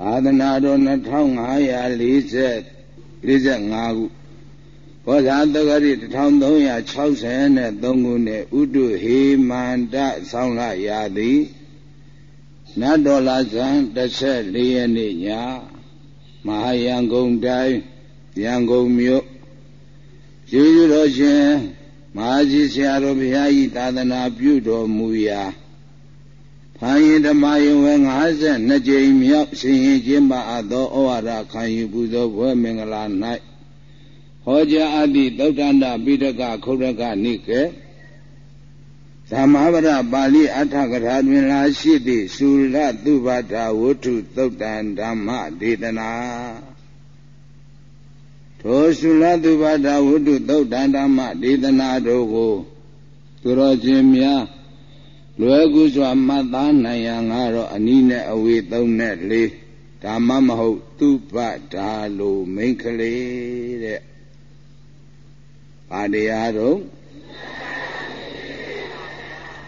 သာသနာတော်2540 45ခုဘောဇာတက္ကရီ1363ခုနှစ်ဥတုဟေမန္တဆောင်းလရာသည်နတ်တော်လာဇန်14ရက်နေ့ညမဟာယံကုန်တိုင်းရန်ကုန်မြို့ကျေးဇူးတော်ရှင်မဟာကြီးဆရာတော်ဘုရားကြီးသာသနာပြုတော်မူရာ ဖာရင်ဓမ္မယုံဝဲ52ကြိမ်မြောက်ရှင်ရင်ကျင်းပအပ်သောဩဝါဒခံယူပူဇော်ဘွယ်မင်္ဂလာ၌ဟောကြားအပ်သည့်သုတ္တန္တပိဋကခုရကနိကေသမဗရပါဠိအထကထာတွင်လာရှိသည့်သုလသုဘတာဝတ္ထုသုတ်တံဓမ္မဒေသနာထိုသုလသုဘတာဝတ္ထုသုတ်တံဓမ္မဒေသနာတို့ကိုသူတော်ချင်းများ လွယ်ကူစွာမှတ်သားနိုင်ရန်ငါတော့အနည်းနဲ့အဝေးသုံးနဲ့လေးဒါမှမဟုတ်သူပဒါလိုမိန်ကလေးတဲ့ဘာတရားတော့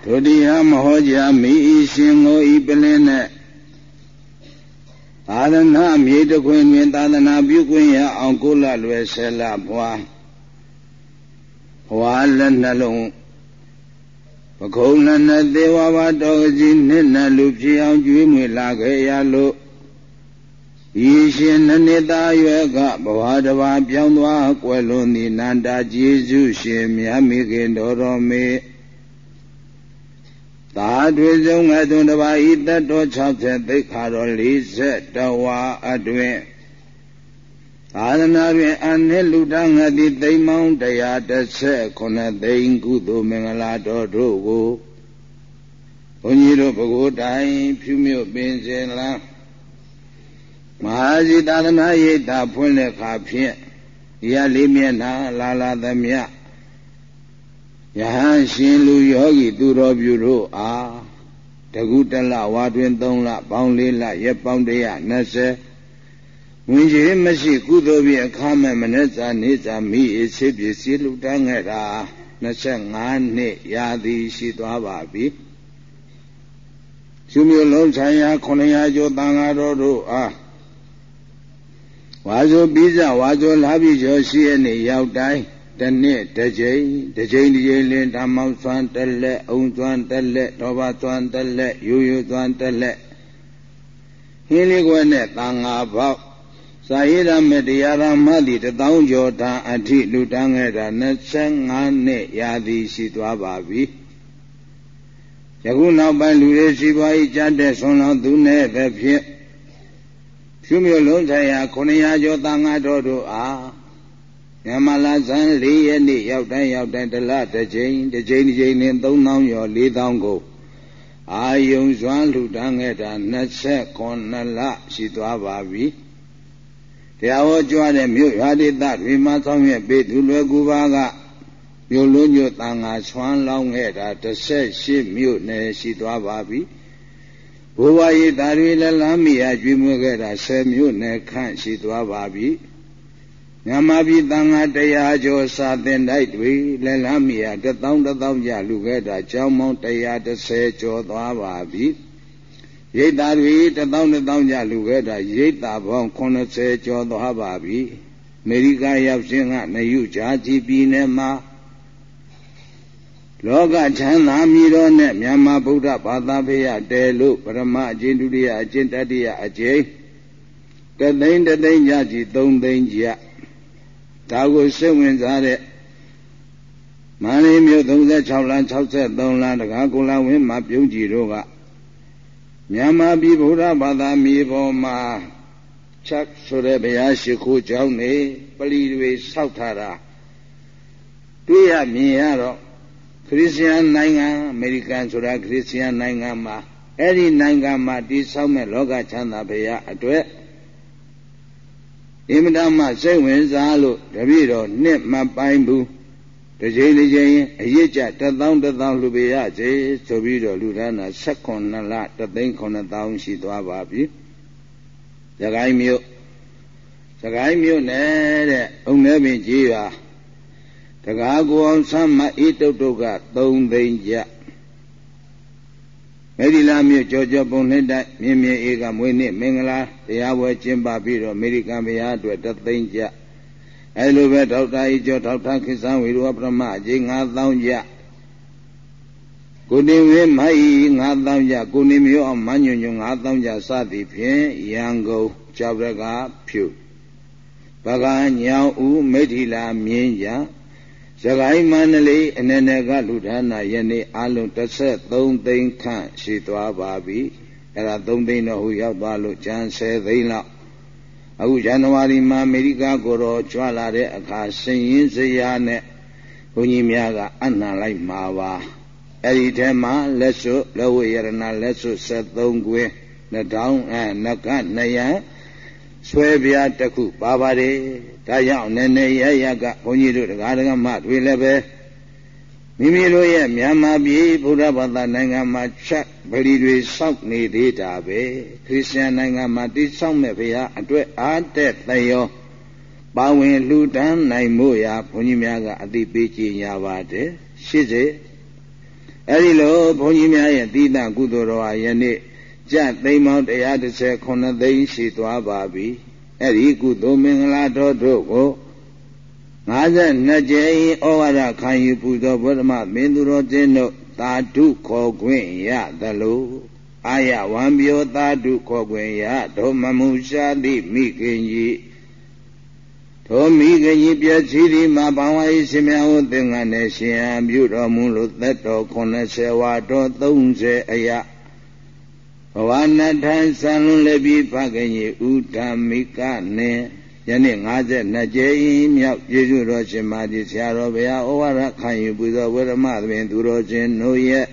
ဒုတိယမဟောကြားမိဤရှင်ကိုဤပလင်းနဲ့သာသနာမြေတခွင်တွင်သာသနာပြုခွင့်ရအောင်ကိုလလွယ်ဆဲလဘွားဘွားလက်နှလုံး ပခုံးနဲ့နဲ့သေဝဘာတော်ကြီးနှစ်နဲ့လူဖြစ်အောင်ကျွေးမွေလာခဲ့ရလို့ဤရှင်နနှစ်သားရွယ်ကဘဝတစ်ပါးပြောင်းသွားကွယ်လွန်သည်နန္တာကျေးဇူးရှင်မြတ်မိခင်တော်တော်မေသာတွေဆုံးငါသွန်တပါးဤတတ်တော်60သိခါတော်40တဝါအတွင် သာသနာတွင်အနှစ်လူတငါတိသိမ့်မောင်း130ခုနှစ်သိန်းကုသိုလ်မင်္ဂလာတော်တို့ကိုဘုန်းကြီးတို့ဘဂိုးတိုင်ဖြူမြို့ပင်စင်လန်းမဟာစီသာသနာရိပ်သာဖွင့်တဲ့ခါဖြင့်ရလေးမျက်နှာလာလာသမျှယဟန်ရှင်လူယောဂီသူတော်ပြုတို့အားတကုတလဝါတွင်3လပေါင်း4လရက်ပေါင်း120ဝ င်ကြီးမရှိကုသိုလ်ပြအခါမဲ့မနေ့စာနေ့စာမိအစေပစ္စည်းလူတန်းခဲ့တာ25နှစ်ရာသီရှိသွားပါပြီရှင်မျိုးလုံးခြံရ900ကျော်တန်ဃာတော်တို့အားဝါဇိုပြီးစဝါဇိုလာပြီးကျော်ရှိရနေရောက်တိုင်းတနှစ်တစ်ကြိမ်တစ်ကြိမ်တစ်ကြိမ်လင်းဓမ္မောက်သွမ်းတက်လက်အုံသွမ်းတက်လက်တော်ဘာသွမ်းတက်လက်ရိုးရိုးသွမ်းတက်လက်ဟင်းလေးကွယ်နဲ့တန်ငါပေါက် စာရေးရမယ်တရားရမသည်တထောင်ကျော်တန်အထိလူတန်းခဲ့တာ25နှစ်ရာသီရှိသွားပါပြီယခုနောက်ပိုင်းလူတွေရှိပွား၏ကြားတဲ့ဆွန်လောင်းသူနဲ့ပဲဖြစ်ရှုမျိုးလုံးဆိုင်ရာ900ကျော်တန်ဃာတော်တို့အားညမလာဇန်၄ရက်နေ့ရောက်တိုင်းရောက်တိုင်းတလတစ်ချိန်တစ်ချိန်တစ်ချိန်နဲ့3000ကျော်4000ကိုအာယုံစွမ်းလူတန်းခဲ့တာ29လရှိသွားပါပြီ တရားဟောကြွတဲ့မြို့ရွာဒေသတွေမှာဆောင်ရွက်ပေးသူလွယ်ကူပါကမြို့လုံးညွတ်တန်ဃာဆွမ်းလောင်းခဲ့တာ18မြို့နယ်ရှိသွားပါပြီ။ဘိုးဘွားရိပ်သာတွေလည်းလမ်းမရကျွေးမွေးခဲ့တာဆယ်မြို့နယ်ခန့်ရှိသွားပါပြီ။မြန်မာပြည်တန်ဃာတရားကျော်စာသင်တိုက်တွေလည်းလမ်းမရတထောင်တထောင်ကြလူခဲ့တာကျောင်းမောင်း130ကျော်သွားပါပြီ။ ရိပ်သာတွေတထောင်တထောင်ကြလူခဲ့တာရိပ်သာပေါင်း80ကျော်သွားပါပြီ။အမေရိကရောက်ခြင်းကနယူဂျာဂျီပြည်နယ်မှာလောကချမ်းသာမြည်တော်နဲ့မြန်မာဗုဒ္ဓဘာသာဖေရတဲလို့ပရမအကျဉ်ဒုတိယအကျဉ်တတိယအကျဉ်တသိန်းတသိန်းကြကြည်သုံးသိန်းကြဒါကိုစိတ်ဝင်စားတဲ့မန္တလေးမြို့36လမ်း63လမ်းတကားကုလဝင်းမှာပြုံးကြည်တို့က မြန်မာပြည်ဗုဒ္ဓဘာသာမြေပေါ်မှာချက်ဆိုတဲ့ဘုရားရှိခိုးကျောင်းနေပလီတွေဆောက်ထားတာတွေ့ရမြင်ရတော့ခရစ်ယာန်နိုင်ငံအမေရိကန်ဆိုတာခရစ်ယာန်နိုင်ငံမှာအဲ့ဒီနိုင်ငံမှာတည်ဆောက်မဲ့လောကချမ်းသာဘုရားအတွက်အင်မတန်မှစိတ်ဝင်စားလို့တပည့်တော်နှစ်မပိုင်းဘူး တစ်ချိန်တစ်ချိန်အရစ်ကြတစ်သောင်းတစ်သောင်းလူပေးရစေဆိုပြီးတော့လူဒါနာ16လတသိန်း9000ရှိသွားပါပြီ။သခိုင်းမြို့သခိုင်းမြို့နဲ့တဲ့အုံနေပင်ကြီးရွာတကားကိုအောင်ဆမ်းမအေးတုတ်တုတ်က3သိန်းကျမေဒီလာမြို့ကြောကြောပုံနှစ်တိုက်မြင်းမြင်းအေကမွေးနေ့မင်္ဂလာတရားပွဲကျင်းပပြီးတော့အမေရိကန်ဘုရားအတွက်တသိန်းကျ အဲလိုပဲဒေါက်တာကြီးကျော်ဒေါက်တာခိသံဝေရဝပရမအကြီး9000ကျကိုနေဝေမိုက်9000ကျကိုနေမျိုးအောင်မညွညွ9000ကျစသည်ဖြင့်ရန်ကုန်ကြောက်ရကဖြူပကညောင်ဦးမိထီလာမြင်းကြစကိုင်းမန္တလေးအနေနဲ့ကလူဌာနယနေ့အလုံး33သိန်းခန့်ရှိသွားပါပြီအဲ့ဒါ3သိန်းတော့ဟိုရောက်သွားလို့ကျန်10သိန်းလောက် အခုဇန်နဝါရီမှာအမေရိကကိုတော့ကြွလာတဲ့အခါစင်ရင်စရာနဲ့ဘုန်းကြီးများကအနှံလိုက်မှာပါအဲ့ဒီထဲမှာလက်စွပ်လက်ဝရဏလက်စွပ်73ကွင်း2000အဲနက200ဆွဲပြားတစ်ခုပါပါတယ်ဒါကြောင့်နည်းနည်းရရကဘုန်းကြီးတို့တရားဓမ္မတွေလည်းပဲ မိမိတို့ရဲ့မြန်မာပြည်ဗုဒ္ဓဘာသာနိုင်ငံမှာချက်ဗလီတွေစောက်နေသေးတာပဲခရစ်ယာန်နိုင်ငံမှာတိစောက်မဲ့ဘုရားအတွက်အားတဲ့သယောပါဝင်လှူဒန်းနိုင်မှုရာဘုန်းကြီးများကအသိပေးကြညာပါတယ်ရှိစေအဲ့ဒီလိုဘုန်းကြီးများရဲ့တိတ္တကုသိုလ်တော်ဟာယနေ့ကြသိမ်းပေါင်း139သိန်းရှိသွားပါပြီအဲ့ဒီကုသိုလ်မင်္ဂလာတော်တို့ကို 52ကျင်းဩဝါဒခံယူပူဇော်ဘုရားမမင်းသူတော်ကျင်းတို့သာဓုခေါ်ခွင့်ရသလိုအာရဝံပြောသာဓုခေါ်ခွင့်ရဒုမမှုရှာတိမိခင်ကြီးထိုမိခင်ကြီးပြည့်စည်ဒီမှာဘာဝဤရှင်မြတ်ဟုသင်္ကန်းနဲ့ရှင်အပြုတော်မူလို့သက်တော်80ဝါတော်30အရာဘဝနထံဆံလွန်လည်းပြီးဖခင်ကြီးဥဒ္ဓမိကနဲ့ ယနေ့52ကြိမ်မြောက်ကျေးဇူးတော်ရှင်မာတိဆရာတော်ဘုရားဩဝါဒခံယူပူဇော်ဝရမသဘင်သူတော်ချင်းတို့ရဲ့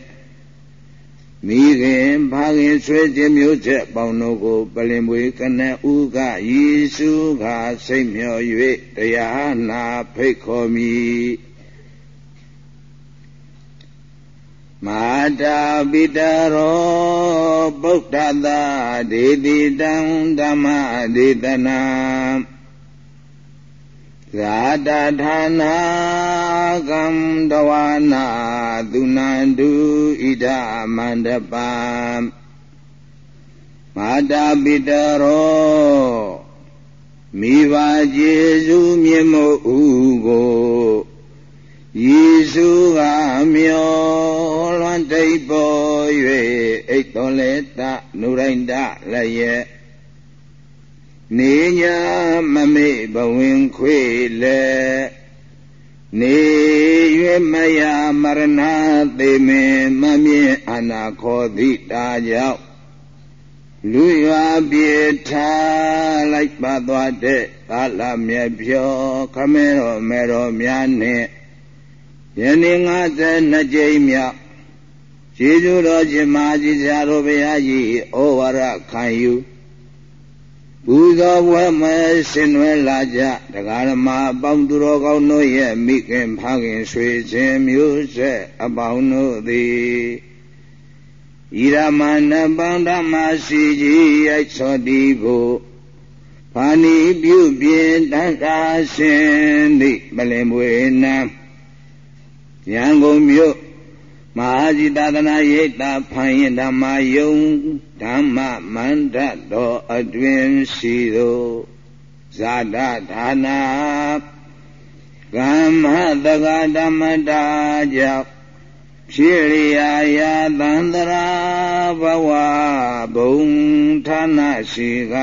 မိခင်ဖခင်ဆွေခြင်းမျိုးချက်ပေါင်းတို့ကိုပလင်ပွေကနဥကယေရှုခါစိတ်မျှော်၍တရားနာဖိတ်ခေါ်မိမာတာပိတရောဗုဒ္ဓသာဒေတိတံဓမ္မဒေတနာ ဇာတဌာနာကံတဝနာသူနန္တုဣဒမန္တပံမာတာပိတရောမိဘကျေစုမြင့်မို့ဥကိုယေရှုကမျောလွန်တိတ်ပေါ်၍အိတ်တော်လက်တနုရိုင်းတလည်းရဲ့ နေညာမမေ့ဘဝင်ခွေလေနေရွေမယမရဏသေမင်မမြင်အနာခောတိတာကြောင့်လူရွာပြေထားလိုက်ပါသွားတဲ့ကာလမြတ်ပြောခမဲတော်မဲတော်များနဲ့ယနေ့52ကြိမ်မြောက်ကျေးဇူးတော်ရှင်မာကြီးဆရာတော်ဘုရားကြီးဩဝါဒခံယူ ပူဇော်ပွဲမဲ့ဆင်နွယ်လာကြတရားဓမ္မအပေါင်းသူတော်ကောင်းတို့ရဲ့မိခင်ဖခင်ဆွေချင်းမျိုးဆက်အပေါင်းတို့သည်ဤရမဏပန္ဓမရှိကြီးရိုက်စောတိကိုဖာနီပြုပြင်တန်တာရှင်သည်မလင်မွေနံရန်ကုန်မြို့ မဟာจิตသနာရိပ်တာဖန်ရင်ဓမ္မယုံဓမ္မမန္တတော်အတွင်ရှိသောဇာတဌာနာကမ္မတက္ကဓမ္မတာကြောင့်ဖြစ်ရိယာယာသန္တရာဘဝဘုံဌာနရှိက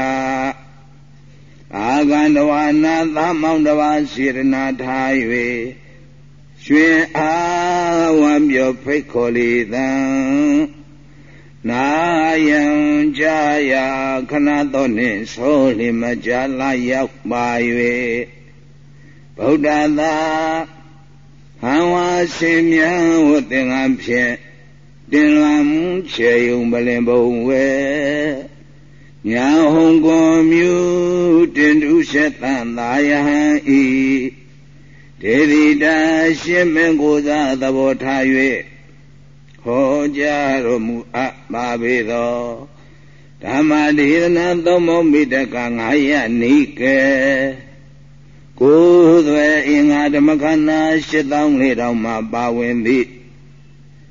အာဂန္တဝနာသမောင်တဝစေရနာထား၍ ရွှင်အားဝမ်းပြောဖိတ်ခေါ်လေသံနာယံကြာယာခဏတော်နှင့်ဆိုလင်မကြလာရောက်ပါ၍ဗုဒ္ဓသာဟံဝါရှင်မြတ်ဝတ်သင်္ကန်းဖြင့်တင်လံချေယုံပလင်ဘုံဝဲညာဟုံကွန်မြူတင်တုရှက်တန်သာယဟံဤ ဒေဝိတာရှင်မင်းကိုသာသဘောထား၍ဟောကြားတော်မူအပ်ပါပေသောဓမ္မဒေသနာသုံးမောမိတက900နိကေကိုယ်သွဲအင်္ဂါဓမ္မခန္ဓာ8400မှာပါဝင်သည့်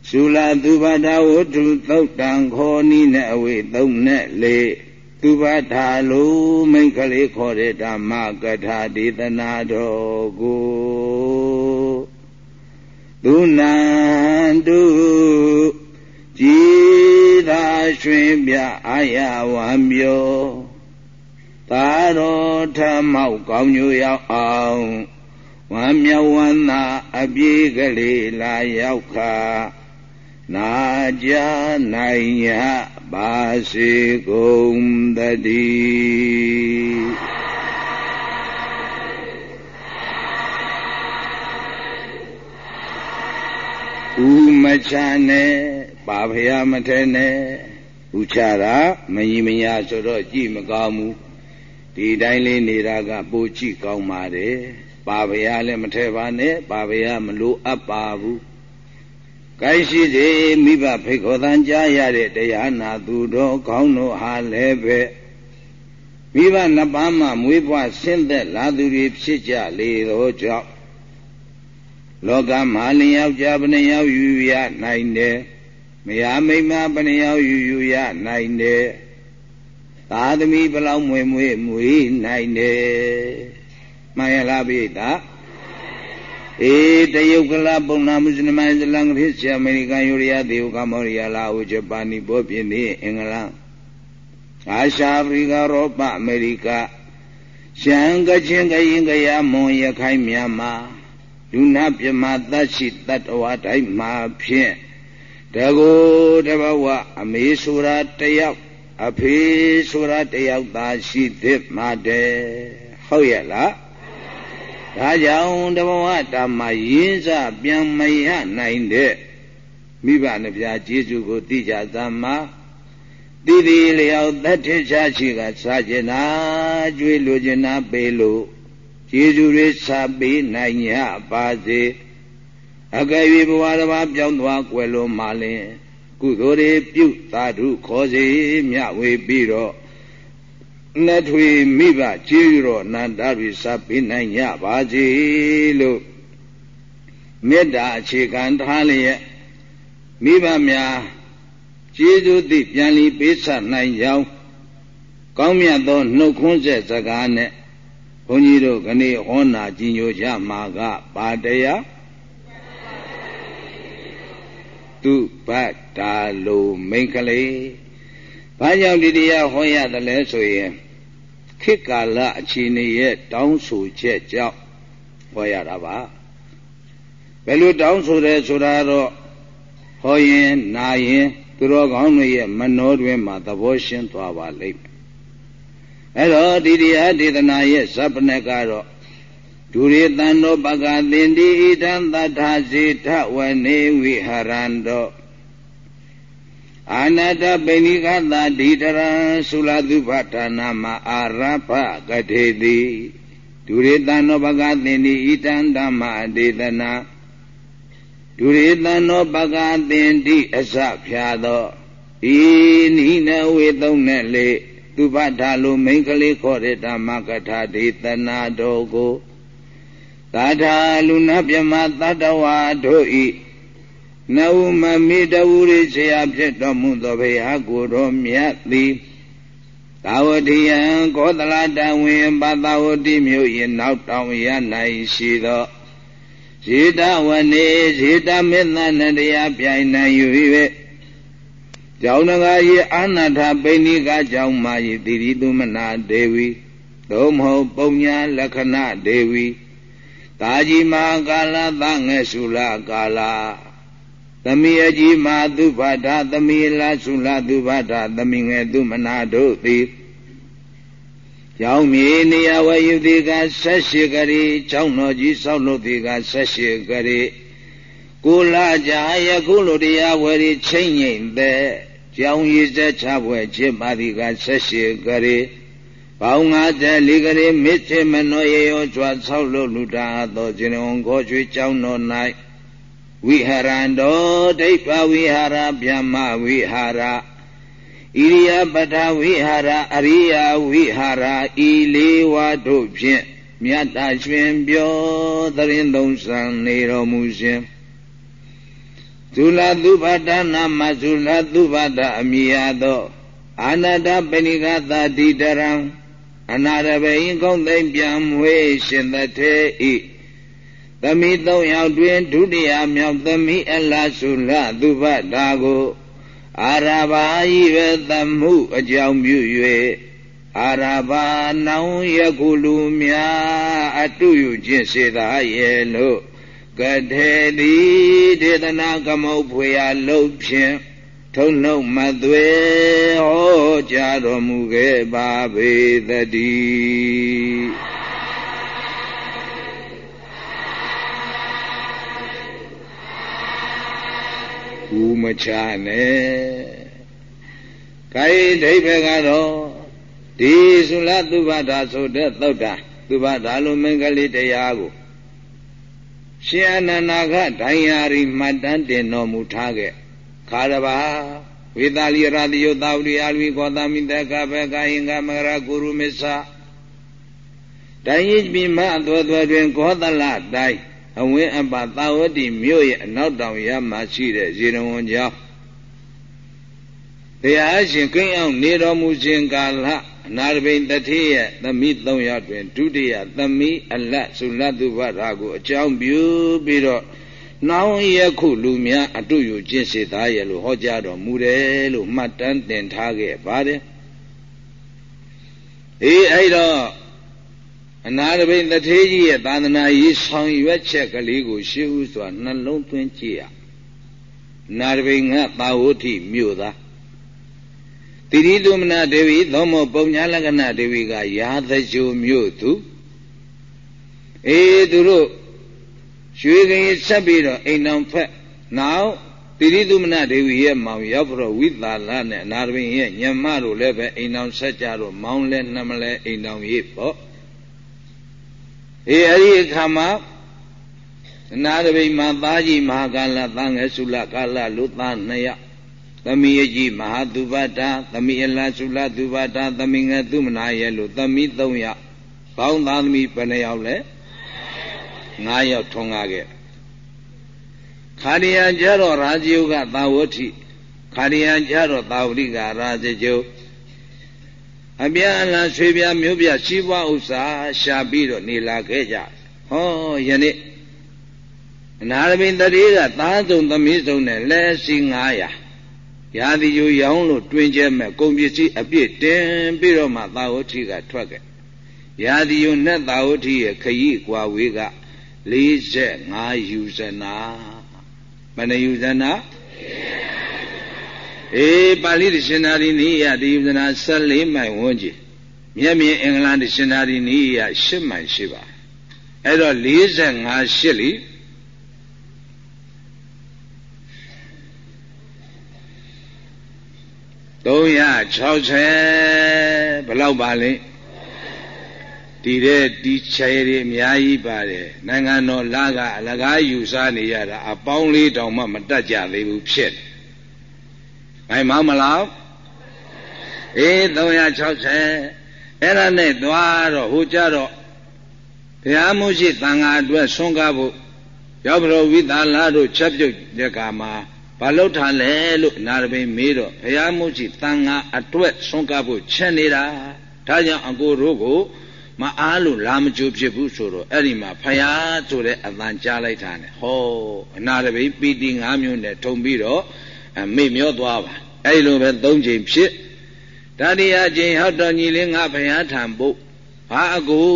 သုလာသူဘာတာဝတ္ထုသုတ်တံခောနိနဲ့အဝေသုံးနဲ့လေ သူဘာထာလိုမိတ်ကလေးခေါ်တဲ့ဓမ္မကထာဒေသနာတော်ကိုသူနန္တုကြည်သာရွှင်ပြအာရဝံပြောသာတော်ထမောက်ကောင်းညိုရောက်အောင်ဝမ်းမြောက်ဝမ်းသာအပြေးကလေးလာရောက်ခါ နာကြနိုင်ရပါစေကုန်တည်းဥမချနဲ့ပါဖရာမထဲနဲ့ဥချတာမကြီးမညာဆိုတော့ကြည့်မကောင်းဘူးဒီတိုင်းလေးနေတာကပိုကြည့်ကောင်းပါတယ်ပါဖရာလည်းမထဲပါနဲ့ပါဖရာမလိုအပ်ပါဘူး ကိုင်းရှိစေမိဘဖိတ်ခေါ်တန်ကြားရတဲ့တရားနာသူတော်ခေါင်းတို့ဟာလည်းပဲမိဘနှစ်ပါးမှမွေးဖွားဆင်းသက်လာသူတွေဖြစ်ကြလေသောကြောင့်လောကမှာလင်ယောက်ျားဘယ်နှယောက်ယူရနိုင်တယ်မယားမိန်းမဘယ်နှယောက်ယူယူရနိုင်တယ်သာသမီဘလောက်မွေမွေမွေနိုင်တယ်မှန်ရလားပိဒါ အေးတရုတ်ကလာပုံနာမွတ်စလင်အစ္စလမ်ခရစ်ယာန်အမေရိကန်ယူရီးယားဒေဝကမောရီးယားလာအိုဂျပန်နီဘောပြင်းနေအင်္ဂလန်အာရှအာဖရိကရောပအမေရိကရှမ်းကချင်းကရင်ကရမွန်ရခိုင်မြန်မာလူနာပြမသတ်ရှိတတ္တဝါတိုင်းမှာဖြင့်တကူတဘဝအမေဆိုတာတယောက်အဖေဆိုတာတယောက်သာရှိသစ်မှာတဲ့ဟုတ်ရဲ့လား ဒါကြောင့်တဘဝတာမှာရင်းစပြန်မရနိုင်တဲ့မိဘနှပြကျေးဇူးကိုသိကြသမှာတိတိလျောက်တတ်ထချရှိကစားကျင်နာကျွေးလိုချင်နာပေးလို့ကျေးဇူးတွေစာပေးနိုင်ရပါစေအကယ်၍ဘဝတစ်ပါးပြောင်းသွားကွယ်လွန်မှလင်ကုသိုလ်တွေပြုသာဓုခေါ်စေမြဝေပြီးတော့ နတ်ထွေမိဘကျေးဇူးတော်နန္ဒတွေစာပေးနိုင်ကြပါစေလို့မေတ္တာအခြေခံထားလျက်မိဘများကျေးဇူးသိပြန်လီပေးဆပ်နိုင်ကြောင်းကောင်းမြတ်သောနှုတ်ခွန်းဆက်စကားနဲ့ဘုန်းကြီးတို့ခဏဟောနာကြီးညိုကြမှာကပါတရားသူဘတ်တာလိုမိန်ကလေးဘာကြောင့်ဒီတရားဟောရတယ်လဲဆိုရင် ခေတ်ကာလအခြေအနေရဲ့တောင်းဆိုချက်ကြောင့်ဟောရတာပါဘယ်လိုတောင်းဆိုတယ်ဆိုတာတော့ဟောရင်နာရင်သူတော်ကောင်းတွေရဲ့မနှောတွင်မှာသဘောရှင်းသွားပါလိမ့်မယ်အဲ့တော့ဒီတရားဒေသနာရဲ့ဇပနကတော့ဒုရေတန်သောပကသင်တိဣဒံသတ္ထာစေထဝနေဝိဟရန္တော အာနာတပိဏိကသာဒိတရံသုလသုဘဌာနာမအာရဖကထေတိဒုရေတန်သောပကသင်တိဣဒံဓမ္မဒေသနာဒုရေတန်သောပကသင်တိအစဖြာသောဤနိနဝေသုံးနဲ့လေသူပထာလိုမိန်ကလေးခေါ်တဲ့ဓမ္မကထာဒေသနာတော်ကိုသာထာလူနာပြမသတ္တဝါတို့ဤ နဝမမိတဝူရိဆရာဖြစ်တော်မူသောဘုရားကိုယ်တော်မြတ်သည်သာဝတိယံကောသလတဝင်ပသဝတိမြို့၏နောက်တောင်ရ၌ရှိသောဇေတဝနေဇေတမေသနတရားပြိုင်နိုင်၍ကျောင်းတကာရေအာနာထပိဏိကကျောင်းမာရေတိရိသုမနာဒေဝီသို့မဟုတ်ပုံညာလက္ခဏဒေဝီတာကြီးမာကာလသငဲဆုလကာလ သမီးအကြီးမာသူဘာဒသမီးလာဆုလသူဘာဒသမီးငယ်သူမနာတို့သည်ကျောင်းမြေနေရဝယုတိကဆက်ရှိကလေးကျောင်းတော်ကြီးဆောက်လို့ဒီကဆက်ရှိကလေးကိုလာကြယခုလိုတရားဝယ်ရီချိန်ငိမ့်တဲ့ကြောင်းရည်စက်ချပွဲจิตပါတိကဆက်ရှိကလေးပေါင်း50လေးကလေးမစ်စေမနောရေရောကြွားဆောက်လို့လူတာသောဇင်ဝံခေါ်ချွေကြောင်းတော်၌ ဝိဟရန္တောဒိဋ္ဌဝိဟာရဗျမ္မဝိဟာရဣရိယပထဝိဟာရအရိယဝိဟာရဤလေးဝါတို့ဖြင့်မြတ်တာရှင်ပြောသရင်သုံးဆံနေတော်မူခြင်းဇူလသုဘတနာမဇူလသုဘတအမိယသောအာနတပဏိကသာတိတရံအနာရဘိင်ကုံသိမ့်ပြန်မွေရှင်သထေဤ သမီးသုံးယောက်တွင်ဒုတိယမြောက်သမီးအလဆုလသုဘတာကိုအာရဘာဤပဲသမှုအကြောင်းပြု၍အာရဘာနောင်ယခုလူများအတုယူခြင်းစေသာရဲ့လို့ကထေတိဒေသနာကမုတ်ဖွေရလုံးဖြင့်ထုံနှုတ်မသွေဟောကြားတော်မူခဲ့ပါပေသတည်း ဘူးမချနဲ့ကိုင်းဒိဗေကတော့ဒီသုလသုဘတာဆိုတဲ့သုတ်တာသုဘတာလိုမင်္ဂလိတရားကိုရှင်အနန္နာကဒိုင်ယာရီမှတ်တမ်းတင်တော်မူထားခဲ့ခါရဘာဝေတာလီရာတိယသာဝတိအာလူကောသမိတကဘကဟင်္ဂမရကုရုမစ္ဆဒိုင်ယိပိမအသွဲသွဲတွင်ကောသလတိုင်း အဝင်းအပသာဝတိမြို့ရဲ့အနောက်တောင်ရမှာရှိတဲ့ရေတော်ဝန်ကျောင်းတရားရှင်ကိန်းအောင်နေတော်မူခြင်းကာလအနာရဘိန်တတိယသမီး၃ယောက်တွင်ဒုတိယသမီးအလတ်သုလတုဘရာကိုအကြောင်းပြုပြီးတော့နောင်ယခုလူများအတုယူကျင့်စေသားရဲ့လို့ဟောကြားတော်မူတယ်လို့မှတ်တမ်းတင်ထားခဲ့ပါတယ်အေးအဲ့တော့ အနာရဘိန်တထေးကြီးရဲ့သာသနာရေးဆောင်ရွက်ချက်ကလေးကိုရှေးဥစွာနှလုံးသွင်းကြည့်ရနာရဘိန်ကသာဝတိမြို့သားတိရိသုမနာဒေဝီသောမောပုံညာလက္ခဏာဒေဝီကရာသကြိုမြို့သူအေးသူတို့ရွှေကင်ဆက်ပြီးတော့အိမ်တော်ဖက်နောက်တိရိသုမနာဒေဝီရဲ့မောင်ရောက်ပြီးတော့ဝိသလနဲ့အနာရဘိန်ရဲ့ညမတို့လည်းပဲအိမ်တော်ဆက်ကြတော့မောင်းလဲနှမလဲအိမ်တော်ရေးပေါ့ အေးအဲ့ဒီအခါမှာအနာရဘိန်မှာသားကြီးမဟာကာလသံငယ်ဆုလကာလလူသားနှစ်ယောက်သမီးအကြီးမဟာသူပတ္တာသမီးအလားစုလသူပတ္တာသမီးငယ်သူမနာရဲ့လို့သမီး၃ယောက်ဘောင်းသားသမီးဘယ်နှယောက်လဲ၅ယောက်ထွန်းကားခဲ့ခါရီယံကျတော့ရာဇယုကသာဝတိခါရီယံကျတော့သာဝတိကရာဇယု အပြာအလံဆွေပြမျိုးပြရှိပွားဥစ္စာရှာပြီးတော့နေလာခဲ့ကြဟောယနေ့အနာရမင်းတတိကသားစုံသမီးစုံနဲ့လဲစီ900ရာသီယူရောင်းလို့တွင်ကျဲမဲ့ကုန်ပစ္စည်းအပြည့်တင်ပြီးတော့မှသာဝတိကထွက်ခဲ့ရာသီယူနဲ့သာဝတိရဲ့ခရီးကွာဝေးက45ယူဇနာမနယူဇနာ အေးပါဠိရှင်နာရီနိယဒီယူဇနာ14မိုင်ဝန်းကျင်မျက်မြင်အင်္ဂလန်ရှင်နာရီနိယ8မိုင်ရှိပါအဲ့တော့45ရှစ်လီ360ဘယ်လောက်ပါလဲဒီတဲ့ဒီချေတွေအများကြီးပါတယ်နိုင်ငံတော်လာကအလကားယူစားနေရတာအပေါင်းလေးတောင်မှမတက်ကြသေးဘူးဖြစ် ဘိုင်မောင်းမလားအေး360အဲ့ဒါနဲ့သွားတော့ဟိုကြတော့ဘုရားမှုရှိတန်ဃာအတွက်ဆွမ်းကားဖို့ရောက်ဘရောဝိသလာတို့ချက်ပြုတ်တဲ့ကမှာဘာလို့ထားလဲလို့နာရဘိမေးတော့ဘုရားမုတ်ကြီးတန်ငါအတွက်ဆုံးကားဖို့ချက်နေတာဒါကြောင့်အကိုတို့ကိုမအားလို့လာမကြိုဖြစ်ဘူးဆိုတော့အဲ့ဒီမှာဖယားဆိုတဲ့အတန်ကြားလိုက်တာနဲ့ဟောအနာရဘိပီတိ၅မျိုးနဲ့ထုံပြီးတော့ မေ့မျောသွားပါအဲ့လိုပဲ၃ချိန်ဖြစ်တတိယချိန်ဟောတော်ညီလေးငါဘုရားထံဖို့ဟာအကို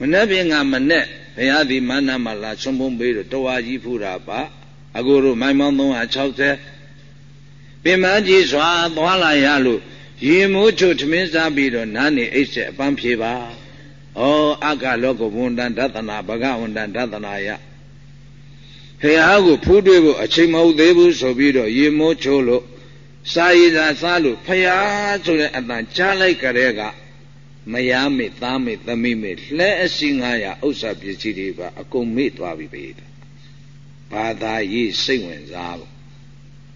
မနေ့ပြင်ကမနေ့ဘုရားဒီမန္တမလာဆုံးပုံပေးတော့တဝါကြီးဖူတာပါအကိုတို့မိုင်မောင်း360ပင်မကြီးစွာသွားလာရလို့ရေမိုးချိုထမင်းစားပြီးတော့နားနေအိတ်ဆက်အပန်းဖြေပါဩအကလောကဝန္တန်ဒသနာဘဂဝန္တန်ဒသနာယ ဖះကိုဖူးတွေ့ဖို့အချိန်မဟုတ်သေးဘူးဆိုပြီးတော့ရေမိုးချိုလို့စာရည်သာစားလို့ဖះဆိုတဲ့အတန်ကြားလိုက်ကြတဲ့ကမယားမေသားမေသမီးမေလှဲအစီ900ဥစ္စာပစ္စည်းတွေပါအကုန်မေ့သွားပြီပဲဘာသာရေးစိတ်ဝင်စားဖို့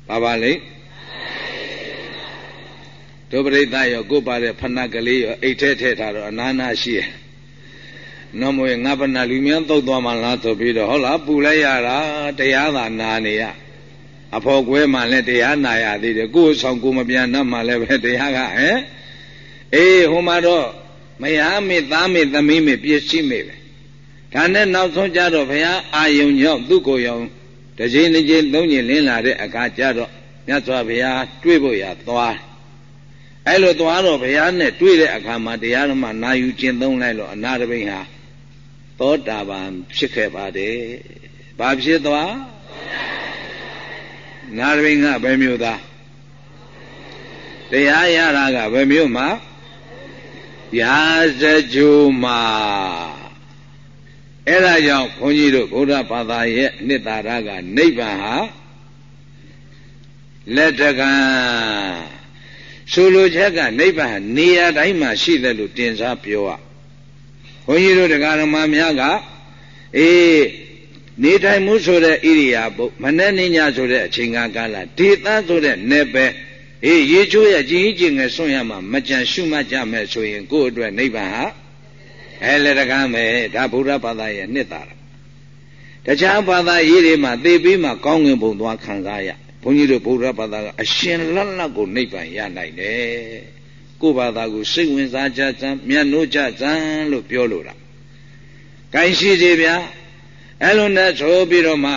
ဘာပါလဲဒုပရိသရောကိုပါတဲ့ဖဏကလေးရောအိတ်ထဲထည့်ထားတော့အနာနာရှိရဲ့ နော်မွေငါပနာလူမြန်သုတ်သွားမှလားဆိုပြီးတော့ဟုတ်လားပူလိုက်ရတာတရားသာနာနေရအဖော်ကွဲမှလည်းတရားနာရသေးတယ်ကိုယ်ဆောင်ကိုမပြန်တော့မှလည်းပဲတရားကဟဲ့အေးဟိုမှာတော့မယားမေသားမေသမီးမေပြည့်ရှိမေပဲဒါနဲ့နောက်ဆုံးကြတော့ဘုရားအာယုံကြောင့်သူ့ကိုယ်ရောတစ်ချိန်တစ်ချိန်သုံးချိန်လင်းလာတဲ့အခါကျတော့မြတ်စွာဘုရားတွေ့ဖို့ရသွားအဲ့လိုသွားတော့ဘုရားနဲ့တွေ့တဲ့အခါမှာတရားဓမ္မနာယူကျင့်သုံးလိုက်လို့အနာတပိန်ဟာ သောတာပန်ဖြစ်ခဲ့ပါတယ်။ဘာဖြစ်သွားနာတပိန်ကဘယ်မျိုးသားတရားရတာကဘယ်မျိုးမှာရာဇကြိုမှာအဲ့ဒါကြောင့်ခွန်ကြီးတို့ဗုဒ္ဓဘာသာရဲ့နှစ်သာရကနိဗ္ဗာန်ဟာလက်တကံဆိုလိုချက်ကနိဗ္ဗာန်နေရာတိုင်းမှာရှိတယ်လို့တင်စားပြောရ ဘုန်းကြီးတို့တရားဓမ္မများကအေးနေထိုင်မှုဆိုတဲ့ဣရိယာပုမနဲ့နေညဆိုတဲ့အချိန်ကာလဒေသဆိုတဲ့နယ်ပယ်အေးရေချိုးရကြီးကြီးငယ်ဆွန့်ရမှာမကြံရှုမှတ်ကြမယ်ဆိုရင်ကိုယ့်အတွက်နိဗ္ဗာန်ဟာအဲလက်တကမ်းပဲဒါဗုဒ္ဓဘာသာရဲ့နှစ်သာရတခြားဘာသာရေးတွေမှာသိပြီးမှကောင်းငင်ပုံသွားခံစားရဘုန်းကြီးတို့ဗုဒ္ဓဘာသာကအရှင်လတ်လတ်ကိုနိဗ္ဗာန်ရနိုင်တယ် ကိုယ်ဘာသာကိုစိတ်ဝင်စားကြစမ်းမျက်နှိုးကြစမ်းလို့ပြောလို့လားကိုင်းရှိသေးဗျာအဲ့လိုနဲ့ဆိုပြီးတော့မှ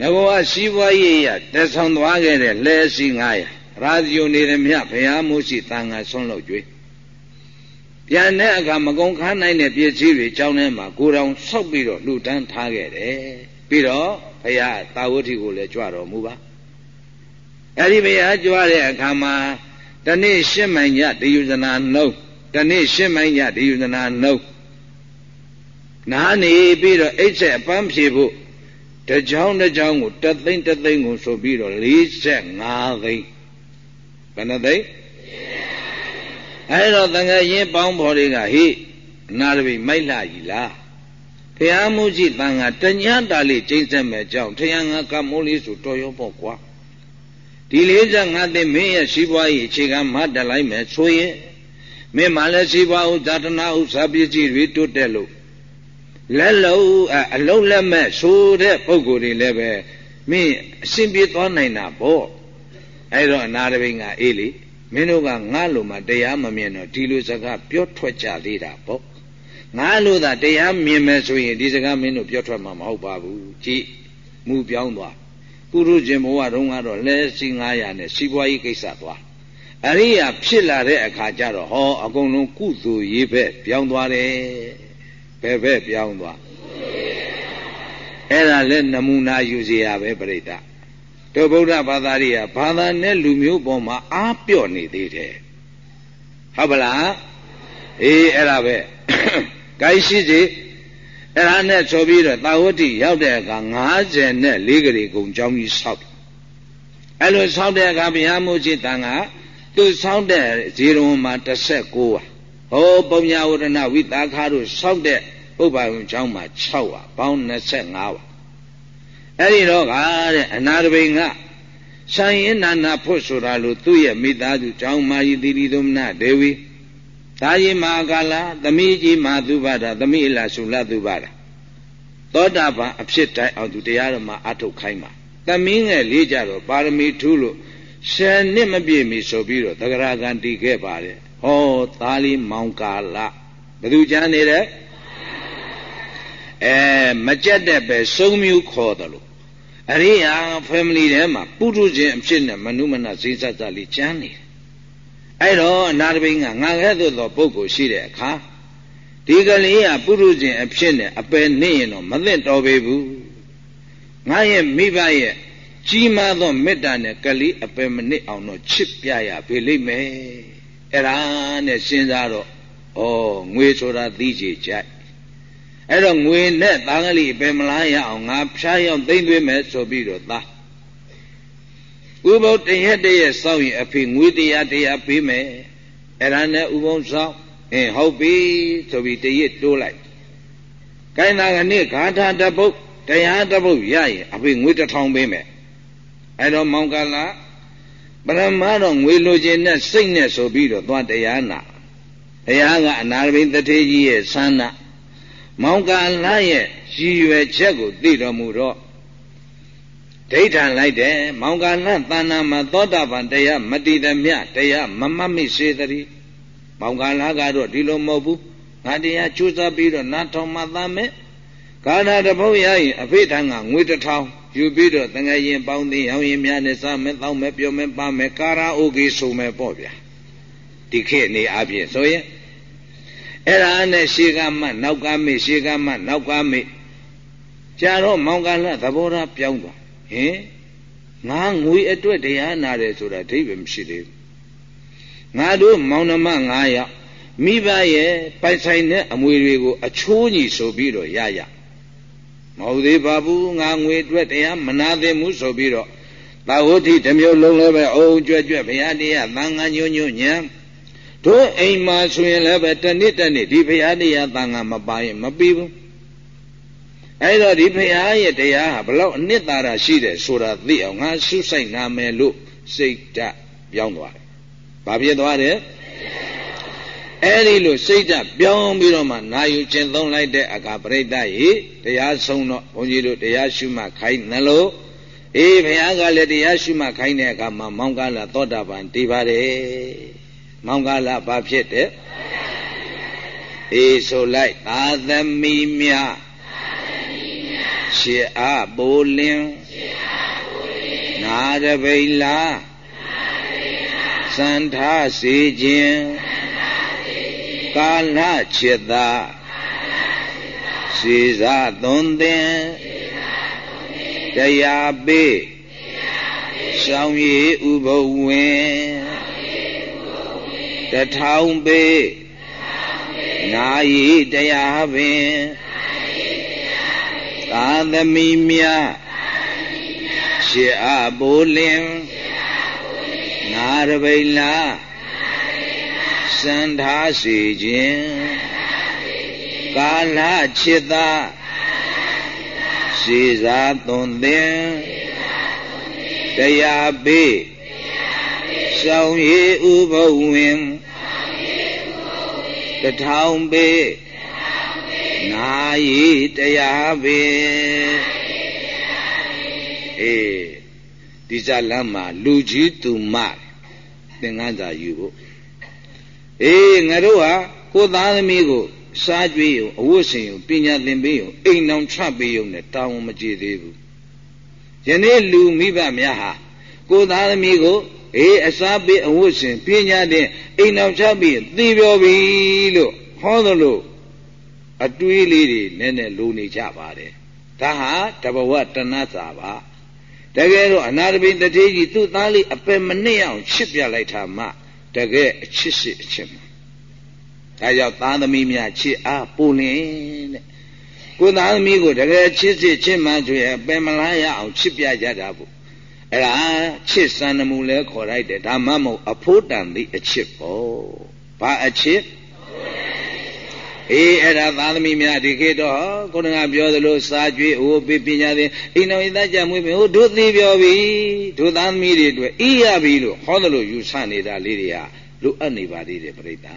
ငကောကစီးပွားရေးရတက်ဆောင်သွားခဲ့တဲ့လဲစီ900ရာဇီယိုနေရမြဘုရားမှုရှိတန်ခါဆွန့်လို့ကြွေးပြန်တဲ့အခါမကုံခန်းနိုင်တဲ့ပစ္စည်းတွေကြောင်းထဲမှာကိုယ်တော်ဆောက်ပြီးတော့လှူဒန်းထားခဲ့တယ်ပြီးတော့ဘုရားတာဝတိကိုလည်းကြွတော်မူပါအဲ့ဒီဘုရားကြွတဲ့အခါမှာ တနေ့ရှင်းမိုင်ညဒေယုဇနာနှုတ်တနေ့ရှင်းမိုင်ညဒေယုဇနာနှုတ်နားနေပြီးတော့အိတ်ဆက်အပန်းဖြေဖို့တကြောင်တကြောင်ကိုတသိန်းတသိန်းကိုဆိုပြီးတော့45သိန်းဘယ်နှသိန်းအဲတော့တန်ခါရင်ပေါင်းဖော်တွေကဟိနာရပိမိုက်လာကြီးလားဖះမှုရှိတန်ခါတညတာလေးကျိမ့်ဆက်မဲ့ကြောင့်ထရံငါကမိုးလေးဆိုတော်ရောပေါ့ကွာ ဒီ45သိမင်းရဲ့ရှိပွားရေးအခြေခံမတက်လိုက်မယ်ဆိုရင်မင်းမှလည်းရှိပွားဥသာတနာဥစာပစ္စည်းတွေတိုးတက်လို့လက်လုံးအလုံးလက်မဲ့ဆိုတဲ့ပုံကိုယ်တွေလည်းပဲမင်းအရှင်ပြေသွားနိုင်တာပေါ့အဲ့တော့အနာတပိန်ကအေးလေမင်းတို့ကငါလိုမှတရားမမြင်တော့ဒီလိုစကားပြောထွက်ကြသေးတာပေါ့ငါလိုသာတရားမြင်မယ်ဆိုရင်ဒီစကားမင်းတို့ပြောထွက်မှာမဟုတ်ပါဘူးကြည်မူပြောင်းသွား ပုရုဇဉ်ဘဝတုန်းကတော့လဲစီ900နဲ့စီးပွားရေးကိစ္စသွားအရိယာဖြစ်လာတဲ့အခါကျတော့ဟောအကုန်လုံးကုသိုလ်ရေးဘက်ပြောင်းသွားတယ်ဘယ်ဘက်ပြောင်းသွားအဲ့ဒါလဲနမူနာယူစီရပဲပြိတ္တာတို့ဗုဒ္ဓဘာသာတွေကဘာသာနဲ့လူမျိုးပေါ်မှာအားပြော့နေသေးတယ်ဟုတ်ပလားအေးအဲ့ဒါပဲကိုင်းရှိစီ အဲ့ဒါနဲ့ဆိုပြီးတော့သာဝတိရောက်တဲ့အခါ90နဲ့၄ကလေးကုံကြောင်းကြီးဆောက်အဲ့လိုဆောက်တဲ့အခါဘုရားမိုးจิตတန်ကသူဆောက်တဲ့ဇေရုံမှာ16ပါဟောပုံညာဝရဏဝိတာခါတို့ဆောက်တဲ့ပုပ္ပါယုံကျောင်းမှာ6ပါပေါင်း25ပါအဲ့ဒီတော့ကတဲ့အနာတပိန်ကဆိုင်ရင်နာနာဖို့ဆိုတာလို့သူ့ရဲ့မိသားစုကျောင်းမာယီတိတိသမနာဒေဝီ သာယိမာကာလသမီးကြီးမာသူပါဒသမီးအလားဆုလသူပါဒသောတာပန်အဖြစ်တိုင်းအောင်သူတရားတော်မှာအထုတ်ခိုင်းပါသမီးငယ်လေးကြတော့ပါရမီထူးလို့ဆယ်နှစ်မပြည့်မီဆိုပြီးတော့သဂရာကံတည်ခဲ့ပါတယ်ဟောသားလေးမောင်ကာလဘသူကြမ်းနေတဲ့အဲမကြက်တဲ့ပဲစုံမျိုးခေါ်တယ်လို့အရိယာ family ထဲမှာပုထုဇဉ်အဖြစ်နဲ့မနုမနဈေးသက်သက်လေးကျမ်းနေတယ် အဲ့တော့အနာတပိန်ကငါခဲ့သို့သောပုဂ္ဂိုလ်ရှိတဲ့အခါဒီကလေးကပုရုဇဉ်အဖြစ်နဲ့အပယ်နေရင်တော့မသင့်တော်ပေဘူးငါရဲ့မိဘရဲ့ကြီးမားသောမေတ္တာနဲ့ကလေးအပယ်မနစ်အောင်တော့ချစ်ပြရပေလိမ့်မယ်အဲ့ဒါနဲ့စဉ်းစားတော့ဩငွေဆိုတာသိကြကြိုက်အဲ့တော့ငွေနဲ့သားကလေးပဲမလားရအောင်ငါဖျားရောက်သိမ့်သွင်းမယ်ဆိုပြီးတော့သား ဥပုပ်တရက်တရက်စောင့်ရင်အဖေငွေတရားတရားပေးမယ်အဲ့ဒါနဲ့ဥပုံစောင့်အင်းဟုတ်ပြီဆိုပြီးတရက်တိုးလိုက်ကိုင်းသားကနေ့ဂါထာတပုတ်တရားတပုတ်ရရင်အဖေငွေတစ်ထောင်ပေးမယ်အဲ့တော့မောင်ကလာပရမတော့ငွေလိုချင်တဲ့စိတ်နဲ့ဆိုပြီးတော့သွားတရားနာတရားကအနာရဘိတထေကြီးရဲ့ဆန္ဒမောင်ကာလရဲ့ရည်ရွယ်ချက်ကိုသိတော်မူတော့ ဒိဋ္ဌံလိုက်တယ်မောင်ကလသန္နာမှာသောတာပန်တရားမတည်သမျှတရားမမမိစေတည်းမောင်ကလကတော့ဒီလိုမဟုတ်ဘူးငါတရားကြိုးစားပြီးတော့နားထောင်မှသားမယ်ကာနာတပုတ်ရရင်အဖေထံကငွေတစ်ထောင်ယူပြီးတော့တငယ်ရင်ပေါင်းသိရောင်ရင်များနဲ့စားမယ်တောင်းမယ်ပြောမယ်ပါမယ်ကာရာအိုကေဆိုမယ်ပေါ့ဗျာဒီခေတ်နေအပြင်ဆိုရင်အဲ့ဒါနဲ့ရှေးကမှနောက်ကမေ့ရှေးကမှနောက်ကမေ့ကြာတော့မောင်ကလသဘောထားပြောင်းသွား ဟင်ငါငွေအတွက်တရားနာတယ်ဆိုတာအဓိပ္ပာယ်မရှိသေးဘူးငါတို့မောင်နှမ9ယောက်မိဘရဲ့ပိုင်ဆိုင်တဲ့အမွေတွေကိုအချိုးညီဆိုပြီးတော့ရရမဟုတ်သေးပါဘူးငါငွေအတွက်တရားမနာသင့်ဘူးဆိုပြီးတော့သာဝတိတစ်မျိုးလုံးလည်းပဲအုံကြွကြွဘုရားတရားသံဃာညွညွညံတို့အိမ်မှာဆိုရင်လည်းပဲတနစ်တနစ်ဒီဘုရားတရားသံဃာမပါရင်မပြီးဘူး အဲ့တော့ဒီဘုရားရဲ့တရားဟာဘလောက်အနှစ်သာရရှိတယ်ဆိုတာသိအောင်ငါဆုဆိုင်နာမယ်လို့စိတ်ဓာတ်ပြောင်းသွားတယ်။ဘာဖြစ်သွားတယ်။အဲ့ဒီလိုစိတ်ဓာတ်ပြောင်းပြီးတော့မှနာယူခြင်းသုံးလိုက်တဲ့အခါပြိဋ္ဌရေတရားဆုံးတော့ဘုန်းကြီးတို့တရားရှုမှခိုင်းနှလို့အေးဘုရားကလည်းတရားရှုမှခိုင်းတဲ့အခါမှာမောင်ကလာသောတာပန်တည်ပါတယ်။မောင်ကလာဘာဖြစ်တဲ့အေးဆိုလိုက်သာသမီမြ ရှေအားဘိုးလင်းနာရပိလာစန္ဓာစေခြင်းကာလချစ်သာစေစာသွန်သင်တရားပေးရှောင်းရည်ဥပုပ်ဝင်တထောင်ပေးနာယီတရားပင် သာသမီများရှေအဘိုးလင်နာရပိလာစန္ဓာစီခြင်းကာလချစ်သာစေစာသွန်သင်တရားပေးရှောင်းရည်ဥပဝင်တထောင်ပေး နာယီတရားပင်အေးဒီဇလမ်းမှာလူကြီးသူမသင်္ကန်းစာယူဖို့အေးငါတို့ဟာကိုသားသမီးကိုစားကြွေးရုံအဝတ်ဆင်ရုံပညာသင်ပေးရုံအိမ်အောင်ချပေးရုံနဲ့တောင်းမကြည့်သေးဘူးယနေ့လူမိဘများဟာကိုသားသမီးကိုအေးအစားပေးအဝတ်ဆင်ပညာသင်အိမ်အောင်ချပေးသိပြောပြီလို့ဟောသလို အတွေးလေးတွေနည်းနည်းလိုနေကြပါတယ်ဒါဟာတဘဝတဏှစာပါတကယ်တော့အနာတပိတတိကြီးသူ့သားလေးအပယ်မနစ်အောင်ချစ်ပြလိုက်တာမှတကယ်အချစ်စစ်အချစ်မှာဒါကြောင့်သားသမီးများချစ်အားပူလင်းတဲ့ကိုသားသမီးကိုတကယ်ချစ်စစ်ချစ်မှဆိုရင်ပယ်မလားရအောင်ချစ်ပြကြတာပေါ့အဲ့ဒါချစ်စံနမှုလဲခေါ်လိုက်တယ်ဒါမှမဟုတ်အဖို့တန်သည့်အချစ်ပေါ့ဘာအချစ် အေးအဲ့ဒါသာသမီများဒီခေတ်တော့ခုနကပြောသလိုစာကြွေးအိုးပိပညာသည်အိမ်တော်ဤသားကြမွေးပြီဟိုတို့သိပြောပြီတို့သားသမီးတွေအတွက်အေးရပြီလို့ဟောသလိုယူဆနေတာလေးတွေဟာလိုအပ်နေပါသေးတယ်ပြိတ္တာ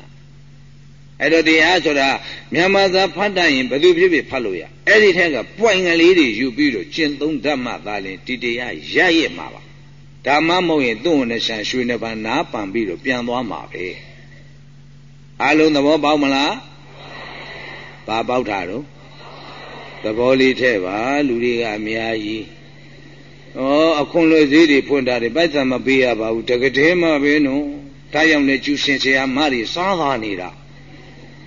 အဲ့တော့တရားဆိုတာမြန်မာစာဖတ်တတ်ရင်ဘယ်သူဖြစ်ဖြစ်ဖတ်လို့ရအဲ့ဒီထက်ကပွိုင်ကလေးတွေယူပြီးတော့ကျင့်သုံးဓမ္မသားလင်ဒီတရားရရမှာပါဓမ္မမဟုတ်ရင်သူ့ဝန်နဲ့ဆန်ရွှေနှပန်းနားပန်ပြီးတော့ပြန်သွားမှာပဲအလုံးသဘောပေါက်မလား ဘာပေါက်တာတော့သဘောလေးထဲပါလူတွေကအများကြီးဩအခွန်လွယ်ဈေးတွေဖွင့်တာတွေပိုက်ဆံမပေးရပါဘူးတကယ်မှပဲနော်ဒါကြောင့်လေကျူရှင်ဆရာမတွေစားသာနေတာ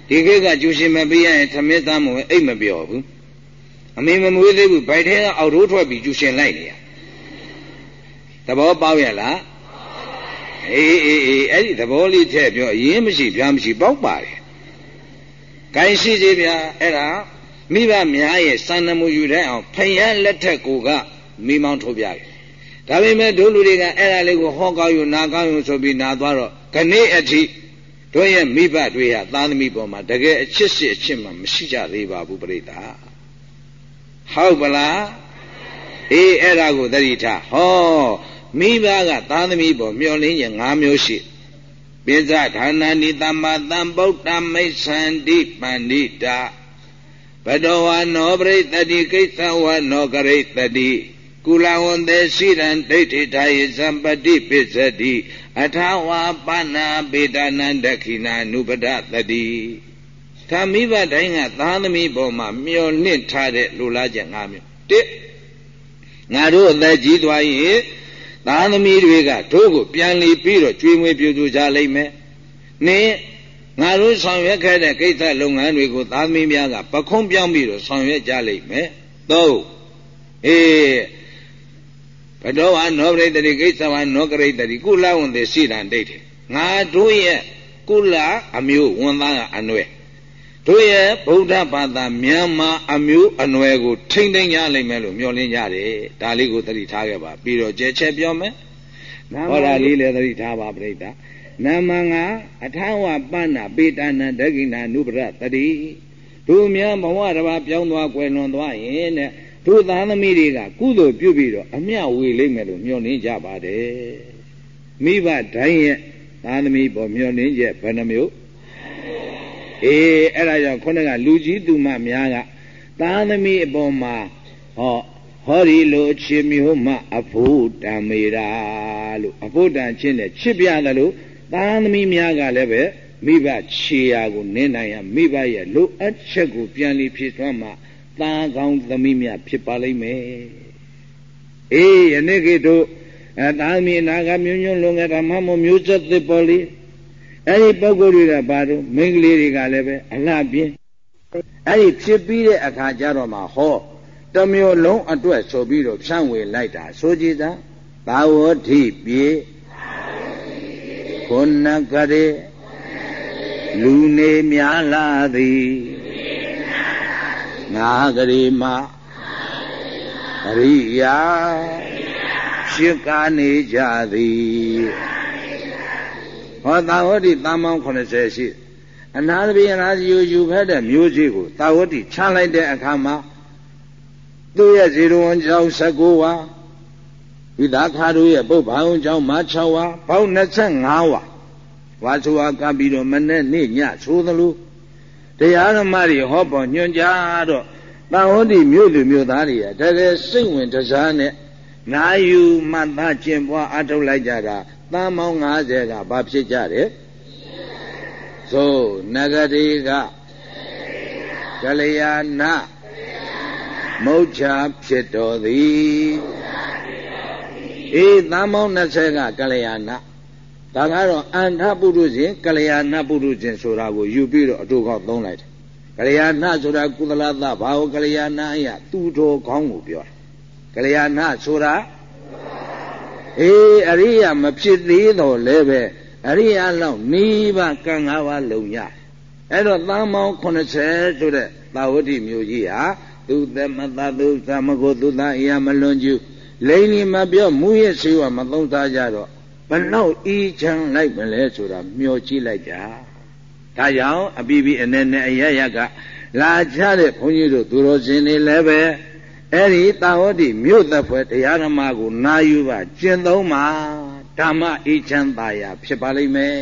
ဒီခေတ်ကကျူရှင်မပေးရရင်သမင်းသားမဝင်အိတ်မပြောဘူးအမေမမွေးသေးဘူးဗိုက်ထဲကအောက်ရိုးထွက်ပြီးကျူရှင်လိုက်နေရသဘောပေါက်ရလားအေးအေးအေးအဲ့ဒီသဘောလေးထည့်ပြောအရင်မရှိပြားမရှိပေါက်ပါတယ် ကိုင်းရှိသေးဗျာအဲ့ဒါမိဘများရဲ့စံနမူယူတဲ့အောင်ဖယံလက်ထက်ကိုကမိမောင်းထုတ်ပြတယ်ဒါပေမဲ့တို့လူတွေကအဲ့ဒါလေးကိုဟောကောင်းယူနာကောင်းယူဆိုပြီးနာသွားတော့ခဏိအထိတို့ရဲ့မိဘတွေဟာသားသမီးပေါ်မှာတကယ်အချစ်စစ်အချစ်မှမရှိကြသေးပါဘူးပြိတ္တာဟုတ်ပလားအေးအဲ့ဒါကိုသတိထားဟောမိဘကသားသမီးပေါ်မျောလင်းရင်၅မျိုးရှိ ပိဇဌာနာနိသမ္မာသံဗုဒ္ဓမိတ်ဆန္တိပန္တိတာဘဒဝါနောပရိတတိကိစ္စဝါနောကရိတတိကုလဝန္တေရှိရန်ဒိဋ္ဌိထာယဇံပတိပစ္စတိအထာဝါပနာပေတနန္တခိနာနုပဒတတိသာမိဘတိုင်းကသာသမီပေါ်မှာမျောလင့်ထားတဲ့လူလားချက်၅မျိုးတစ်ငါတို့အသက်ကြီးသွားရင် သာသမီတွေကတို့ကိုပြန်လီပြီးတော့ကျွေးမွေးပြုစုကြလိမ့်မယ်။နင်းငါတို့ဆောင်ရွက်ခဲ့တဲ့ကိစ္စလုပ်ငန်းတွေကိုသာသမီများကပခုံးပြောင်းပြီးတော့ဆောင်ရွက်ကြလိမ့်မယ်။သုံးအေးဘတော်ဝနောပရိတ္တိကိစ္စဝနောကရိတ္တိကုလဝန္တေရှိတံဒိဋ္ဌိငါတို့ရဲ့ကုလအမျိုးဝန်သားကအနွယ် တို့ရဲ့ဗုဒ္ဓဘာသာမြန်မာအမျိုးအနွယ်ကိုထိမ့်သိမ်းရလိမ့်မယ်လို့မျှော်လင့်ကြတယ်ဒါလေးကိုသတိထားခဲ့ပါပြီးတော့ကျဲချက်ပြောမယ်ဟောတာလေးလည်းသတိထားပါပြိတ္တာနာမငါအထဝပဏ္ဏပေတနာဒဂိနာနုပရတတိတို့များဘဝတစ်ပါးပြောင်းသွားကွယ်လွန်သွားရင်တဲ့တို့သားသမီးတွေကကုသိုလ်ပြုပြီးတော့အမျှဝေလိမ့်မယ်လို့မျှော်လင့်ကြပါတယ်မိဘတိုင်းရဲ့သားသမီးပေါ်မျှော်လင့်ချက်ဘယ်နှမျိုး အေးအဲ့ဒါကြောင့်ခုနကလူကြီးသူမများကသားသမီးအပေါ်မှာဟောဟောဒီလိုအချင်းမျိုးမှအဖို့တံမေတာလို့အဖို့တံချင်းနဲ့ချစ်ပြတယ်လို့သားသမီးများကလည်းပဲမိဘခြေရာကိုနင်းနိုင်ရမိဘရဲ့လိုအပ်ချက်ကိုပြန်လီဖြည့်သွင်းမှသားကောင်းသမီးများဖြစ်ပါလိမ့်မယ်အေးယနေ့ခေတ်တို့အသားမီနာကမျိုးညွန့်လွန်ခဲ့တာမှမမျိုးဆက်သစ်ပေါ်လေ အဲ့ဒီပုံကိုယ်တွေကဘာလို့မိန်းကလေးတွေကလည်းပဲအလှပြင်းအဲ့ဒီဖြစ်ပြီးတဲ့အခါကျတော့မှဟောတမျိုးလုံးအတွက်ဆိုပြီးတော့ဖြန့်ဝေလိုက်တာဆိုကြည်သာဘာဝတိပြေခုနကရေလူနေများလာသည်ငါကလေးမအရိယာရှစ်ကားနေကြသည် ဟောသာဝတိတမောင်း80ရှိအနာတပိအနာစီယူယူခဲ့တဲ့မျိုးကြီးကိုသာဝတိချလိုက်တဲ့အခါမှာသူ့ရဲ့ဇေရဝန်ကျောင်း19ဝါဝိသခါတို့ရဲ့ပုဗ္ဗံကျောင်းမှာ6ဝါပေါင်း25ဝါဝါဆိုအားကပ်ပြီးတော့မနဲ့နေ့ညသိုးသလိုတရားဓမ္မတွေဟောပေါ်ညွှန်ကြားတော့တန်ဟောဒီမြို့လူမြို့သားတွေကတကယ်စိတ်ဝင်တစားနဲ့နာယူမှတ်သားကျင့်ပွားအထုတ်လိုက်ကြတာ တန်ပေါင်း90ကဘာဖြစ်ကြတယ်သို့နဂတိကကလျာဏမုတ်ချဖြစ်တော်သည်အေးတန်ပေါင်း20ကကလျာဏဒါကတော့အန္ထပုရုဇဉ်ကလျာဏပုရုဇဉ်ဆိုတာကိုယူပြီးတော့အတူကောက်သုံးလိုက်တယ်ကလျာဏဆိုတာကုသလသဘာဝကလျာဏအယသူတော်ကောင်းကိုပြောတာကလျာဏဆိုတာ အေးအရိယာမဖြစ်သေးတော့လည်းပဲအရိယာလောက်နိဗ္ဗာန်ကံ၅ပါးလုံရအဲ့တော့သံမောင်း80ဆိုတဲ့သာဝတိမျိုးကြီးဟာသူသမတသူသမကိုသူသာအရာမလွန်ကျူးလိန်ကြီးမပြောမူရဲ့ရှိဝမသုံးစားကြတော့ဘလောက်ဤချမ်းလိုက်မလဲဆိုတာမျှော်ကြည့်လိုက်ကြဒါကြောင့်အပိပိအနေနဲ့အရရကလာချတဲ့ဘုန်းကြီးတို့သူတော်စင်တွေလည်းပဲ အဲ့ဒီတာဝတိမြို့သက်ဖွယ်တရားဓမ္မကိုနာယူပါကျင့်သုံးပါဓမ္မဤချမ်းသာယာဖြစ်ပါလိမ့်မယ်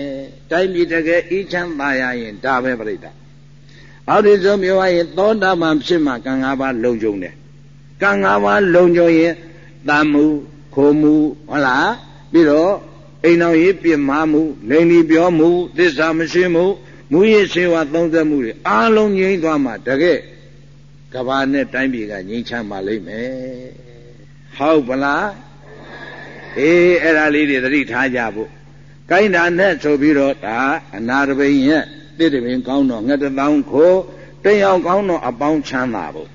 တိုင်းပြည်တကယ်ဤချမ်းသာယာရင်ဒါပဲပြိတ္တာအောက်ဒီဆုံးပြောရရင်သောတာပန်ဖြစ်မှကံ၅ပါးလုံခြုံတယ်ကံ၅ပါးလုံခြုံရင်တမ်းမှုခိုမှုဟုတ်လားပြီးတော့အိမ်တော်ရေးပြမမှုလိန်ဒီပြောမှုသစ္စာမရှိမှုမူရည်စေဝသုံးသက်မှုတွေအားလုံးငြိမ်းသွားမှတကယ် ကဘာနဲ့တိုင်းပြည်ကငြိမ်းချမ်းပါလိမ့်မယ်ဟုတ်ပလားအေးအဲ့ဒါလေးတွေသတိထားကြဖို့ကိုင်းတာနဲ့ဆိုပြီးတော့ဒါအနာတပိန်ရဲ့တိတပင်ကောင်းတော့ငှက်တောင်းခိုးတယောက်ကောင်းတော့အပေါင်းချမ်းသာဖို့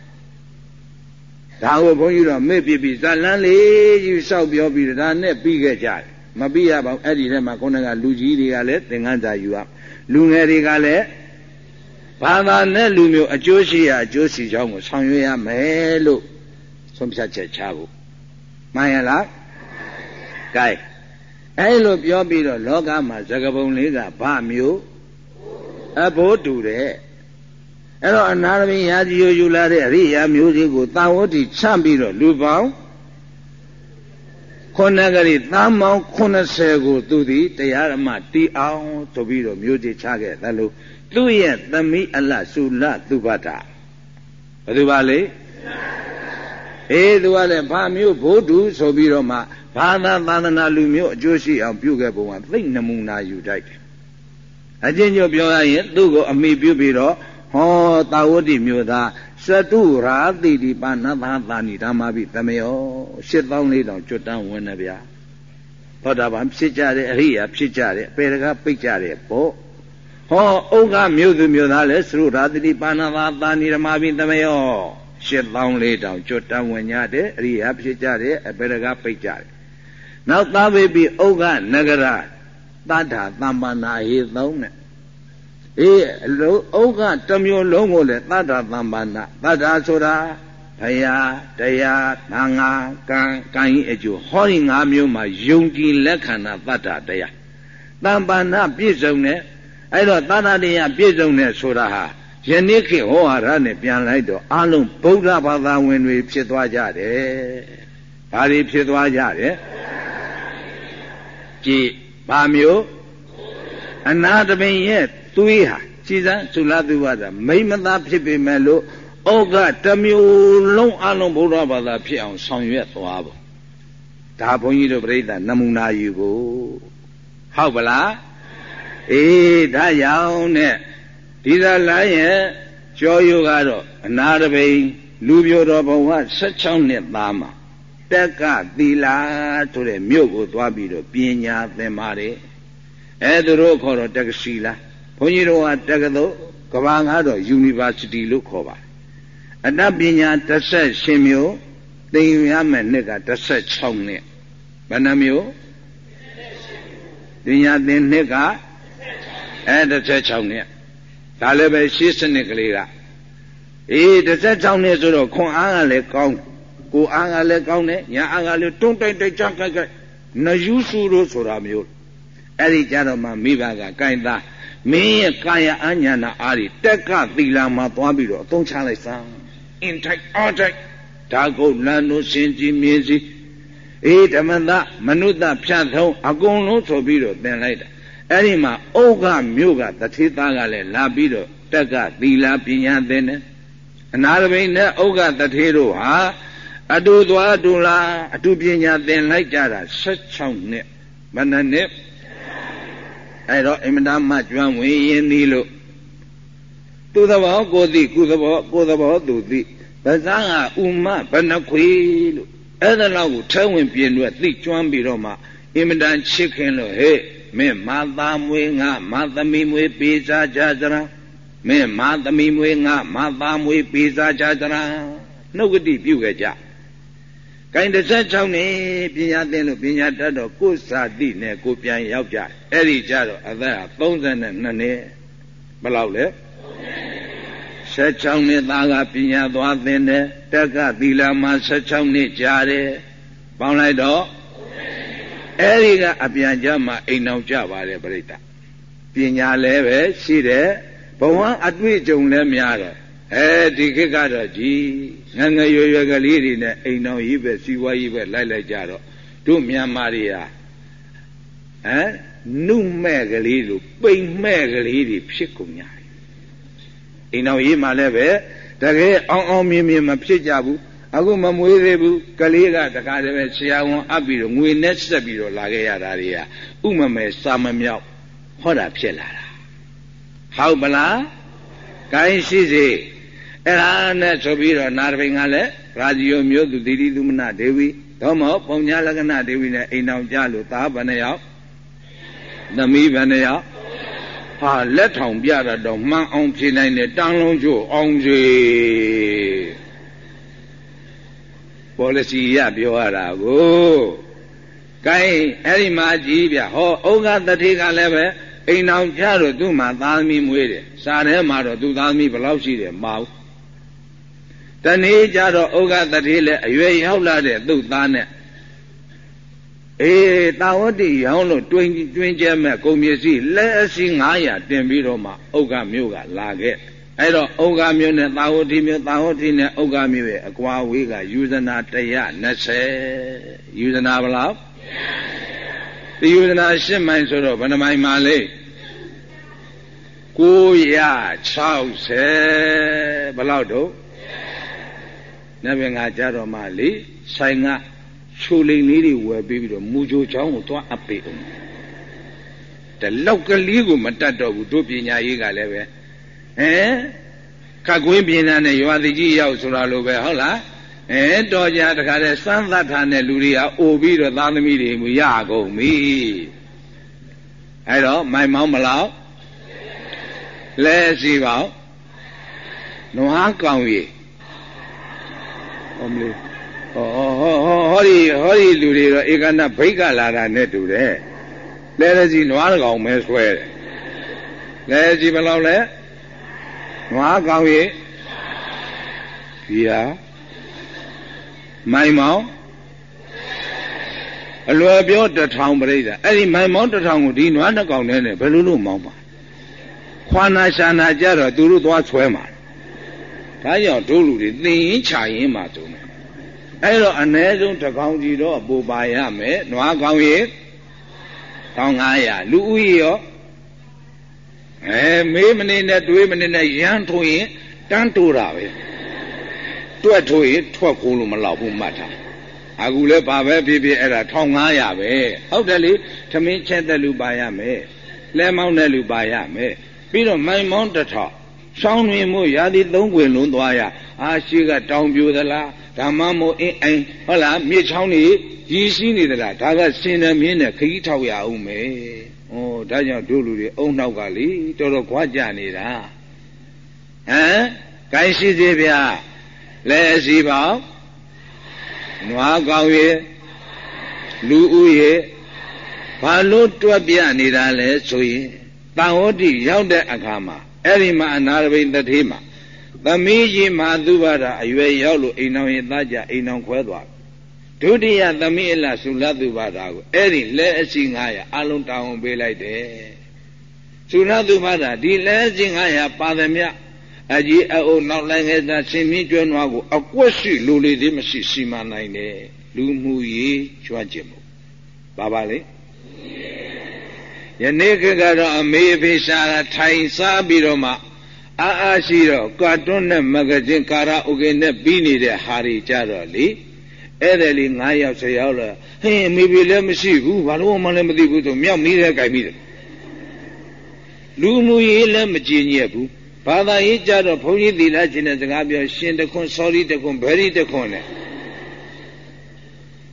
ဒါကိုဘုန်းကြီးတို့မေ့ပြပြီးဇလန်းလေးယူလျှောက်ပြောပြီးဒါနဲ့ပြီးခဲ့ကြတယ်မပြီးရပါဘူးအဲ့ဒီထဲမှာခုနကလူကြီးတွေကလည်းသင်္ကန်းစာယူရလူငယ်တွေကလည်း ဘာသာနဲ့လူမျိုးအကျိုးရှိရာအကျိုးရှိကြောင်းကိုဆောင်ရွက်ရမယ်လို့ဆုံးဖြတ်ချက်ချဖို့မှန်ရလားကဲအဲ့လိုပြောပြီးတော့လောကမှာသကပုံလေးကဗမျိုးအဘိုးတူတယ်အဲ့တော့အနာရမင်းရာဇီယယူလာတဲ့အရိယာမျိုးစီကိုတာဝတိချမ်းပြီးတော့လူပေါင်းခုနကလေးသမ်းမောင်း80ကိုသူသည်တရားဓမ္မတီးအောင်ဆိုပြီးတော့မျိုးကြီးချခဲ့တယ်လို့ သူ့ရဲ့သမီးအလတ်စုလသုဘတာဘယ်သူပါလဲအေးသူကလည်းဘာမျိုးဘိုးတူဆိုပြီးတော့မှဘာသာသာသနာလူမျိုးအကျိုးရှိအောင်ပြုခဲ့ပုံကသိနမူနာယူတတ်တယ်အချင်းချင်းပြောရရင်သူ့ကိုအမိပြုပြီးတော့ဟောတာဝတိမျိုးသားစတုရာတိတိပါဏသာသာနိဓမ္မပိသမယော8400ကျွတ်တန်းဝင်နေဗျာဘောဓဘာဖြစ်ကြတဲ့အရိယာဖြစ်ကြတဲ့ပေရကပိတ်ကြတဲ့ပေါ့ ဟောဥက္ကမြို့သူမြို့သားလည်းသရုရာတိပါဏဝါပါဏိရမဘိသမယော14400ကျွတ်တန်ဝင်ကြတဲ့အရိယာဖြစ်ကြတဲ့အပေရကပိတ်ကြတယ်နောက်သာဝေပိဥက္ကနဂရသတ္ထာသမ္ပန္နာဟေသုံးနဲ့အေးဥက္ကတမျိုးလုံးကိုလည်းသတ္ထာသမ္ပန္နာသတ္ထာဆိုတာဘုရားတရားသံဃာကံကံဤအကျိုးဟောဒီ၅မျိုးမှာယုံကြည်လက်ခံတာသတ္တတရားတမ္ပန္နပြည့်စုံတဲ့ အဲ့တော့သာသတရားပြည့်စုံတယ်ဆိုတာဟာယနေ့ခေတ်ဟောဟာရနဲ့ပြန်လိုက်တော့အလုံးဗုဒ္ဓဘာသာဝင်တွေဖြစ်သွားကြတယ်။ဘာတွေဖြစ်သွားကြတယ်။ကြည်ဘာမျိုးအနာတပင်ရဲ့သွေးဟာကြည်စမ်းသုလသုဝါဒမိမသားဖြစ်ပေမဲ့လို့ဩကတမျိုးလုံးအလုံးဗုဒ္ဓဘာသာဖြစ်အောင်ဆောင်ရွက်သွားဖို့ဒါဘုန်းကြီးတို့ပြိဿနမူနာယူဖို့ဟုတ်ပလား အေးဒါရောင်နဲ့ဒီသာလာရဲ့ကြောယုကတော့အနာတပိန်လူပြိုတော်ဘုံက16နှစ်သားမှာတက်ကသီလာဆိုတဲ့မြို့ကိုသွားပြီးတော့ပညာသင်ပါတယ်အဲသူတို့ခေါ်တော့တက္ကစီလာဘုန်းကြီးတို့ကတက္ကသိုလ်ကဘာငါတော့ University လို့ခေါ်ပါတယ်အတတ်ပညာ18မျိုးသင်ယူရမယ့်နှစ်က16နှစ်ဘယ်နှမျိုးပညာသင်နှစ်က18 အဲ16နှစ်ဒါလည်းပဲရှေးစနစ်ကလေးကအေး16နှစ်ဆိုတော့ခွန်အားကလည်းကောင်းကိုအားကလည်းကောင်းတယ်ညာအားကလည်းတွန်းတိုက်တိုက်ကြကြကြနယူစုလို့ဆိုတာမျိုးအဲ့ဒီကြတော့မှမိဘကကင်သားမင်းရဲ့ကာယအညာနာအားတွေတက်ကသီလာမှာသွားပြီးတော့အသုံးချလိုက်စမ်း in tight all tight ဒါကုတ်လန်တို့စင်ကြည်မြင်စီအေးဓမ္မတမနုဿဖြတ်ဆုံးအကုန်လုံးဆိုပြီးတော့သင်လိုက်တာ အဲ့ဒီမှာဥက္ကမြို့ကတထေသားကလည်းလာပြီးတော့တက်ကသီလပညာသင်တယ်အနာရဘိန်နဲ့ဥက္ကတထေတို့ဟာအတူသွားအတူလာအတူပညာသင်လိုက်ကြတာ16နှစ်မနက်နေ့အဲ့တော့အင်မတန်မှကျွမ်းဝင်ရင်းသည်လို့သူသဘောကိုသိကုသဘောကိုသဘောသူသိဗဇာကဥမဘနခွေလို့အဲ့ဒါလောက်ကိုထဲဝင်ပြင်လို့သိကျွမ်းပြီးတော့မှအင်မတန်ချစ်ခင်လို့ဟဲ့ မင်းမာသားမွေးငါမာသမီးမွေးပေးစားကြစရာမင်းမာသမီးမွေးငါမာသားမွေးပေးစားကြစရာနှုတ်ကတိပြုခဲ့ကြ။ဂိုင်း16နဲ့ပညာသင်လို့ပညာတတ်တော့ကိုယ်စာတိနဲ့ကိုပြန်ရောက်ကြ။အဲ့ဒီကြတော့အသက်32နှစ်ဘယ်လောက်လဲ16နှစ်သားကပညာသွားသင်တယ်တက်ကသီလမှာ16နှစ်ကြာတယ်ပေါင်းလိုက်တော့ အဲဒီကအပြန်ကြမှာအိမ်အောင်ကြပါတယ်ပြိတ္တပညာလည်းပဲရှိတယ်ဘဝအတွေ့အကြုံလည်းများတယ်အဲဒီခေတ်ကတော့ကြီးငငယ်ရွယ်ရွယ်ကလေးတွေနဲ့အိမ်အောင်ကြီးပဲစီဝါကြီးပဲလိုက်လိုက်ကြတော့တို့မြန်မာတွေဟာဟမ်နုမဲ့ကလေးလိုပိန်မဲ့ကလေးတွေဖြစ်ကုန်ကြတယ်အိမ်အောင်ကြီးမှလည်းပဲတကယ်အောင်အောင်မြင်မြင်မဖြစ်ကြဘူး အခုမမွေးသေးဘူးကလေးကတခါတည်းပဲဆရာဝန်အပ်ပြီးတော့ငွေနဲ့ဆက်ပြီးတော့လာခဲ့ရတာတွေကဥမမဲစာမမြောက်ဟောတာဖြစ်လာတာဟုတ်မလားဂိုင်းရှိစေအဲ့ဒါနဲ့ဆိုပြီးတော့နာရပိန်ကလည်းရာဇီယိုမျိုးသူတိတိသူမနာဒေဝီတော့မဟုတ်ပုံညာလက္ခဏာဒေဝီနဲ့အိမ်တော်ကြလို့သားဘယ်နှယောက်သမီးဘယ်နှယောက်ဟာလက်ထောင်ပြတာတော့မှန်အောင်ဖြေနိုင်တယ်တန်လုံးချို့အောင်စေ policy ရပြောရတာကိုကဲအဲ့ဒီမှာကြည့်ဗျဟောဥက္ကတတိကလည်းပဲအိမ်အောင်ကြတော့သူ့မှာသားသမီးမွေးတယ်စာထဲမှာတော့သူ့သားသမီးဘယ်လောက်ရှိတယ်မအောင်တနေ့ကြတော့ဥက္ကတတိလည်းအရွယ်ရောက်လာတဲ့သူ့သားနဲ့အေးတာဝတိရောင်းလို့တွင်တွင်ကျဲမဲ့ကုန်ပစ္စည်းလက်အစီ900တင်ပြီးတော့မှဥက္ကမျိုးကလာခဲ့ အဲ့တော့ဥက္ကမျိုးနဲ့သာဝတိမျိုးသာဝတိနဲ့ဥက္ကမျိုးရဲ့အကွာဝေးကယူဇနာ120ယူဇနာဘလောက်ဒီယူဇနာ8မိုင်ဆိုတော့ဘယ်နှမိုင်မှာလဲ960ဘလောက်တော့နတ်ဘင်္ဂါကြတော့မှလေဆိုင်ကချိုလိန်လေးတွေဝယ်ပေးပြီးတော့မူဂျိုချောင်းကိုသွားအပ်ပေးအောင်တလောက်ကလေးကိုမတတ်တော့ဘူးတို့ပညာရေးကလည်းပဲ ဟမ်ခက်ကွင်းပြင်လာနဲ့ရွာတိကြီးရောက်ဆိုတာလိုပဲဟုတ်လားအဲတော်ကြတခါတည်းစမ်းသတ်ထားတဲ့လူတွေကအိုပြီးတော့သားသမီးတွေမူရကုန်ပြီအဲ့တော့မိုင်မောင်းမလောက်လဲစီပေါင်းနွားကောင်ရီဟောမလေးဟောဟောဟောဒီဟောဒီလူတွေတော့ဧကနာဘိတ်ကလာတာနဲ့တူတယ်လဲလဲစီနွားကောင်မဲဆွဲတယ်လဲစီဘယ်လောက်လဲ နွားကောင်ရီဒီဟာမိုင်မောင်းအလွယ်ပြောတထောင်ပြိဿအဲ့ဒီမိုင်မောင်းတထောင်ကိုဒီနွားနှစ်ကောင်နဲ့ဘယ်လိုလုပ်မောင်းပါခွာနာရှာနာကြတော့သူတို့သွားဆွဲမှာဒါကြောင့်တို့လူတွေသင်ရင်ခြာရင်မှာတုံးတယ်အဲ့တော့အ ਨੇ ဆုံးတကောင်ကြီးတော့ပူပါရမယ်နွားကောင်ရေ1900လူဦးရေရော အဲမေးမနေနဲ့တွေးမနေနဲ့ရမ်းထုံရင်တန်းတိုးတာပဲတွက်ထိုးရင်ထွက်ခိုးလို့မလောက်ဘူးမှတ်ထားအခုလည်းဘာပဲဖြစ်ဖြစ်အဲ့ဒါ1500ပဲဟုတ်တယ်လေသမင်းချက်တဲ့လူပါရမယ်လဲမောင်းတဲ့လူပါရမယ်ပြီးတော့မိုင်မောင်းတစ်ထောင်ရှောင်းတွင်မို့ရာသီသုံးခွင်လုံးသွားရအာရှိကတောင်ပြိုသလားဓမ္မမို့အင်းအိမ်ဟုတ်လားမြေချောင်းတွေရည်ရှိနေသလားဒါကစင်တယ်မြင်းနဲ့ခကြီးထောက်ရအောင်မယ် ဩဒါကြောင့်တို့လူတွေအုံနောက်ကလေတော်တော်ကြွားကြနေတာဟမ်ကိုင်းရှိသေးဗျာလဲစီပေါင်းနွားကောင်းရေလူဦးရေဘာလို့တွက်ပြနေတာလဲဆိုရင်တန်ဟောတိရောက်တဲ့အခါမှာအဲ့ဒီမှာအနာရဘိန်တထေးမှာသမီးကြီးမာသူဘာသာအရွယ်ရောက်လို့အိမ်အောင်ရင်သားကြအိမ်အောင်ခွဲသွား ဒုတိယသမီးအလသုလသူဘာသာကိုအဲ့ဒီလဲအစီ900အလုံးတောင်းပေးလိုက်တယ်သုလသူဘာသာဒီလဲအစီ900ပါသမျှအကြီးအအုပ်နောက်လိုက်ငယ်သာရှင်မင်းကျွမ်းနွားကိုအကွက်ရှိလူလေးတွေမရှိစီမံနိုင်တယ်လူမှုရေးကျွမ်းကျင်မှုပါပါလေယနေ့ခေတ်ကတော့အမေအဖေရှာတာထိုင်စားပြီးတော့မှအာအားရှိတော့ကာတွန်းနဲ့မဂဇင်းကာရာအိုကေနဲ့ပြီးနေတဲ့ဟာတွေကြတော့လေ အဲ့ဒါလေး9ယောက်10ယောက်လာဟင်းအမေဖေလည်းမရှိဘူးဘာလို့မှလည်းမသိဘူးဆိုမြောက်မိတဲ့ကြိုင်မိတယ်လူမှုရေးလည်းမကြည်ညက်ဘူးဘာသာရေးကြတော့ဘုန်းကြီးသီလရှင်တဲ့စကားပြောရှင်တခွန်းစောရီတခွန်းဗရီတခွန်းနဲ့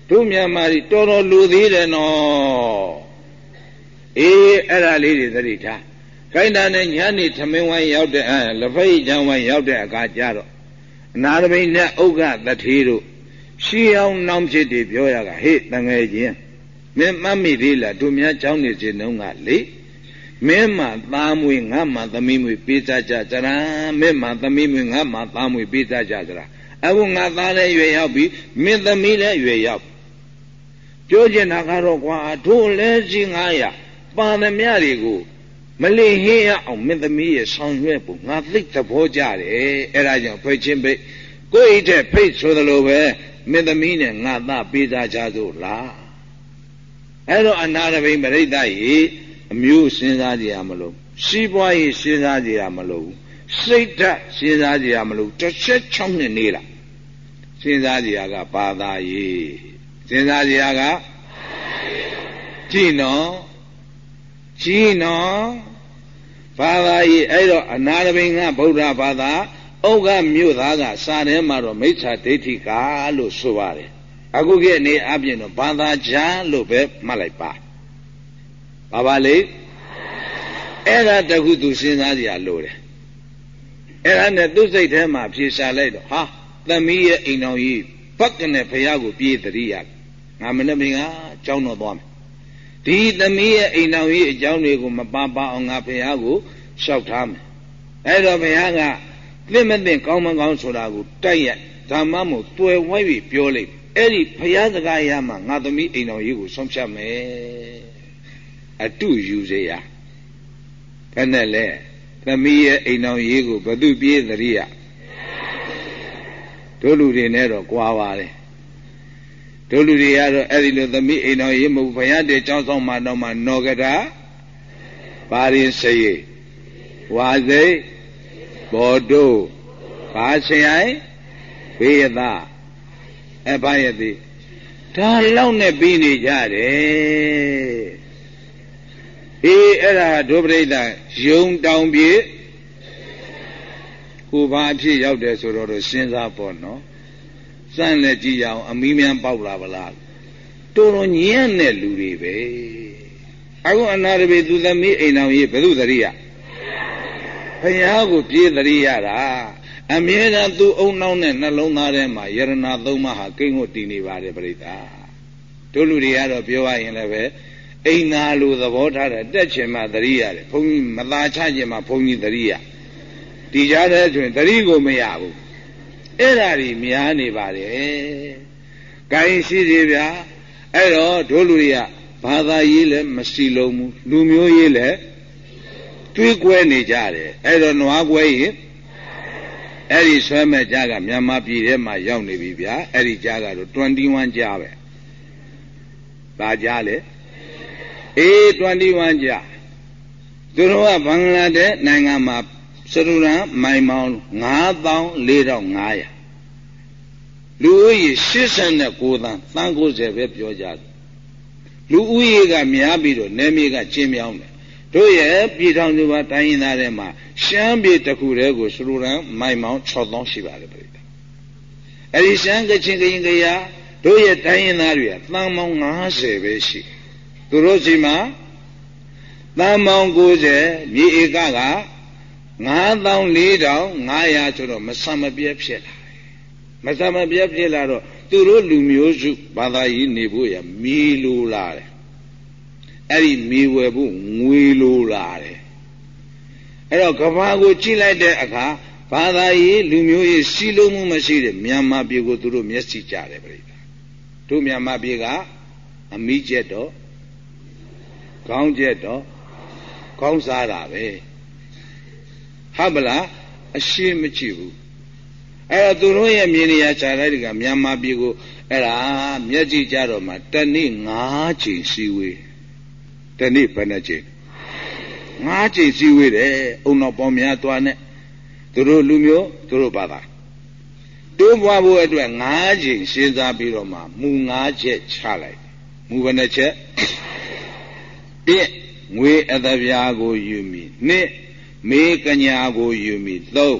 တို့မြန်မာကြီးတော်တော်လူသေးတယ်နော်အေးအဲ့ဒါလေးတွေသတိထားခိုင်းတာနဲ့ညနေသမင်းဝိုင်းရောက်တဲ့အဲလဖိတ်ချမ်းဝိုင်းရောက်တဲ့အခါကျတော့အနာရမိန်နဲ့ဥက္ကသတိတို့ ရှီအောင်နောင်ဖြစ်တယ်ပြောရကဟေ့တငယ်ချင်းမင်းမမိသေးလားသူများကြောင်းနေခြင်းတုန်းကလေမင်းမှသားမွေငါမှသမီးမွေပေးစားကြကြလားမင်းမှသမီးမွေငါမှသားမွေပေးစားကြကြလားအခုငါသားလည်းရွယ်ရောက်ပြီမင်းသမီးလည်းရွယ်ရောက်ပြောချင်တာကတော့ကွာတို့လဲစီ900ပါသမျှတွေကိုမလင်ဟင်းရအောင်မင်းသမီးရဲ့ဆောင်ရွက်ဖို့ငါသိသဘောကြတယ်အဲဒါကြောင့်ဖွဲ့ချင်းပဲကိုယ့်အိတ်တဲ့ဖိတ်ဆိုသလိုပဲ မင်းသမီးနဲ့ငါသားပေးစားကြစို့လားအဲ့တော့အနာရဘိမရိတ်ရေအမျိုးစဉ်းစားကြရမလို့စီးပွားရေးစဉ်းစားကြရမလို့စိတ်ဓာတ်စဉ်းစားကြရမလို့တစ်ချက်ချောင်းနဲ့နေလားစဉ်းစားကြရကဘာသာရေးစဉ်းစားကြရကကြည့်နော်ကြည့်နော်ဘာသာရေးအဲ့တော့အနာရဘိင်ကဗုဒ္ဓဘာသာ ဩဃမြို့သားကစာထဲမှာတော့မိစ္ဆာဒိဋ္ဌိကလို့ဆိုပါတယ်အခုခေတ်အနေအပြင်တော့ဘာသာချမ်းလို့ပဲမှတ်လိုက်ပါဘာပါလေအဲ့ဒါတခုသူစဉ်းစားကြရလို့တယ်အဲ့ဒါနဲ့သူ့စိတ်ထဲမှာဖြေရှာလိုက်တော့ဟာသမီးရဲ့အိမ်တော်ကြီးဘက်ကနဲ့ဖះကိုပြေးတရိယာငါမနေ့မင်းကကြောင်းတော့သွားမယ်ဒီသမီးရဲ့အိမ်တော်ကြီးအကြောင်းတွေကိုမပါပါအောင်ငါဖះကိုလျှောက်ထားမယ်အဲ့တော့ဖះက သင့်မသင့်ကောင်းမကောင်းဆိုတာကိုတိုက်ရဓမ္မမို့တွေ့ဝိုင်းပြီးပြောလိုက်အဲ့ဒီဖះစကားရမှာငါသမီးအိမ်တော်ကြီးကိုဆုံးဖြတ်မယ်အတုယူစေရဘယ်နဲ့လဲသမီးရဲ့အိမ်တော်ရေးကိုဘသူပြေးသတိရတို့လူတွေနဲ့တော့ကြွားပါတယ်တို့လူတွေကတော့အဲ့ဒီလိုသမီးအိမ်တော်ရေးမဟုတ်ဘုရားတေကျောင်းဆောင်မှတော့မှနော်ကတာပါရင်စရိဝါစိတ် ဘောတို့ဘာဆင်ရိုင်ဘေးရသားအဘယတိဒါလောက်နဲ့ပြီးနေကြတယ်အေးအဲ့ဒါဒုပရိသယုံတောင်ပြေကိုဘာအဖြစ်ရောက်တယ်ဆိုတော့စဉ်းစားပေါ့နော်စမ်းလက်ကြည့်ရအောင်အမီးမြန်ပေါက်လာဗလားတော်တော်ညံ့တဲ့လူတွေပဲအခုအနာရဘေသူသမီးအိမ်တော်ကြီးဘယ်သူသတိရ ဘုရားကိုပြေးသတိရတာအမြဲတမ်းသူ့အုံနှောင်းတဲ့နှလုံးသားထဲမှာယရနာသုံးပါးဟာကိန်းကိုတည်နေပါတယ်ပြိတ္တာတို့လူတွေကတော့ပြောရရင်လည်းပဲအိမ်နာလိုသဘောထားတယ်တက်ချင်မှသတိရတယ်ဘုန်းကြီးမသာချချင်မှဘုန်းကြီးသတိရဒီကြားတဲ့ဆိုရင်သတိကိုမရဘူးအဲ့ဓာတွေများနေပါတယ်။ကိုင်းရှိစီဗျာအဲ့တော့တို့လူတွေကဘာသာရေးလည်းမရှိလုံးဘူးလူမျိုးရေးလည်း တွေးကွဲနေကြတယ်အဲ့တော့နွားကွဲရင်အဲ့ဒီဆွဲမဲ့ကြားကမြန်မာပြည်ထဲမှာရောက်နေပြီဗျာအဲ့ဒီကြားကတော့21ကြားပဲဘာကြားလဲအေး21ကြားသူတို့ကဘင်္ဂလားဒေ့နိုင်ငံမှာစရူရန်မိုင်မောင်း94,500လူဦးရေ89သန်းသန်း90ပဲပြောကြတယ်လူဦးရေကများပြီးတော့နယ်မြေကကျင်းမြောင်းတယ် တို့ရဲ့ပြည်ထောင်စုပါတိုင်းရင်းသားတွေမှာရှမ်းပြည်တစ်ခုတည်းကိုစရူရန်မိုင်မောင်း6000ရှိပါတယ်ပြိတ္တာအဲ့ဒီရှမ်းကချင်းကရင်ကရတို့ရဲ့တိုင်းရင်းသားတွေကသန်းပေါင်း90ပဲရှိသူတို့စီမှာသန်းပေါင်း90မြေဧကက94,500ဆိုတော့မဆမပြဲဖြစ်လာမဆမပြဲဖြစ်လာတော့သူတို့လူမျိုးစုဘာသာရေးနေဖို့ရမီလိုလာတယ် အဲ့ဒီမီဝယ်ဖို့ငွေလိုလာတယ်အဲ့တော့ကဘာကိုကြည့်လိုက်တဲ့အခါဘာသာရေးလူမျိုးရေးစီလုံးမှုမရှိတဲ့မြန်မာပြည်ကိုသူတို့မျက်စိကြတယ်ပြိတ္တာတို့မြန်မာပြည်ကအမိကျက်တော့ခေါင်းကျက်တော့ခေါင်းစားတာပဲဟုတ်ပလားအရှိမကြည့်ဘူးအဲ့တော့သူတို့ရဲ့မြင်နေရခြားလိုက်တွေကမြန်မာပြည်ကိုအဲ့ဒါမျက်ကြည့်ကြတော့မှတနေ့၅ချိန်စီဝေး တနေ့ဘယ်နှချိန်၅ချိန်စီဝေးတယ်အုံတော်ပေါင်းများသွားနဲ့သူတို့လူမျိုးသူတို့ဘာသာတိုးပွားဖို့အတွက်၅ချိန်စဉ်းစားပြီးတော့မှမူ၅ချက်ချလိုက်မူဘယ်နှချက်၁ငွေအသပြားကိုယူမိနှစ်မေကညာကိုယူမိ၃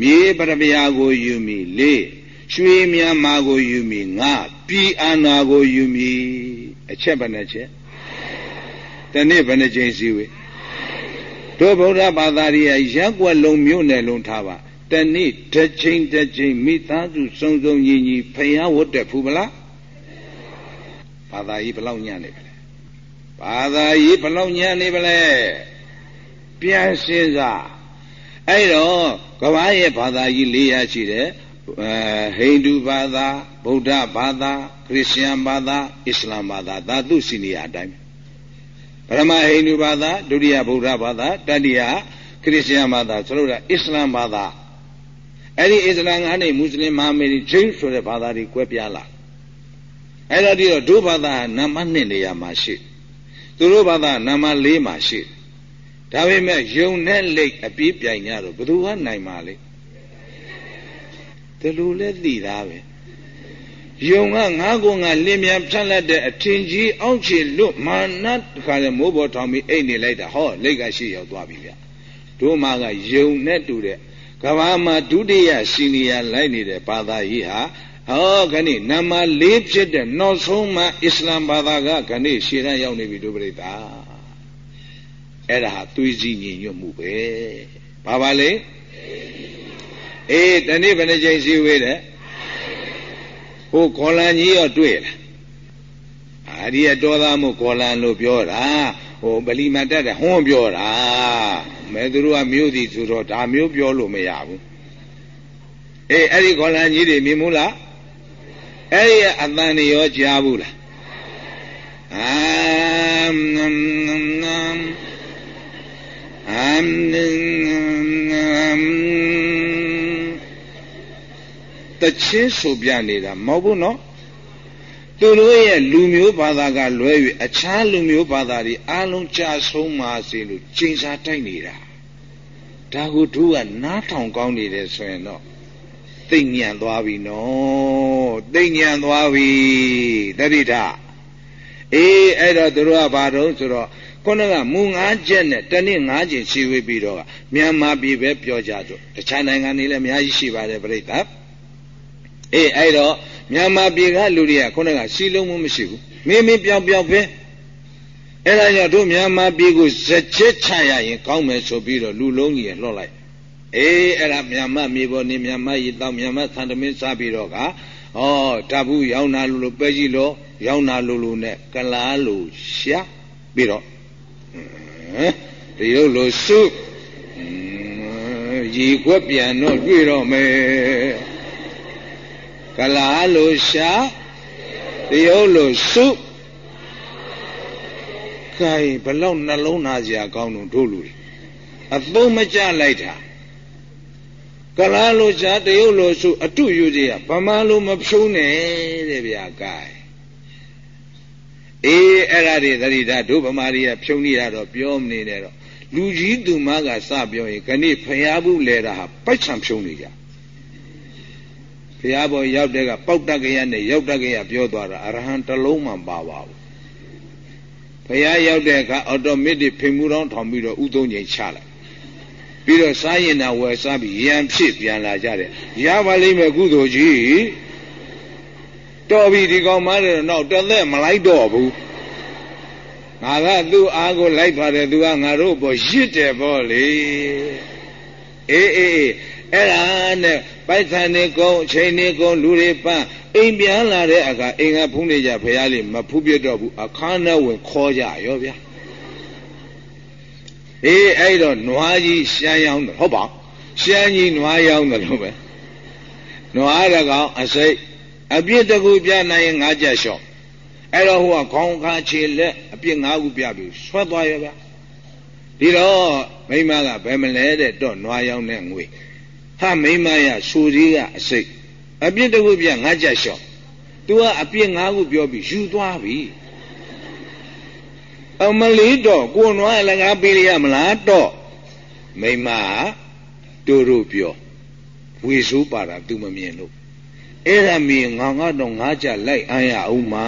မြေပရမယာကိုယူမိ၄ရွှေမြန်မာကိုယူမိ၅ပြည်အာနာကိုယူမိအချက်ဘယ်နှချက် တနေ့ဘယ်နှချိန်စီဝေတို့ဗုဒ္ဓဘာသာရဲ့ရက်ွက်လုံးမြို့နယ်လုံးထားပါတနေ့တစ်ချိန်တစ်ချိန်မိသားစုစုံစုံညီညီဖျားဝတ်တယ်ဖူမလားဘာသာကြီးဘလောက်ညံ့နေပါလဲဘာသာကြီးဘလောက်ညံ့နေပါလဲပြန်စဉ်းစားအဲ့တော့ကမ္ဘာရဲ့ဘာသာကြီး၄ရာရှိတယ်ဟိန္ဒူဘာသာဗုဒ္ဓဘာသာခရစ်ယာန်ဘာသာအစ္စလာမ်ဘာသာသာသူစီနီယာအတိုင်း ပရမဟိန္ဒူဘာသာဒုတိယဗုဒ္ဓဘာသာတတိယခရစ်ယာန်ဘာသာဆိုလို့အစ္စလာမ်ဘာသာအဲ့ဒီအစ္စလာမ်ကနေမွတ်စလင်မဟာမေရီဂျိန်းဆိုတဲ့ဘာသာတွေကွဲပြားလာအဲ့တော့ဒီတော့ဒုဘာသာနံပါတ်2နေရာမှာရှိသူတို့ဘာသာနံပါတ်4မှာရှိဒါပေမဲ့ယုံနဲ့လိတ်အပြေးပြိုင်ကြတော့ဘယ်သူကနိုင်မှာလဲဒီလိုလဲသိတာပဲ ယုံကငါးကိုငါလင်းမြန်ဖြန့်လက်တဲ့အထင်ကြီးအောက်ခြေလွတ်မာနတခါလေမိုးပေါ်ထောင်ပြီးအိတ်နေလိုက်တာဟောလိတ်ကရှိရောက်သွားပြီဗျတို့မှကယုံနဲ့တူတဲ့ကဘာမှာဒုတိယစီနီယာလိုက်နေတဲ့ဘာသာကြီးဟာဟောခဏိနမလေးဖြစ်တဲ့နောက်ဆုံးမှအစ္စလမ်ဘာသာကခဏိရှေ့တန်းရောက်နေပြီဒုပရိသအဲ့ဒါဟာသွေးစည်းညီညွတ်မှုပဲဘာပါလဲအေးတနေ့ဘယ်နှချိန်ရှိဝေးတယ် ဟိုခေါ်လန်ကြီးရောတွေ့လားအာဒီအတော်သားမို့ခေါ်လန်လို့ပြောတာဟိုဗလီမတက်တဲ့ဟွန်းပြောတာမဲသူတို့ကမြို့စီဆိုတော့ဒါမျိုးပြောလို့မရဘူးအေးအဲ့ဒီခေါ်လန်ကြီးတွေမြင်မှုလားအဲ့ဒီအတန်တွေရောကြားဘူးလားအာအမ် တချင်းဆိုပြနေတာမဟုတ်ဘူးနော်သူတို့ရဲ့လူမျိုးဘာသာကလွဲ၍အခြားလူမျိုးဘာသာတွေအလုံးကြဆုံးပါစေလို့ချိန်စာတိုက်နေတာဒါကိုသူကနားထောင်ကောင်းနေတယ်ဆိုရင်တော့သိညံသွားပြီနော်သိညံသွားပြီတတိထအေးအဲ့တော့သူတို့ကဘာတော့ဆိုတော့ခုနကမူငါးချက်နဲ့တနေ့ငါးချက်ရှိဝေးပြီးတော့မြန်မာပြည်ပဲပြောကြဆိုတခြားနိုင်ငံတွေလည်းအများကြီးရှိပါတယ်ပြိဿ အေးအဲ့တော့မြန်မာပြည်ကလူတွေကခုနကစီလုံးမှုမရှိဘူးမင်းမင်းပြောင်ပြောင်ပဲအဲ့ဒါကြောင့်တို့မြန်မာပြည်ကိုဇက်ချက်ချရရင်ကောင်းမယ်ဆိုပြီးတော့လူလုံးကြီးရလှော့လိုက်အေးအဲ့ဒါမြန်မာမြေပေါ်နေမြန်မာရေတောင်မြန်မာသံတမင်းစားပြီးတော့ကဩတဘူးရောင်းနာလူလိုပဲကြီးလို့ရောင်းနာလူလိုနဲ့ကလားလူရှာပြီးတော့ဒီလိုလိုစုရီခွက်ပြန်တော့တွေ့တော့မယ် ကလားလိုရှာဒီလိုလိုစုခိုင်ဘလောက်နှလုံးသားစရာကောင်းတော့တို့လူတွေအသုံးမကျလိုက်တာကလားလိုရှာတရုပ်လိုစုအတုယူကြရဗမာလိုမဖြုံးနဲ့တဲ့ဗျာကိုင်အေးအဲ့ဒါတွေသတိထားတို့ဗမာတွေကဖြုံနေရတော့ပြောမနေနဲ့တော့လူကြီးသူမကစပြောရင်ခဏဖျားဘူးလဲတာဟာပိုက်ဆံဖြုံနေကြ ဖျားပေါ်ရောက်တဲ့ကပေါက်တက်ကရနဲ့ရောက်တက်ကရပြောသွားတာအရဟံတလုံးမှပါပါဘူးဖျားရောက်တဲ့အခါအော်တိုမက်တစ်ဖိမှုတော်ထောင်ပြီးတော့ဥသုံးချိန်ချလိုက်ပြီးတော့စားရင်နာဝယ်စားပြီးရံဖြစ်ပြန်လာကြတယ်ရပါလိမ့်မယ်ကုသိုလ်ကြီးတော်ပြီဒီကောင်မတဲ့တော့တသက်မလိုက်တော့ဘူးငါကသူ့အားကိုလိုက်ပါတယ်သူကငါတို့ပေါ်ရစ်တယ်ပေါ့လေအေးအေး အဲ့ဒါနဲ့ပိုက်ဆံနေကုန်အချိန်နေကုန်လူတွေပန်းအိမ်ပြန်လာတဲ့အခါအိမ်ကဖုံးနေကြဖရားလေးမဖူးပြတော့ဘူးအခါနဲ့ဝင်ခေါ်ကြရောဗျာအေးအဲ့တော့နွားကြီးရှမ်းရောင်းတယ်ဟုတ်ပါရှမ်းကြီးနွားရောင်းတယ်လို့ပဲနွားတကောင်အစိတ်အပြစ်တကူပြနိုင်ရင်ငါးချက်လျှော့အဲ့တော့ဟိုကခေါင်းခါခြေလက်အပြစ်၅ခုပြပြီးဆွဲသွားရဗျဒီတော့မိမကဘယ်မလဲတဲ့တော့နွားရောင်းတဲ့ငွေ ဟာမိမရဆူကြီးကအစိတ်အပြစ်တခုပြငါးချက်လျှော့ तू ကအပြစ်၅ခုပြောပြီးယူသွားပြီအမလီတော့ကိုနွားလည်းငါပေးရမလားတော့မိမတို့တို့ပြောဝေဆိုးပါတာ तू မမြင်လို့အဲ့ဒါမြင်ငါငါတော့ငါကြလိုက်အမ်းရအောင်မှာ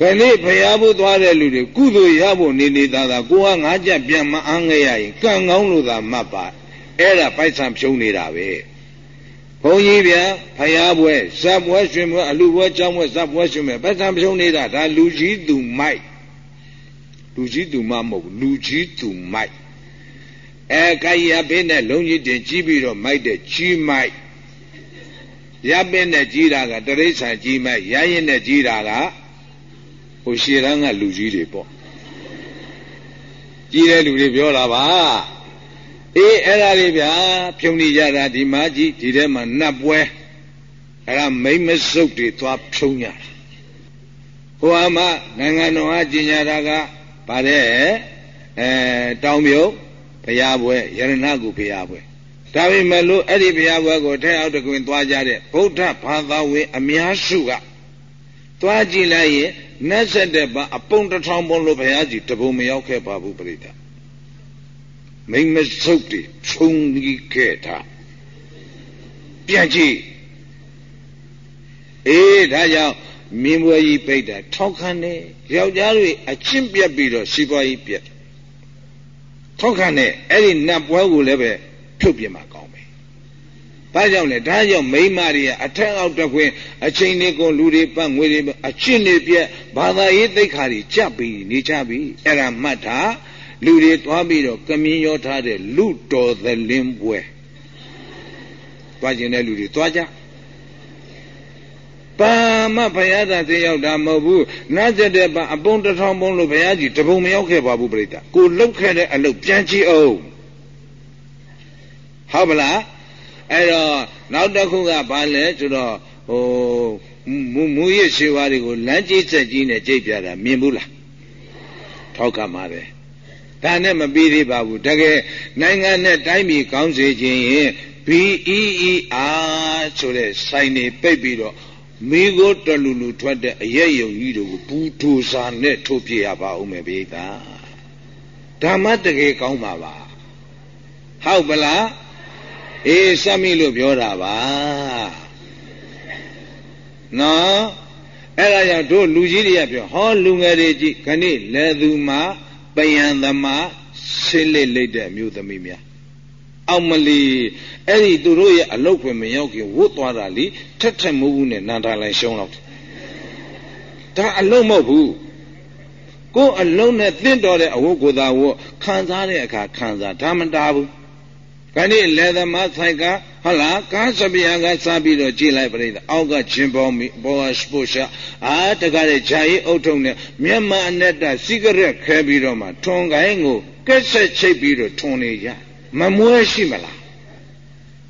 ခဏိဖျားဖို့သွားတဲ့လူတွေကုသိုလ်ရဖို့နေနေသားသားကိုကငါကြပြန်မအမ်းခဲ့ရရင်ကံကောင်းလို့သာမှတ်ပါအဲ့ဒါပိုက်ဆံဖြုံးနေတာပဲဘုန်းကြီးဗျာဖယားပွဲဇက်ပွဲရှင်ပွဲအလူပွဲကြောင်းပွဲဇက်ပွဲရှင်ပွဲပိုက်ဆံဖြုံးနေတာဒါလူကြီးသူမိုက်လူကြီးသူမမဟုတ်လူကြီးသူမိုက်အဲကိုင်ရဘေးနဲ့လုံးကြီးတင်ကြီးပြီးတော့မိုက်တဲ့ကြီးမိုက်ရပင်းနဲ့ကြီးတာကတရိษံကြီးမိုက်ရရင်နဲ့ကြီးတာက ဟိုရှေ့တန်းကလူကြီးတွေပေါ့ကြီးတဲ့လူတွေပြောတာပါအေးအဲ့ဒါလေးဗျာဖြုံနေကြတာဒီမာကြီးဒီထဲမှာနတ်ပွဲအဲ့ဒါမိမစုပ်တွေသွားဖြုံကြတာဟိုအမနိုင်ငံတော်အကြီးညာတာကဗါတဲ့အဲတောင်မြုပ်ဘုရားပွဲယရဏကုဘုရားပွဲဒါပေမဲ့လို့အဲ့ဒီဘုရားပွဲကိုထဲအောက်တကွင်သွားကြတဲ့ဗုဒ္ဓဘာသာဝင်အများစုကသွားကြည့်လိုက်ရင် နတ်ဆက်တဲ့ဘာအပုံတစ်ထောင်ပုံလို့ဘုရားကြီးတပုံမရောက်ခဲ့ပါဘူးပြိတ္တာမိမစုပ်တွေခြုံကြီးခဲ့တာပြန်ကြည့်အေးဒါကြောင့်မြင်းပွဲကြီးပိတ်တာထောက်ခံတယ်ယောက်ျားတွေအချင်းပြက်ပြီးတော့စီးပွားရေးပြက်ထောက်ခံတယ်အဲ့ဒီနတ်ပွဲကိုလည်းပဲဖြုတ်ပြမှာကောင်း ပဲ။ဘာကြောင့်လဲဒါကြောင့်မိမတွေကအထက်အောက်တခွင်အချိန်လေးကိုလူတွေပတ်ငွေတွေအချင်းတွေပြက်ဘာသာရေးသိက္ခာတွေကြပ်ပြီးနေကြပြီအဲ့ဒါမှတ်တာလူတွေသွားပြီးတော့ကမြင်ရောထားတဲ့လူတော်သလင်းပွဲသွားကျင်တဲ့လူတွေသွားကြပါမဘုရားသာသိရောက်တာမဟုတ်ဘူးနတ်ကျတဲ့ပါအပုံတစ်ထောင်ပုံလို့ဘုရားကြီးတပုံမရောက်ခဲ့ပါဘူးပြိတ္တာကိုလှုပ်ခဲ့တဲ့အလုပ်ပြန်ကြည့်အောင်ဟုတ်ပလား အဲ့တော့နောက်တစ်ခုကဘာလဲဆိုတော့ဟိုမူမူရရှိဝါတွေကိုလမ်းကြီးဆက်ကြီးနဲ့ကြိတ်ပြတာမြင်ဘူးလားထောက်ကမှာပဲဒါနဲ့မပြီးသေးပါဘူးတကယ်နိုင်ငံနဲ့တိုင်းပြည်ကောင်းစေခြင်းရင် BEER ဆိုတဲ့စိုင်းနေပိတ်ပြီးတော့မိကိုတလူလူထွက်တဲ့အရက်ယုံကြီးတို့ကိုပူထူစာနဲ့ထုတ်ပြရပါဦးမယ်ဗျာဓမ္မတကယ်ကောင်းပါပါဟုတ်ပလား အေးစက်မိလို့ပြောတာပါနော်အဲ့ဒါကြောင့်တို့လူကြီးတွေကပြောဟောလူငယ်တွေကြည့်ခဏလဲသူမှာပယံသမားဆစ်လက်လိုက်တဲ့မျိုးသမီးများအောင်မလီအဲ့ဒီသူတို့ရဲ့အလုတ်ခွင်မရောက်ခင်ဝတ်သွားတာလीထက်ထက်မိုးဘူးနဲ့နန္ဒာလိုက်ရှုံးတော့ဒါအလုံးမဟုတ်ဘူးကိုယ်အလုံးနဲ့တင့်တော်တဲ့အဝတ်ကိုသာဝတ်ခံစားတဲ့အခါခံစားဒါမတားဘူး ခဏလေသမားဆိုင်ကဟုတ်လားကားစပီယာကစားပြီးတော့ကြည်လိုက်ပြိတ္တာအောက်ကချင်းပေါင်းမိဘောစပိုရှာအာတကားတဲ့ဂျာရီအုတ်ထုံနဲ့မျက်မှန်အနက်တစီဂရက်ခဲပြီးတော့မှထွန်ကိုင်းကိုကက်ဆက်ချိတ်ပြီးတော့ထွန်နေကြမမွဲရှိမလား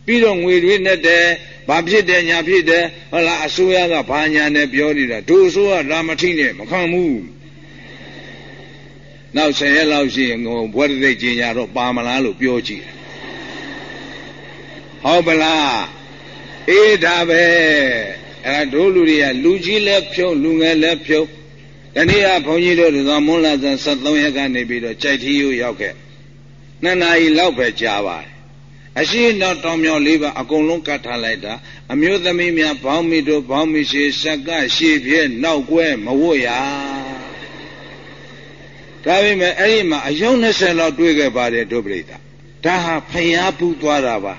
ပြီးတော့ငွေတွေနဲ့တယ်ဘာဖြစ်တယ်ညာဖြစ်တယ်ဟုတ်လားအစိုးရကဘာညာနဲ့ပြောနေတာဒုအစိုးရလာမထိနဲ့မခံဘူးနောက်ဆယ်ရက်လောက်ရှိရင်ငုံဘွဲတိတ်ကျင်ရတော့ပါမလားလို့ပြောကြည့် ဟုတ်ပလားအေးဒါပဲအဲတို့လူတွေကလူကြီးလည်းဖြုံးလူငယ်လည်းဖြုံးဒီနေ့ကဘုန်းကြီးတို့သောမွန်းလာဇန်73ရက်ကနေပြီးတော့ကြိုက်ထီးရိုးရောက်ခဲ့နှစ်နာရီလောက်ပဲကြာပါတယ်အရှိနောက်တောင်မြောက်လေးပါအကုန်လုံးကတ်ထားလိုက်တာအမျိုးသမီးများဘောင်းမီတို့ဘောင်းမီရှိစက်ကရှေ့ပြဲနောက်ကွဲမဝတ်ရဒါပေမဲ့အဲ့ဒီမှာအယောက်20လောက်တွေ့ခဲ့ပါတယ်ဒုပရိသဒါဟာဖျားပူသွားတာပါ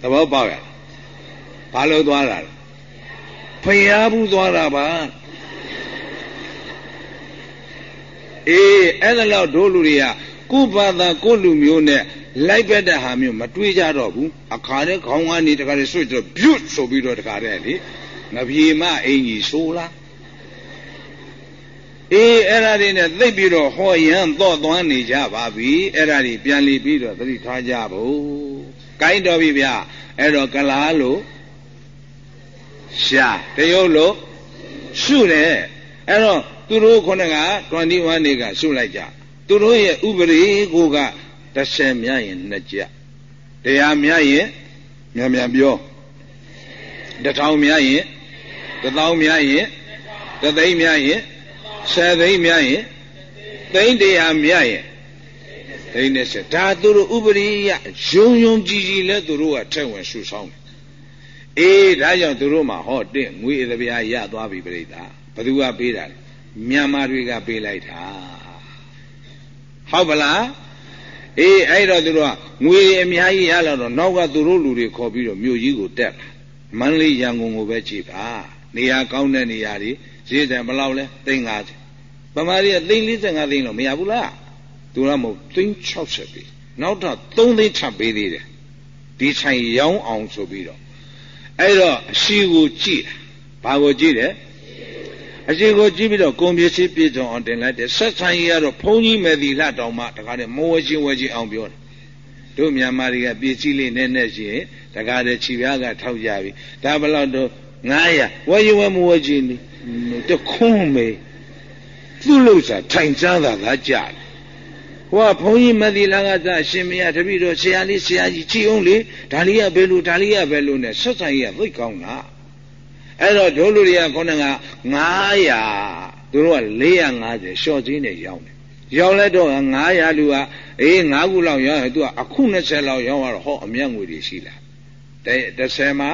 သဘောပေါက်ရဘာလို့သွားတာလဲဖျားပူသွားတာပါအေးအဲ့ဒါလောက်ဒို့လူတွေကကိုယ့်ဘာသာကိုယ့်လူမျိုးနဲ့လိုက်ပက်တဲ့ဟာမျိုးမတွေးကြတော့ဘူးအခါတဲ့ခေါင်းကနေတခါတည်းဆွတ်တော့ပြုတ်ဆိုပြီးတော့တခါတည်းလေငပြေမအင်ကြီးဆိုလားအေးအဲ့ဒါတွေနဲ့သိပ်ပြီးတော့ဟောရန်တော့သွားနေကြပါပြီအဲ့ဒါတွေပြန်လီပြီးတော့သတိထားကြဖို့ ကိုင်းတော်ပြီဗျအဲ့တော့ကလားလို့ရှာတရုပ်လို့ရှုတယ်အဲ့တော့သူတို့ခုနက21နေကရှုလိုက်ကြသူတို့ရဲ့ဥပရိကိုက30မြရင်နှစ်ကြတရားမြရင်မြန်မြန်ပြောတထောင်မြရင်တသောင်းမြရင်တသိန်းမြရင်ဆယ်သိန်းမြရင်သိန်းတရားမြရင် သိန်းနဲ့ဆက်ဒါသူတို့ဥပရိယယုံယုံကြည်ကြည်လဲသူတို့ကထက်ဝင်ရှုဆောင်တယ်အေးဒါကြောင့်သူတို့မှာဟောတင့်ငွေအသပြားရသွားပြီပြိတ္တာဘသူကပေးတာလဲမြန်မာတွေကပေးလိုက်တာဟုတ်ပလားအေးအဲ့တော့သူတို့ကငွေအများကြီးရလာတော့နောက်ကသူတို့လူတွေခေါ်ပြီးတော့မြို့ကြီးကိုတက်လာမန္တလေးရန်ကုန်ကိုပဲကြည့်ပါနေရာကောင်းတဲ့နေရာတွေဈေးတယ်ဘယ်လောက်လဲသိန်း50ပမာရီကသိန်း45သိန်းတော့မရဘူးလား သူကမဟုတ်သိန်း60ပြီနောက်တော့3သိန်းချပေးသေးတယ်ဒီဆိုင်ရောင်းအောင်ဆိုပြီးတော့အဲ့တော့အရှိကိုကြည့်ဘာကိုကြည့်တယ်အရှိကိုကြည့်ပြီးတော့ကုန်ပစ္စည်းပြည့်စုံအောင်တင်လိုက်တယ်ဆက်ဆံရေးကတော့ဘုန်းကြီးမယ်ဒီလှတောင်မှတကားနဲ့မဝချင်းဝချင်းအောင်ပြောတယ်တို့မြန်မာတွေကပစ္စည်းလေးနဲ့နဲ့ရှိရင်တကားတဲ့ခြေပြားကထောက်ကြပြီဒါဘလောက်တော့900ဝယ်ရဝယ်မဝယ်ချင်းတခွန်းမေသူ့လို့စားထိုင်စားတာကကြာတယ် ဟိုကဘုန်းကြီးမသီလာကသာရှင်မရတပည့်တော်ဆရာလေးဆရာကြီးကြည်အောင်လေဒါလေးကဘယ်လိုဒါလေးကဘယ်လိုနဲ့ဆက်ဆံရေးကသိကောင်းတာအဲ့တော့ဒိုးလူတွေကခေါင်းက900သူတို့က450ရှော့ဈေးနဲ့ရောင်းတယ်ရောင်းလိုက်တော့900လူကအေး9ခုလောက်ရောင်းရင်သူကအခု20လောက်ရောင်းတော့ဟောအမြတ်ငွေတွေရှိလား30မှာ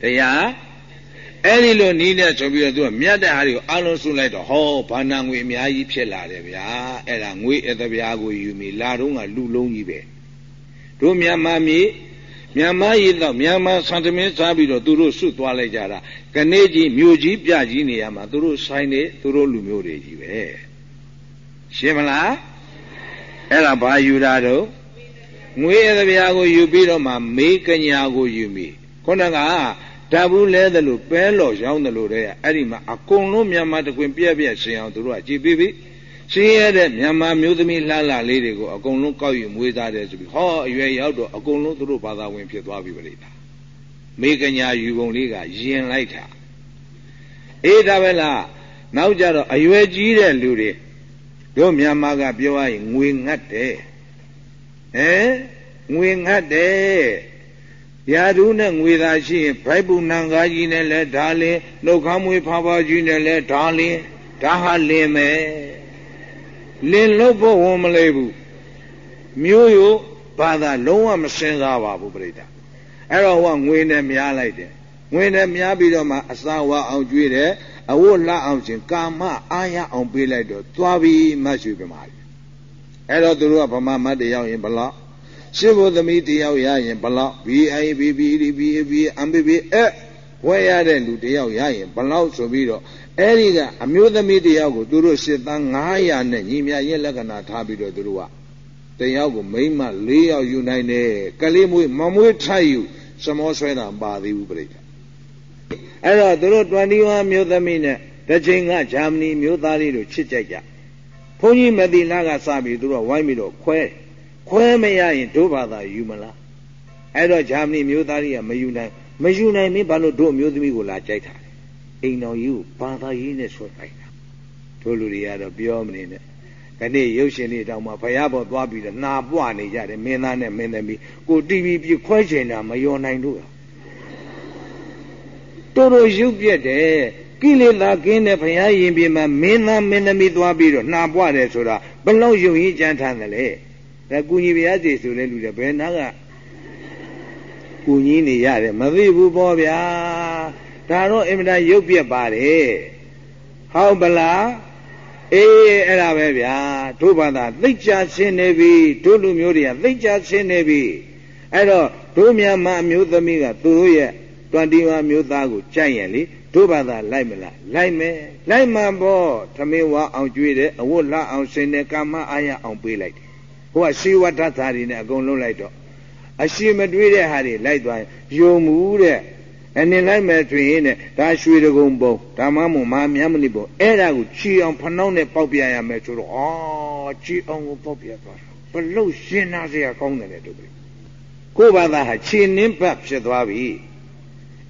တရား အဲ့ဒီလိုနီးတဲ့ဆိုပြီးတော့သူကမြတ်တဲ့ဟာတွေကိုအလုံးစုလိုက်တော့ဟောဘာနာငွေအများကြီးဖြစ်လာတယ်ဗျာအဲ့ဒါငွေအသပြားကိုယူမိလာတော့ကလူလုံးကြီးပဲတို့မြန်မာမြေမြန်မာရည်တော့မြန်မာစံတမင်းစားပြီးတော့သူတို့စွတ်သွားလိုက်ကြတာကနေကြီးမြို့ကြီးပြကြီးနေရမှာသူတို့ဆိုင်နေသူတို့လူမျိုးတွေကြီးပဲရှင်းမလားအဲ့ဒါဘာယူတာတော့ငွေအသပြားကိုယူပြီးတော့မှမေးကညာကိုယူမိခုနက ဓာဘူးလဲတယ်လို့ပဲလော်ရောင်းတယ်လို့တဲ့အဲ့ဒီမှာအကုန်လုံးမြန်မာတကွင်ပြက်ပြက်ရှင်အောင်သူတို့ကကြည်ပြီးပြီရှင်ရတဲ့မြန်မာမျိုးသမီးလှလှလေးတွေကိုအကုန်လုံးကောက်ယူမွေးသားတယ်ဆိုပြီးဟောအရွယ်ရောက်တော့အကုန်လုံးသူတို့ဘာသာဝင်ဖြစ်သွားပြီပြိတ္တာမေကညာယူပုံလေးကယင်လိုက်တာအေးဒါပဲလားနောက်ကြတော့အရွယ်ကြီးတဲ့လူတွေတို့မြန်မာကပြောရရင်ငွေငတ်တယ်ဟမ်ငွေငတ်တယ် ရာထူးနဲ့ငွေသာရှိရင်ဗိုက်ပူနံကားကြီးနဲ့လဲဒါလင်းနှုတ်ခမ်းမွေးဖားဖားကြီးနဲ့လဲဒါလင်းဒါဟာလင်းမယ်လင်းလို့ဖို့ဝန်မလေးဘူးမျိုးရိုဘာသာလုံးဝမစင်စားပါဘူးပြိတ္တာအဲ့တော့ဟိုကငွေနဲ့များလိုက်တယ်ငွေနဲ့များပြီးတော့မှအစာဝအောင်ကျွေးတယ်အဝတ်လှအောင်ရှင်ကာမအာရအောင်ပေးလိုက်တော့သွားပြီးမတ်ရှုပြမှာအဲ့တော့သူတို့ကဗမာမတ်တယောက်ရင်ဘလောက် ရှင်းဖို့သမီးတယောက်ရရင်ဘလောက် BIBB BB MBB အဲဝဲရတဲ့လူတယောက်ရရင်ဘလောက်ဆိုပြီးတော့အဲ့ဒီကအမျိုးသမီးတယောက်ကိုသူတို့ရှစ်သန်း900နဲ့ညီမြရဲ့လက္ခဏာထားပြီးတော့သူတို့ကတယောက်ကိုမိန်းမ၄ယောက်ယူနိုင်တယ်ကလေးမွေးမမွေးထိုက်ယူစမောဆွဲတာပါသေးဘူးပြိတ္တာအဲ့တော့သူတို့21မျိုးသမီးနဲ့တစ်ချိန်ကဂျာမနီမျိုးသားလေးတို့ချစ်ကြိုက်ကြဘုန်းကြီးမဒီနာကစပြီးသူတို့ဝိုင်းပြီးတော့ခွဲ ခွဲမရရင်တို့ဘာသာယူမလားအဲ့တော့ဂျာမနီမျိုးသားတွေကမယူနိုင်မယူနိုင်မင်းဘာလို့တို့မျိုးသမီးကိုလာကြိုက်တာလဲအိမ်တော်ကြီးကိုဘာသာရေးနဲ့ဆွဲခိုင်းတာတို့လူတွေကတော့ပြောမနေနဲ့ခဏရုပ်ရှင်တွေတောင်မှဘုရားပေါ်သွားပြီးတော့နှာပွနေကြတယ်မင်းသားနဲ့မင်းသမီးကိုတီဗီပြခွဲချင်တာမယောနိုင်တို့တို့တို့ရုပ်ပြက်တယ်ကိလေသာကင်းတဲ့ဘုရားရင်ပြင်မှာမင်းသားမင်းသမီးသွားပြီးတော့နှာပွတယ်ဆိုတာဘလောက်ယုံကြည်ကြမ်းထမ်းတယ်လေ ဒါကုညီဘုရားစီဆိုတဲ့လူတွေဘယ်နာကကုညီနေရတယ်မသိဘူးပေါ့ဗျာဒါတော့အင်မတန်ရုပ်ပြက်ပါတယ်ဟုတ်ပလားအေးအဲ့ဒါပဲဗျာတို့ဘာသာသိကြဆင်းနေပြီတို့လူမျိုးတွေကသိကြဆင်းနေပြီအဲ့တော့တို့မြန်မာအမျိုးသမီးကသူတို့ရဲ့21မျိုးသားကိုကြိုက်ရင်လေတို့ဘာသာလိုက်မလားလိုက်မယ်လိုက်မှပေါ့သမင်းဝါအောင်ကျွေးတယ်အဝတ်လှအောင်ဆင်းတယ်ကာမအာရအောင်ပေးလိုက်တယ် ဟိုကရှိဝတ္တသာတွေနဲ့အကုန်လုံးလိုက်တော့အရှိမတွေးတဲ့ဟာတွေလိုက်သွားယုံမှုတဲ့အနေလိုက်မယ်ဆိုရင်တဲ့ဒါရွှေတကုံပုံဒါမှမဟုတ်မာမြတ်မဏိပုံအဲ့ဒါကိုချီအောင်ဖနှောင်းနဲ့ပေါက်ပြရမယ်ဆိုတော့အာချီအောင်ကိုပေါက်ပြသွားတာဘလို့ရှင်းနာစရာကောင်းတယ်လေတို့ကကိုဘာသာဟာခြေနှင်းပတ်ဖြစ်သွားပြီ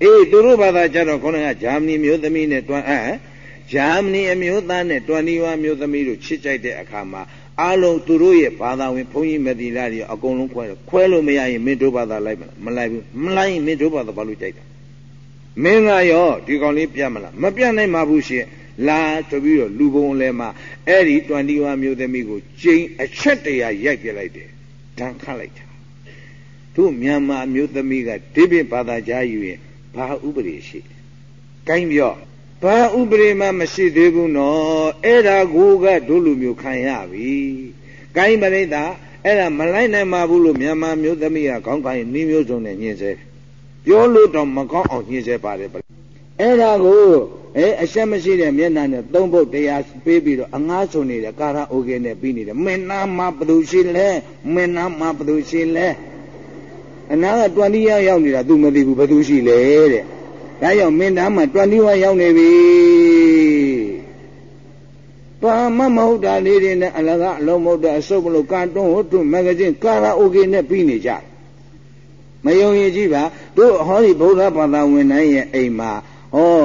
အေးသူတို့ဘာသာကြတော့ခေါင်းကဂျာမနီမျိုးသမီးနဲ့တွန်းအဲဂျာမနီအမျိုးသားနဲ့တွန်းနီဝါမျိုးသမီးတို့ချစ်ကြိုက်တဲ့အခါမှာ အားလုံးသူတို့ရဲ့ဘာသာဝင်ဘုန်းကြီးမတိလာတွေအကုန်လုံးခွဲတယ်ခွဲလို့မရရင်မင်းတို့ဘာသာလိုက်မလားမလိုက်ဘူးမလိုက်ရင်မင်းတို့ဘာသာဘာလို့ကြိုက်တာမင်းကရောဒီကောင်လေးပြတ်မလားမပြတ်နိုင်ပါဘူးရှင်လာဆိုပြီးတော့လူပုံလဲမှာအဲ့ဒီ21မျိုးသမီးကိုကျိန်အချက်တရာရိုက်ပြလိုက်တယ်ဒဏ်ခတ်လိုက်တာတို့မြန်မာမျိုးသမီးကဒီပြဘာသာကြားယူရင်ဘာဥပဒေရှိကိုင်းပြော ဘာဥပဒေမှမရှိသေးဘူးနော်အဲ့ဒါကိုကတို့လူမျိုးခံရပြီကိုင်းပရိသအဲ့ဒါမလိုက်နိုင်ပါဘူးလို့မြန်မာမျိုးသမီးကခေါင်းကိုင်းနှီးမျိုးစုံနဲ့ညှင်းဆဲပြောလို့တော့မကောင်းအောင်ညှင်းဆဲပါတယ်အဲ့ဒါကိုအဲအရှက်မရှိတဲ့မျက်နှာနဲ့သုံးဖို့တရားပေးပြီးတော့အငားဆုံနေတဲ့ကာရာအိုကေနဲ့ပြီးနေတယ်မင်းနာမှာဘသူရှိလဲမင်းနာမှာဘသူရှိလဲအနာက20ရောက်ရောက်နေတာ तू မသိဘူးဘသူရှိလဲတဲ့ ဒါကြောင့်မင်းသားမှ21ရောက်နေပြီဘာမှမဟုတ်တာလေးတွေနဲ့အလကားအလုံးမဟုတ်တဲ့အစုပ်မလို့ကာတွန်းဟုတ်တွန်းမဂ္ဂဇင်းကာရာအိုကေနဲ့ပြီးနေကြမယုံရင်ကြည့်ပါတို့ဟောဒီဗုဒ္ဓဘာသာဝင်တိုင်းရဲ့အိမ်မှာဟော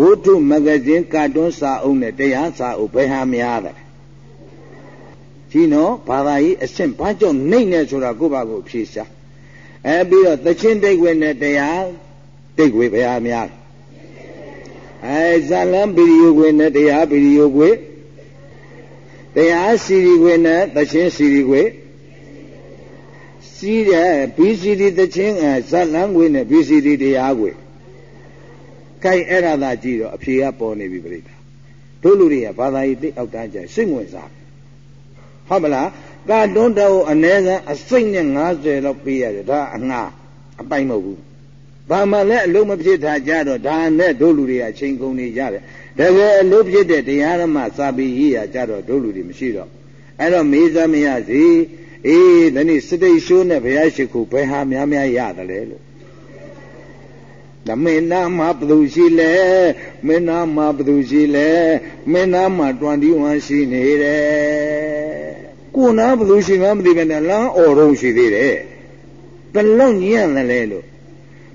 ဝုဒ္ဓမဂ္ဂဇင်းကာတွန်းစာအုပ်နဲ့တရားစာအုပ်ဘယ်ဟာများတယ်ကြည့်နော်ဘာသာရေးအဆင့်ဘာကြောင့်နှိမ့်နေဆိုတာကိုယ့်ဘာကိုဖြေရှာအဲပြီးတော့သချင်းတိတ်ဝဲနဲ့တရား တိတ်ဝေဘယ်ဟာများအဲဇလံဗီဒီယိုခွေနဲ့တရားဗီဒီယိုခွေတရားစီရီခွေနဲ့သချင်းစီရီခွေစီးတဲ့ BCD သချင်းအဲဇလံခွေနဲ့ BCD တရားခွေကိုင်အဲ့ဒါသာကြည့်တော့အဖြေကပေါ်နေပြီပြိတ္တာတို့လူတွေကဘာသာရေးသိအောက်တန်းကြစိတ်ဝင်စားဟုတ်မလားကာတွန်းတော့အ ਨੇ ကအစိတ်နဲ့90လောက်ပေးရတယ်ဒါအငှားအပိုင်မဟုတ်ဘူး ဘာမှလည်းအလုံးမဖြစ်တာကြတော့ဒါနဲ့တို့လူတွေအချိန်ကုန်နေကြတယ်တကယ်အလုံးဖြစ်တဲ့တရားဓမ္မစာပေရေးရကြတော့တို့လူတွေမရှိတော့အဲ့တော့မေးစမ်းမရစီအေးဒီနေ့စတိတ်ရှိုးနဲ့ဘုရားရှိခိုးဘယ်ဟာများများရတယ်လဲလို့ဓမင်းနာမှာဘသူရှိလဲမင်းနာမှာဘသူရှိလဲမင်းနာမှာ21ရှိနေတယ်ကိုနာဘသူရှိမှမသိဘဲနဲ့လမ်းអော်တော့ရှိသေးတယ်ဘယ်လောက်ညံ့တယ်လဲလို့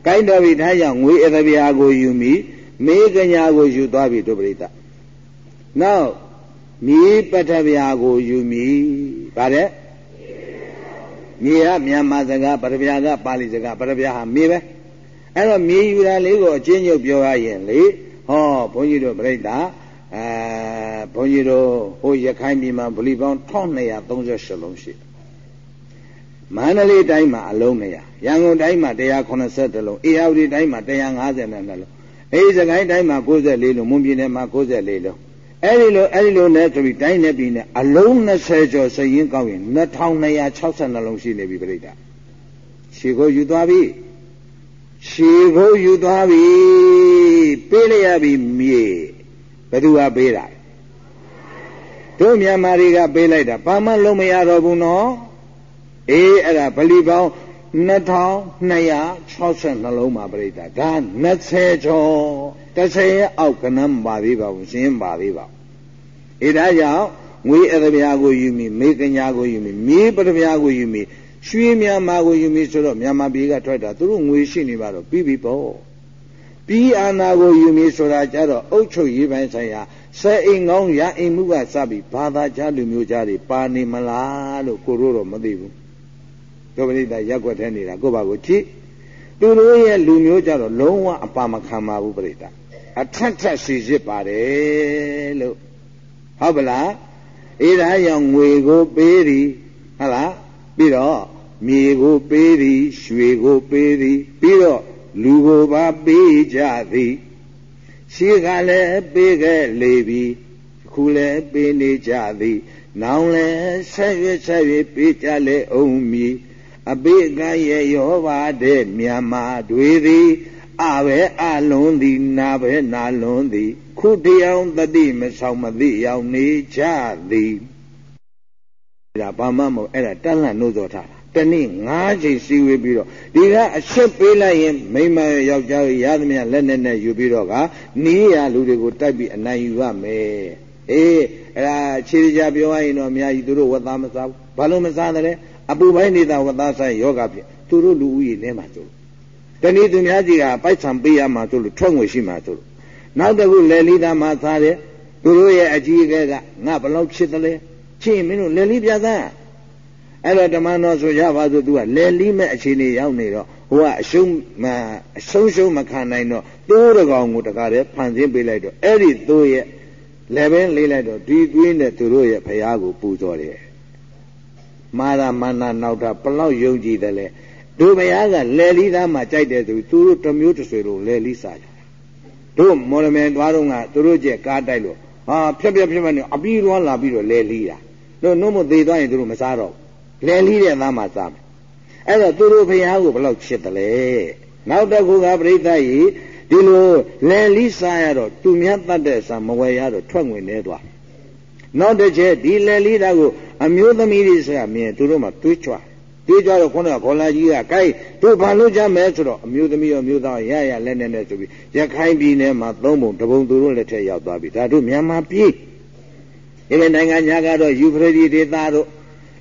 ကိုင်းတော်ပြီထားကြောင့်ငွေအသဗျာကိုယူမိမေကညာကိုယူသွားပြီဒုပရိသနောက်မြေပထဗျာကိုယူမိဗါတဲ့မြေကမြန်မာစကားပထဗျာကပါဠိစကားပထဗျာဟာမြေပဲအဲ့တော့မြေယူတာလေးကိုအချင်းချုပ်ပြောရရင်လေဟောဘုန်းကြီးတို့ပြိဿအဲဘုန်းကြီးတို့ဟိုရခိုင်ပြည်မှာဗလီပေါင်း1238လုံးရှိ မန္တလေးတိုင်းမှာအလုံး100ရန်ကုန်တိုင်းမှာ180လုံးအေရဝတီတိုင်းမှာ152လုံးအေးစကိုင်းတိုင်းမှာ94လုံးမွန်ပြည်နယ်မှာ94လုံးအဲ့ဒီလိုအဲ့ဒီလိုနဲ့ဆိုပြီးတိုင်းနဲ့ပြည်နဲ့အလုံး20ကျော်စရင်ကောက်ရင်2262လုံးရှိနေပြီပြိတ္တာရှေကိုယူသွားပြီရှေကိုယူသွားပြီပေးလိုက်ရပြီမြေဘသူကပေးတာတို့မြန်မာတွေကပေးလိုက်တာဘာမှလုံးမရတော့ဘူးနော် အေးအဲ့ဒါဗလီပေါင်း2260နှလုံးပါပြိတ္တာဒါ20ကျော်30ရဲ့အောက်ကနမ်းပါသေးပါဘူးရှင်းပါသေးပါအဲဒါကြောင့်ငွေအရဗျာကိုယူမိမေကညာကိုယူမိမြေပရဗျာကိုယူမိရွှေမြန်မာကိုယူမိဆိုတော့မြန်မာပြည်ကထွက်တာသူတို့ငွေရှိနေပါတော့ပြီးပြီပေါ့ပြီးအာနာကိုယူမိဆိုတာကြတော့အုတ်ချုပ်ရေးပိုင်းဆိုင်ရာဆဲအိမ်ကောင်းရအိမ်မှုကစပြီးဘာသာကြားလူမျိုးကြားတွေပါနေမလားလို့ကိုတို့တော့မသိဘူး တို့ပရိသတ်ရက်ွက်ထဲနေတာကိုယ့်ဘာကိုကြည့်သူတို့ရဲ့လူမျိုးကြတော့လုံးဝအပါမခံပါဘူးပရိသတ်အထက်ထက်စီစစ်ပါတယ်လို့ဟုတ်ပလားအေးဒါကြောင့်ငွေကိုပေးသည်ဟုတ်လားပြီးတော့မြေကိုပေးသည်ရွှေကိုပေးသည်ပြီးတော့လူကိုပါပေးကြသည်ရှိကလည်းပေးခဲ့လေပြီခုလည်းပေးနေကြသည် နောင်လည်းဆက်ရွဆက်ရွပေးကြလေအောင်မည် အပိကရဲ့ရောပါတဲ့မြန်မာတွေသည်အပဲအလွန်သည်နာပဲနာလွန်သည် ခုတရားတတိမဆောင်မသိရောက်နေကြသည်ဒါဘာမှမဟုတ်အဲ့ဒါတန်လန့်နှုတ်တော်ထားတာတနေ့၅ချိန်စီဝေးပြီးတော့ဒီကအရှက်ပေးလိုက်ရင်မိမယောက်ျားရသမျှလက်နဲ့နဲ့ယူပြီးတော့ကနီးရလူတွေကိုတိုက်ပြီးအနိုင်ယူရမယ်အေးအဲ့ဒါခြေကြပြောရရင်တော့အများကြီးသူတို့ဝတ်သားမစားဘူးဘာလို့မစားတယ် အပူပိုင်းနေတာဝတ်သားဆိုင်ယောဂဖြစ်သူတို့လူဦးရေနဲ့မှဆိုလို့တနည်းသူများကြီးကပိုက်ဆံပေးရမှာဆိုလို့ထွက်ငွေရှိမှာဆိုလို့နောက်တစ်ခုလယ်လီသားမှာစားတယ်သူတို့ရဲ့အကြီးအကဲကငါဘလောက်ချစ်တယ်လဲချစ်ရင်မင်းတို့လယ်လီပြသအဲ့တော့ဓမ္မတော်ဆိုရပါဆိုသူကလယ်လီမဲ့အခြေအနေရောက်နေတော့ဟိုကအရှုံးမအရှုံးရှုံးမခံနိုင်တော့သိုးတကောင်ကိုတကားတည်းဖန်ဆင်းပေးလိုက်တော့အဲ့ဒီသိုးရဲ့လည်းပဲလေးလိုက်တော့ဒီသွေးနဲ့သူတို့ရဲ့ဖရာကိုပူဇော်တယ် မာရမန္နာနောက်တာဘလောက်ယုံကြည်တယ်လဲတို့ဘုရားကလယ်လီသားမှာကြိုက်တယ်ဆိုသူတို့တစ်မျိုးတစ်ဆွေတို့လယ်လီစားကြတို့မော်လမြိုင်သွားတော့ကသူတို့ကျက်ကားတိုက်လို့ဟာဖြက်ဖြက်ဖြက်ဖြက်နေအပြီးလွှမ်းလာပြီးတော့လဲလီးတာတို့နှုတ်မသေးသွားရင်သူတို့မစားတော့လဲလီးတဲ့သားမှစားမယ်အဲ့တော့သူတို့ဖះကိုဘယ်လောက်ချစ်တယ်လဲနောက်တစ်ခုကပြိဿကြီးဒီလိုလဲလီးစားရတော့သူများတတ်တဲ့ဆံမဝယ်ရတော့ထွက်ငွေနေသွား နောက်တစ်ချက်ဒီလဲလီးတာကိုအမျိုးသမီးတွေဆိုတာမြင်သူတို့မှတွေးကြွတွေးကြတော့ခုနကခေါလာကြီးကကိုင်းတို့ဘာလို့ကြမယ်ဆိုတော့အမျိုးသမီးရောမျိုးသားရရလက်နဲ့နဲ့ဆိုပြီးရခိုင်ပြည်နယ်မှာသုံးပုံတပုံသူတို့လက်ထက်ရောက်သွားပြီဒါတို့မြန်မာပြည်ဒီလိုနိုင်ငံညာကတော့ယူဖရဒီဒေသတို့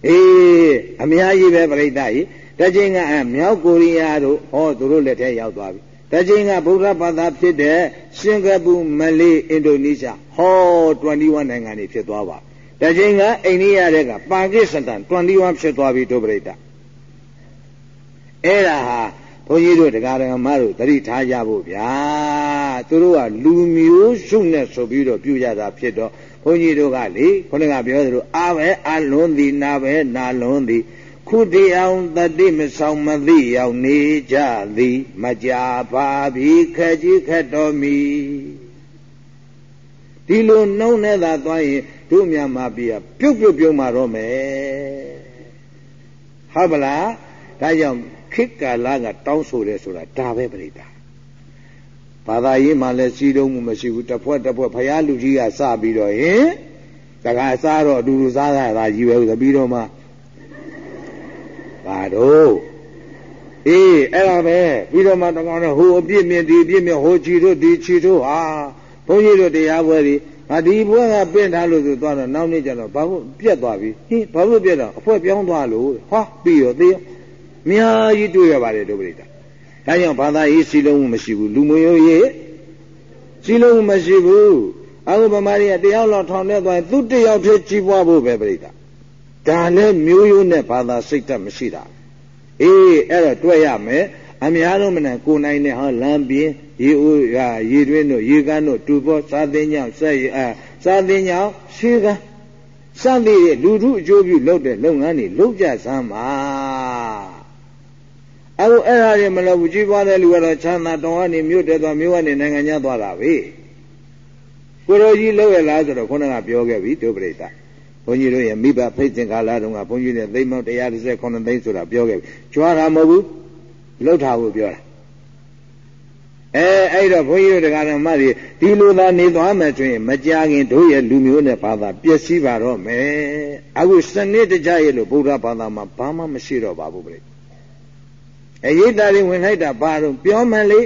အေးအများကြီးပဲပြိဿကြီးတချင်းကမြောက်ကိုရီးယားတို့ဟောသူတို့လက်ထက်ရောက်သွားပြီတချင်းကဗုဒ္ဓဘာသာဖြစ်တဲ့ စင်ကာပူမလေးအင်ဒိုနီးရှားဟော21နိုင်ငံတွေဖြစ်သွားပါတချင်းကအိန္ဒိယတဲ့ကပါကစ္စတန်21ဖြစ်သွားပြီတို့ပြိဿအဲ့ဒါဟာဘုန်းကြီးတို့တရားတော်မတို့သတိထားကြဖို့ဗျာသူတို့ကလူမျိုးစုနဲ့ဆိုပြီးတော့ပြုကြတာဖြစ်တော့ဘုန်းကြီးတို့ကလေခုနကပြောသလိုအာပဲအလွန်သည်နာပဲနာလွန်သည် ခုတိအောင်တတိမဆောင်မသိရောက်နေကြသည် မကြပါပြီခက်ကြီးခက်တော်မီဒီလိုနှုံးနဲ့သာသွားရင်တို့မြန်မာပြည်ကပြုတ်ပြုတ်ပြုံးมาတော့မယ်ဟုတ်ပလားဒါကြောင့်ခေတ်ကာလကတောင်းဆိုတယ်ဆိုတာဒါပဲပြိတ္တာဘာသာရေးမှလည်းစီးတုံးမှုမရှိဘူးတစ်ဖွဲ့တစ်ဖွဲ့ဖရာလူကြီးကစပြီးတော့ဟင်တခါစားတော့အတူတူစားရတာကြီးပဲဆိုပြီးတော့မှ ဘာတော့အေးအဲ့ဒါပဲပြီးတော့မှတကောင်တော့ဟိုအပြစ်မြင်ဒီအပြစ်မြင်ဟိုချီတို့ဒီချီတို့ဟာဘုန်းကြီးတို့တရားပွဲတွေဟာဒီဘွဲကပင့်ထားလို့ဆိုသွားတော့နောက်နေ့ကျတော့ဘာလို့ပြက်သွားပြီဟင်ဘာလို့ပြက်တော့အဖွဲပြောင်းသွားလို့ဟာပြီးရောသေးရောအများကြီးတွေ့ရပါတယ်ဒုပရိသဒါကြောင့်ဘာသာရေးစီလုံးမှုမရှိဘူးလူမျိုးရေးစီလုံးမှုမရှိဘူးအခုဗမာတွေကတယောက်လောက်ထောင်ထဲသွားရင်သူတယောက်တည်းကြီးပွားဖို့ပဲပရိသ ဒါလည်းမျိုးရိုးနဲ့ဘာသာစိတ်တက်မရှိတာအေးအဲ့တော့တွေ့ရမယ်အများဆုံးမနဲ့ကိုနိုင်နဲ့ဟောလမ်းပြင်းရေဦးရေတွင်းတို့ရေကန်းတို့တူပေါ်စာသင်ညောင်းဆက်ရအစာသင်ညောင်းရှေးကန်းစသည်လူထုအကျိုးပြုလုပ်တဲ့လုပ်ငန်းတွေလုပ်ကြစမ်းပါအခုအဲ့ဒါတွေမလုပ်ဘူးကြီးပွားတဲ့လူကတော့ချမ်းသာတောင်းကနေမြို့တက်သွားမြို့ကနေနိုင်ငံခြားသွားတာပဲကိုရိုကြီးလောက်ရလားဆိုတော့ခုနကပြောခဲ့ပြီဒုပရိသ ဘုန်းကြီးတို့ရဲ့မိဘဖိတ်စင်ကာလတုန်းကဘုန်းကြီးတွေသိမ့်မောက်139သိန်းဆိုတာပြောခဲ့ပြီကြွားတာမဟုတ်ဘူးလှုပ်ထားဖို့ပြောတာအဲအဲ့တော့ဘုန်းကြီးတို့တရားဓမ္မတွေဒီလိုသာနေသွားမယ်ဆိုရင်မကြခင်တို့ရဲ့လူမျိုးနဲ့ဘာသာပျက်စီးပါတော့မယ်အခုစနစ်တကျရဲ့လို့ဗုဒ္ဓဘာသာမှာဘာမှမရှိတော့ပါဘူးဗျအရေးတာတွေဝင်လိုက်တာဘာတော့ပြောမှန်လေ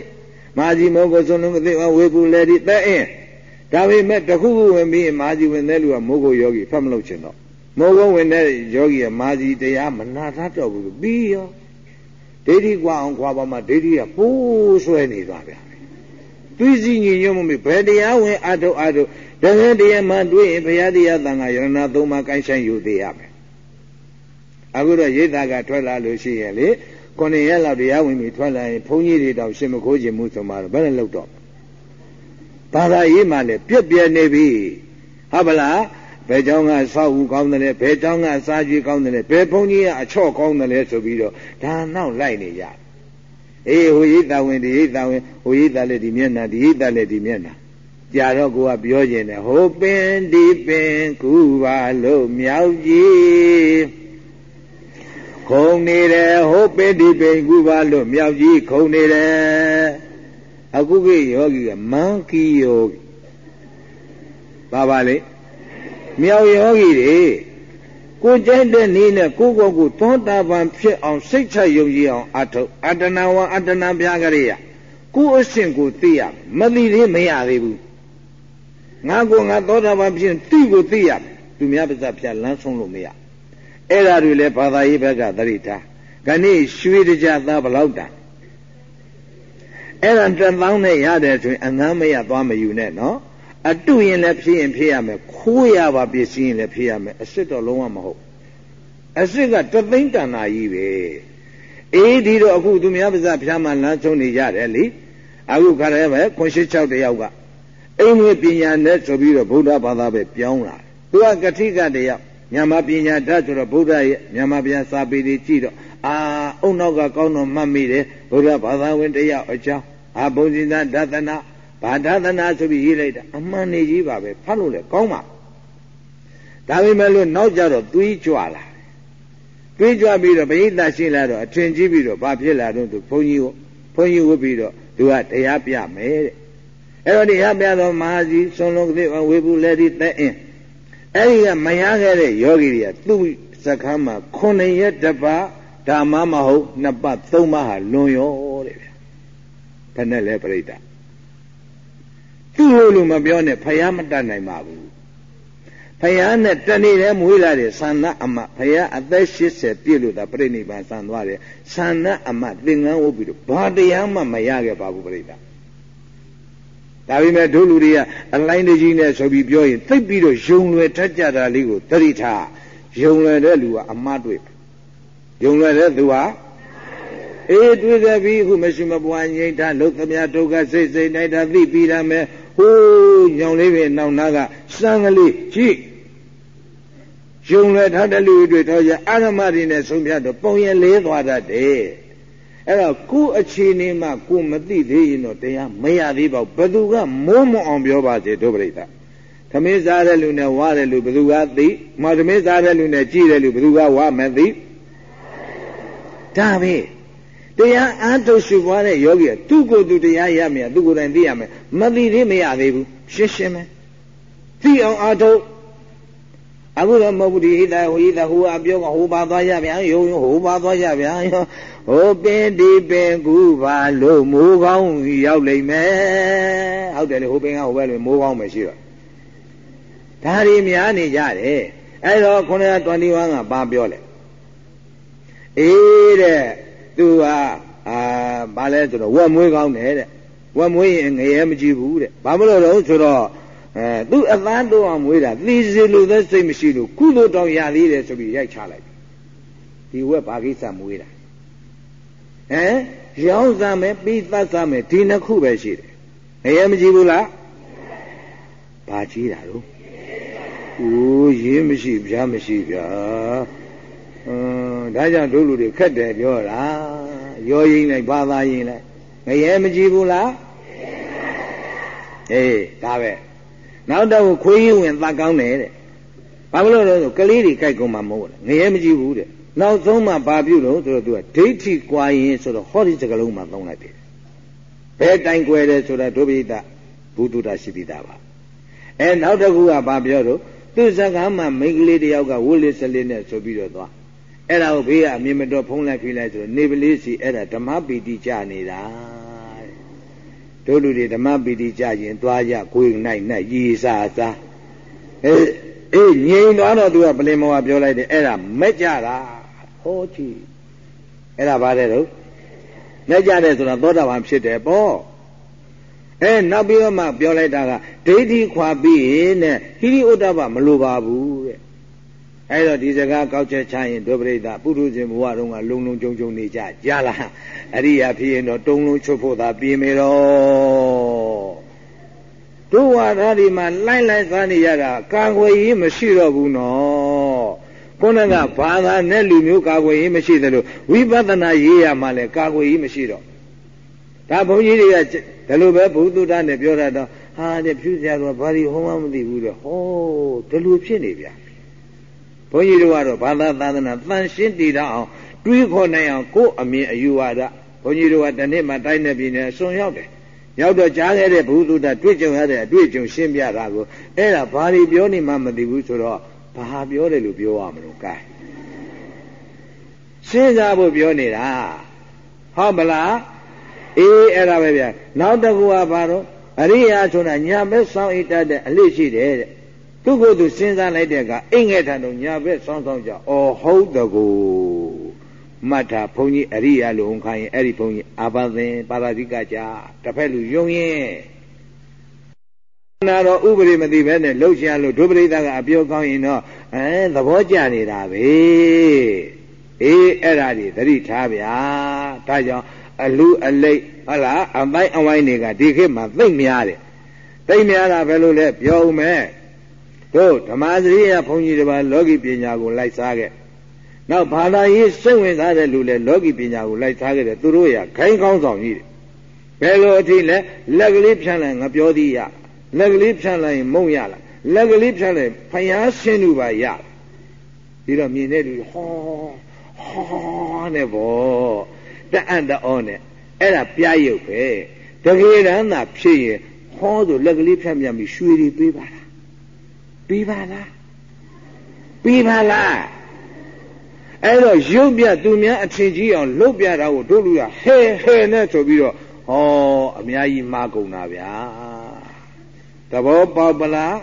မာဇီမောကိုစုံလုံးကသိဝေပူလေဒီတဲ့အင်း ဒါပေမဲ့တခုခုဝင်ပြီးမာဇီဝင်တဲ့လူကမိုးကိုယောဂီဖတ်မလို့ချင်တော့မိုးကုန်းဝင်တဲ့ယောဂီကမာဇီတရားမနာထတော့ဘူးပြီးရောဒိဋ္ဌိကွာအောင်ခွာပါမှဒိဋ္ဌိကပိုးဆွဲနေသွားဗျာတွေးစီညီညွတ်မှုဘယ်တရားဝင်အထုအထုတကယ်တရားမှတွေးရင်ဘုရားတရားတန်ခါယရဏသုံးပါးကိုင်းဆိုင်ယူသေးရမယ်အခုတော့ရိတ်သားကထွက်လာလို့ရှိရင်လေခုနှစ်ရက်လောက်တရားဝင်ပြီးထွက်လာရင်ဘုန်းကြီးတွေတောင်ရှင်မခိုးခြင်းမှုဆိုမှတော့ဘယ်နဲ့လောက်တော့ ဘာသာရေးမှလည်းပြက်ပြဲနေပြီဟုတ်ပလားဘယ်เจ้าကဆောက်ဦးကောင်းတယ်လဲဘယ်เจ้าကစားကြွေးကောင်းတယ်လဲဘယ်ဘုန်းကြီးကအချော့ကောင်းတယ်လဲဆိုပြီးတော့ဒါနောက်လိုက်နေကြအေးဟိုရိတ်တာဝင်ဒီရိတ်တာဝင်ဟိုရိတ်တာလည်းဒီမျက်နှာဒီရိတ်တာလည်းဒီမျက်နှာကြာတော့ကိုကပြောကျင်တယ်ဟိုပင်ဒီပင်ကူပါလို့မြောက်ကြီးခုံနေတယ်ဟိုပင်ဒီပင်ကူပါလို့မြောက်ကြီးခုံနေတယ် အခုကိယောဂီကမန်ကီယောဂီပါပါလေမြောက်ယောဂီတွေကိုကြိုက်တဲ့နည်းနဲ့ကိုကိုကိုသောတာပန်ဖြစ်အောင်စိတ်ချယုံကြည်အောင်အထုတ်အတ္တနာဝအတ္တနာပြားကြရကိုအရှင်ကိုသိရမသိသေးမရသေးဘူးငါကိုငါသောတာပန်ဖြစ်သိကိုသိရသူများပါးစပ်ဖြတ်လမ်းဆုံးလို့မရအဲ့ဒါတွေလည်းဘာသာရေးဘက်ကသတိထားခဏိရွှေတကြသားဘလောက်တန် အဲ့ဒါတသောင်းနဲ့ရတယ်ဆိုရင်အငမ်းမရသွားမယူနဲ့နော်အတုရင်လည်းဖြစ်ရင်ဖြစ်ရမယ်ခိုးရပါပစ္စည်းရင်လည်းဖြစ်ရမယ်အစ်စ်တော့လုံးဝမဟုတ်အစ်စ်ကတသိန်းတန်တာကြီးပဲအေးဒီတော့အခုသူများပါးစပ်ဖျားမှလမ်းချုံနေကြတယ်လေအခုခရဲပဲခွန်ရှိ6တယောက်ကအိမ်ဝေပညာနဲ့ဆိုပြီးတော့ဗုဒ္ဓဘာသာပဲပြောင်းလာသူကကတိကတယောက်မြန်မာပညာဓာတ်ဆိုတော့ဗုဒ္ဓရဲ့မြန်မာပြန်စာပေတွေကြည့်တော့ အာအုံနောက်ကကောင်းတော့မှတ်မိတယ်ဗုဒ္ဓဘာသာဝင်တယောက်အကြောင်းအာဘုံဇိတာဒသနာဘာဒသနာဆိုပြီးရေးလိုက်တာအမှန်နေကြီးပါပဲဖတ်လို့လည်းကောင်းပါဒါပေမဲ့လို့နောက်ကြတော့သွေးကြွလာသွေးကြွပြီးတော့ပရိသတ်ရှိလာတော့အထင်ကြီးပြီးတော့ဘာဖြစ်လာတော့သူဘုန်းကြီးကိုဘုန်းကြီးဝတ်ပြီးတော့သူကတရားပြမယ်တဲ့အဲ့တော့တရားပြတော့မဟာစီဆွန်လုံးကလေးဝေဘူးလက်ဒီတဲ့အင်းအဲ့ဒီကမရခဲ့တဲ့ယောဂီတွေကသူ့စခန်းမှာ9ရက်တပ တ်ဓမ္မမဟုတ်နှစ်ပတ်သုံးပတ်ဟာလွန်ရောတဲ့ဗျဘယ်နဲ့လဲပြိတ္တာသူ့လိုလိုမပြောနဲ့ဖယားမတတ်နိုင်ပါဘူးဖယားနဲ့တနေ့တည်းမွေးလာတဲ့သန္နအမဖယားအသက်80ပြည့်လို့သာပြိဋိဘံဆန်သွားတယ်သန္နအမသင်္ကန်းဝုတ်ပြီးတော့ဘာတရားမှမရခဲ့ပါဘူးပြိတ္တာဒါပေမဲ့တို့လူတွေကအလိုင်းတကြီးနဲ့ဆိုပြီးပြောရင်သိပ်ပြီးတော့ယုံလွယ်ထက်ကြတာလေးကိုသတိထားယုံလွယ်တဲ့လူကအမှားတွေ့ ယုံလွယ်တဲ့သူဟာအေးတွေ့ကြပြီအခုမရှိမပွားငိမ့်တာလုတ်သမျှဒုက္ခစိတ်စိတ်နိုင်တာသိပြီးရမယ်ဟိုးညောင်လေးပဲနောက်နာကစံကလေးကြည့်ယုံလွယ်ထားတဲ့လူတွေတော့ရအာရမတွေနဲ့ဆုံးဖြတ်တော့ပုံရင်လေးသွားတတ်တယ်အဲ့တော့ကိုအခြေအနေမှကိုမသိသေးရင်တော့တရားမရသေးပါဘူးဘယ်သူကမိုးမအောင်ပြောပါစေဒုပရိသသမင်းစားတဲ့လူနဲ့ဝါတဲ့လူဘယ်သူကသိမသမင်းစားတဲ့လူနဲ့ကြည့်တဲ့လူဘယ်သူကဝါမသိ ဒါပဲတရားအားထုတ်ရှုပွားတဲ့ယောဂီကသူ့ကိုယ်သူတရားရမယ်သူ့ကိုယ်တိုင်သိရမယ်မသိသေးမရသေးဘူးရှင်းရှင်းပဲသိအောင်အားထုတ်အခုတော့မဟုတ်ဘူးဒီဟိတဟိဟိတဟိုအပြောကဟိုပါသွားရဗျာယုံယုံဟိုပါသွားရဗျာဟိုပင်ဒီပင်ကူပါလို့မိုးကောင်းရောက်လိမ့်မယ်ဟုတ်တယ်လေဟိုပင်ကဟိုဘက်လေမိုးကောင်းမရှိတော့ဒါတွေများနေကြတယ်အဲ့တော့921ကပါပြောလဲ အေးတဲ့သူကအာဘာလဲဆိုတော့ဝက်မွေးကောင်းတယ်တဲ့ဝက်မွေးရင်ငရဲမကြည့်ဘူးတဲ့ဘာမလို့တော့ဆိုတော့အဲသူအသားတိုးအောင်မွေးတာသိစီလို့သက်စိတ်မရှိလို့ကုသိုလ်တောင်ရသေးတယ်ဆိုပြီးရိုက်ချလိုက်ဒီဝက်ဘာကိစ္စမွေးတာဟမ်ရောင်းစားမယ်ပြီးသတ်စားမယ်ဒီနှစ်ခုပဲရှိတယ်ငရဲမကြည့်ဘူးလားဘာကြည့်တာတော့အိုးရေးမရှိဗျာမရှိဗျာအင်း ဒါကြောင့်တို့လူတွေခက်တယ်ပြောတာရောရင်းလိုက်ဘာသာရင်းလိုက်ငရဲမကြည့်ဘူးလားအေးဒါပဲနောက်တော့ခွေးရင်ဝင်သတ်ကောင်းတယ်တဲ့ဘာလို့လဲဆိုကလေးတွေကြိုက်ကုန်မှာမဟုတ်ဘူးငရဲမကြည့်ဘူးတဲ့နောက်ဆုံးမှဘာပြုလို့ဆိုတော့သူကဒိဋ္ဌိကွာရင်ဆိုတော့ဟောဒီစကလုံးမှသုံးလိုက်တယ်ဘယ်တိုင်ကွယ်တယ်ဆိုတာဒုပိဋကဘုဒ္ဓတာရှိပြီးသားပါအဲနောက်တစ်ခုကဘာပြောတော့သူစကားမှမိန်းကလေးတယောက်ကဝိလစ်စလေးနဲ့ဆိုပြီးတော့သွား အဲ့ဒါကိုဘေးကအမြင်မတော်ဖုံးလိုက်ဖိလိုက်ဆိုတော့နေပလေးစီအဲ့ဒါဓမ္မပီတိကြနေတာတို့လူတွေဓမ္မပီတိကြရင်သွားရကိုယ်နိုင်နဲ့ရည်စားစားအေးအေးငြိမ်သွားတော့သူကပလင်မောကပြောလိုက်တယ်အဲ့ဒါမက်ကြတာဟောကြည့်အဲ့ဒါဘာတဲ့တော့မက်ကြတယ်ဆိုတာသောတာပန်ဖြစ်တယ်ပေါ့အဲနောက်ပြီးတော့မှပြောလိုက်တာကဒိဋ္ဌိခွာပြီးရင်တဲ့ဟိရိဥဒ္ဒဘမလိုပါဘူးတဲ့ အဲတော့ဒီစကားကောက်ချက်ချရင်ဒုပရိသပုထုဇဉ်ဘဝတုန်းကလုံလုံကြုံကြုံနေကြကြလားအရိယာဖြစ်ရင်တော့တုံလုံးချွတ်ဖို့သာပြေမေတော့တို့ဝါဒဒီမှာလိုက်လိုက်သားနေရတာကာကွယ်ရေးမရှိတော့ဘူးနော်ခုနကဘာသာနဲ့လူမျိုးကာကွယ်ရေးမရှိတယ်လို့ဝိပဿနာရေးရမှလည်းကာကွယ်ရေးမရှိတော့ဒါဘုန်းကြီးတွေကဒါလိုပဲဘုသူတ္တနဲ့ပြောတာတော့ဟာတဲ့ဖြူစရာတော့ဘာဒီဟောမှမသိဘူးတဲ့ဟောဒါလိုဖြစ်နေဗျာဘု န်းကြီးတို့ကတော့ဘာသာသာသနာတန်ရှင်းတည်တော့အောင်တွေးခေါ်နိုင်အောင်ကိုယ်အမြင်အယူဝါဒဘုန်းကြီးတို့ကတနေ့မှတိုင်းနေပြီနဲ့ဆွန်ရောက်တယ်ရောက်တော့ကြားခဲ့တဲ့ဘုသူတ္တတွေ့ကြုံရတဲ့အတွေ့အကြုံရှင်းပြတာကိုအဲ့ဒါဘာတွေပြောနေမှမသိဘူးဆိုတော့ဘာပြောတယ်လို့ပြောရမလို့ကဲစဉ်းစားဖို့ပြောနေတာဟုတ်မလားအေးအဲ့ဒါပဲဗျာနောက်တစ်ခုကဘာတော့အရိယာဆိုတာညာဘက်ဆောင်ဣတတ်တဲ့အလေးရှိတယ်တဲ့ သူ့ကိုယ်သူစဉ်းစားလိုက်တဲ့အခါအိမ်ငယ်ထံတော့ညာဘက်ဆောင်ဆောင်ကြအော်ဟုတ်တကူမတ်တာဘုန်းကြီးအရိယာလိုဝန်ခံရင်အဲ့ဒီဘုန်းကြီးအာဘသင်ပါရာဇိကကြတစ်ဖက်လူယုံရင်နာတော့ဥပရိမသိပဲနဲ့လှုပ်ရှားလို့ဒုပရိသကအပြောကောင်းရင်တော့အဲသဘောကျနေတာပဲအေးအဲ့ဒါဒီသတိထားဗျာဒါကြောင့်အလူအလိတ်ဟုတ်လားအပိုင်းအဝိုင်းတွေကဒီခေတ်မှာသိမ့်များတယ်သိမ့်များတာဘယ်လိုလဲပြောဦးမယ် တို့ဓမ္မစရိယဘုန်းကြီးတွေပါလောကီပညာကိုလိုက်စားခဲ့နောက်ဘာသာရေးစိတ်ဝင်စားတဲ့လူလည်းလောကီပညာကိုလိုက်စားခဲ့တယ်သူတို့ရခိုင်းကောင်းဆောင်ကြီးတယ်ဘယ်လိုအထိလဲလက်ကလေးဖြန့်လိုက်ငါပြောသည်ရလက်ကလေးဖြန့်လိုက်မုံရလားလက်ကလေးဖြန့်လိုက်ဖယားရှင်းသူပါရပြီးတော့မြင်တဲ့လူဟောဟောနဲ့ဗောတအံ့တောနဲ့အဲ့ဒါပြရုပ်ပဲတကယ်တမ်းသာဖြစ်ရင်ဟောဆိုလက်ကလေးဖြန့်ပြန်ပြီးရွှေတွေပေးပါလား ပေးပါလားပေးပါလားအဲ့တော့ရုပ်ပြသူများအထင်ကြီးအောင်လှုပ်ပြတာကိုတို့လူကဟဲဟဲနဲ့ဆိုပြီးတော့ဟောအများကြီးမှားကုန်တာဗျာသဘောပေါက်ပလား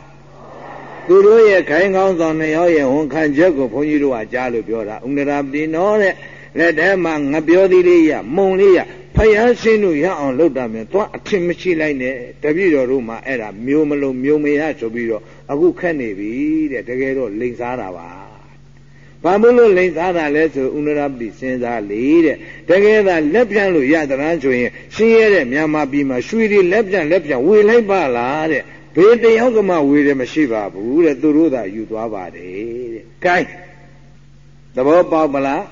သူတို့ရဲ့ခိုင်းကောင်းဆောင်နှစ်ယောက်ရဲ့ဝန်ခံချက်ကိုဘုန်းကြီးတို့ကကြားလို့ပြောတာဥန္ဒရာပိနောတဲ့လက်ထဲမှာငပြောသေးလေးရမုံလေးရဖယားရှင်းလို့ရအောင်လုပ်တာမြန်သွားအထင်မရှိလိုက်နဲ့တပည့်တော်တို့မှအဲ့ဒါမျိုးမလုံးမျိုးမရဆိုပြီးတော့ အခုခက်နေပြီတဲ့တကယ်တော့လိန်စားတာပါဘာမို့လို့လိန်စားတာလဲဆိုဥနရပတိစဉ်းစားလေတဲ့တကယ်သာလက်ပြန်လို့ရသလားဆိုရင်ရှင်းရတဲ့မြန်မာပြည်မှာရွှေတွေလက်ပြန်လက်ပြန်ဝေလိုက်ပါလားတဲ့ဘေးတယောက်ကမှဝေတယ်မရှိပါဘူးတဲ့သူတို့သာယူသွားပါတယ်တဲ့ gain သဘောပေါက်မလား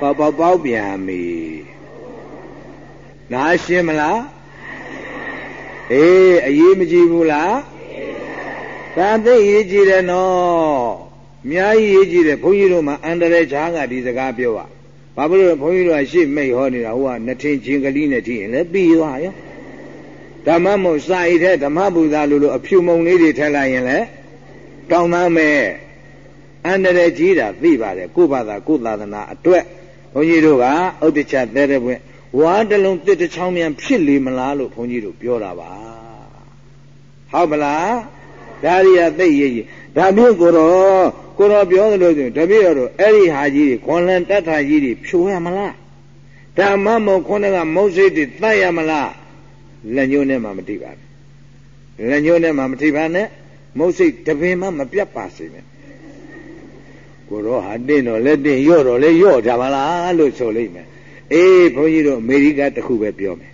ပေါက်ပေါက်ပေါက်ပြန်ပြီနားရှင်းမလားအေးအရေးမကြီးဘူးလား ဒါသိရေးကြည့်တယ်နော်အများကြီးရေးကြည့်တယ်ဘုန်းကြီးတို့မှအန္တရာယ်ချားကဒီစကားပြောอ่ะဘာဖြစ်လို့ဘုန်းကြီးတို့ကရှေ့မိတ်ဟောနေတာဟိုကနှစ်ထင်ချင်းကလေးနဲ့ကြည့်ရင်လည်းပြီးသွားရောဓမ္မမို့စာအိတဲ့ဓမ္မပူဇာလို့လို့အဖြူမုံလေးတွေထည့်လိုက်ရင်လည်းတောင်းသားမဲ့အန္တရာယ်ကြီးတာသိပါတယ်ကိုယ့်ဘာသာကိုယ့်သာသနာအတွက်ဘုန်းကြီးတို့ကဥဒ္ဒချသဲတဲ့ပွင့်ဝါတလုံးတစ်တစ်ချောင်းမြန်ဖြစ်လေမလားလို့ဘုန်းကြီးတို့ပြောတာပါဟုတ်မလား ဒါရီယာသိရည်ဒါမျိုးကိုတော့ကိုတော့ပြောသလိုဆိုတပည့်တော်အဲ့ဒီဟာကြီးတွေခွန်လန်တတ်ထာကြီးတွေဖြိုရမလားဓမ္မမောခုနကမုတ်စိတ်တွေတတ်ရမလားလက်ညှိုးနဲ့မှမထိပါဘူးလက်ညှိုးနဲ့မှမထိပါနဲ့မုတ်စိတ်တပင်မှမပြတ်ပါစေနဲ့ကိုတော့ဟာတင်းတော့လက်တင်းရော့တော့လေရော့ကြပါလားလို့ဆိုလိမ့်မယ်အေးဘုန်းကြီးတို့အမေရိကတခုပဲပြောမယ်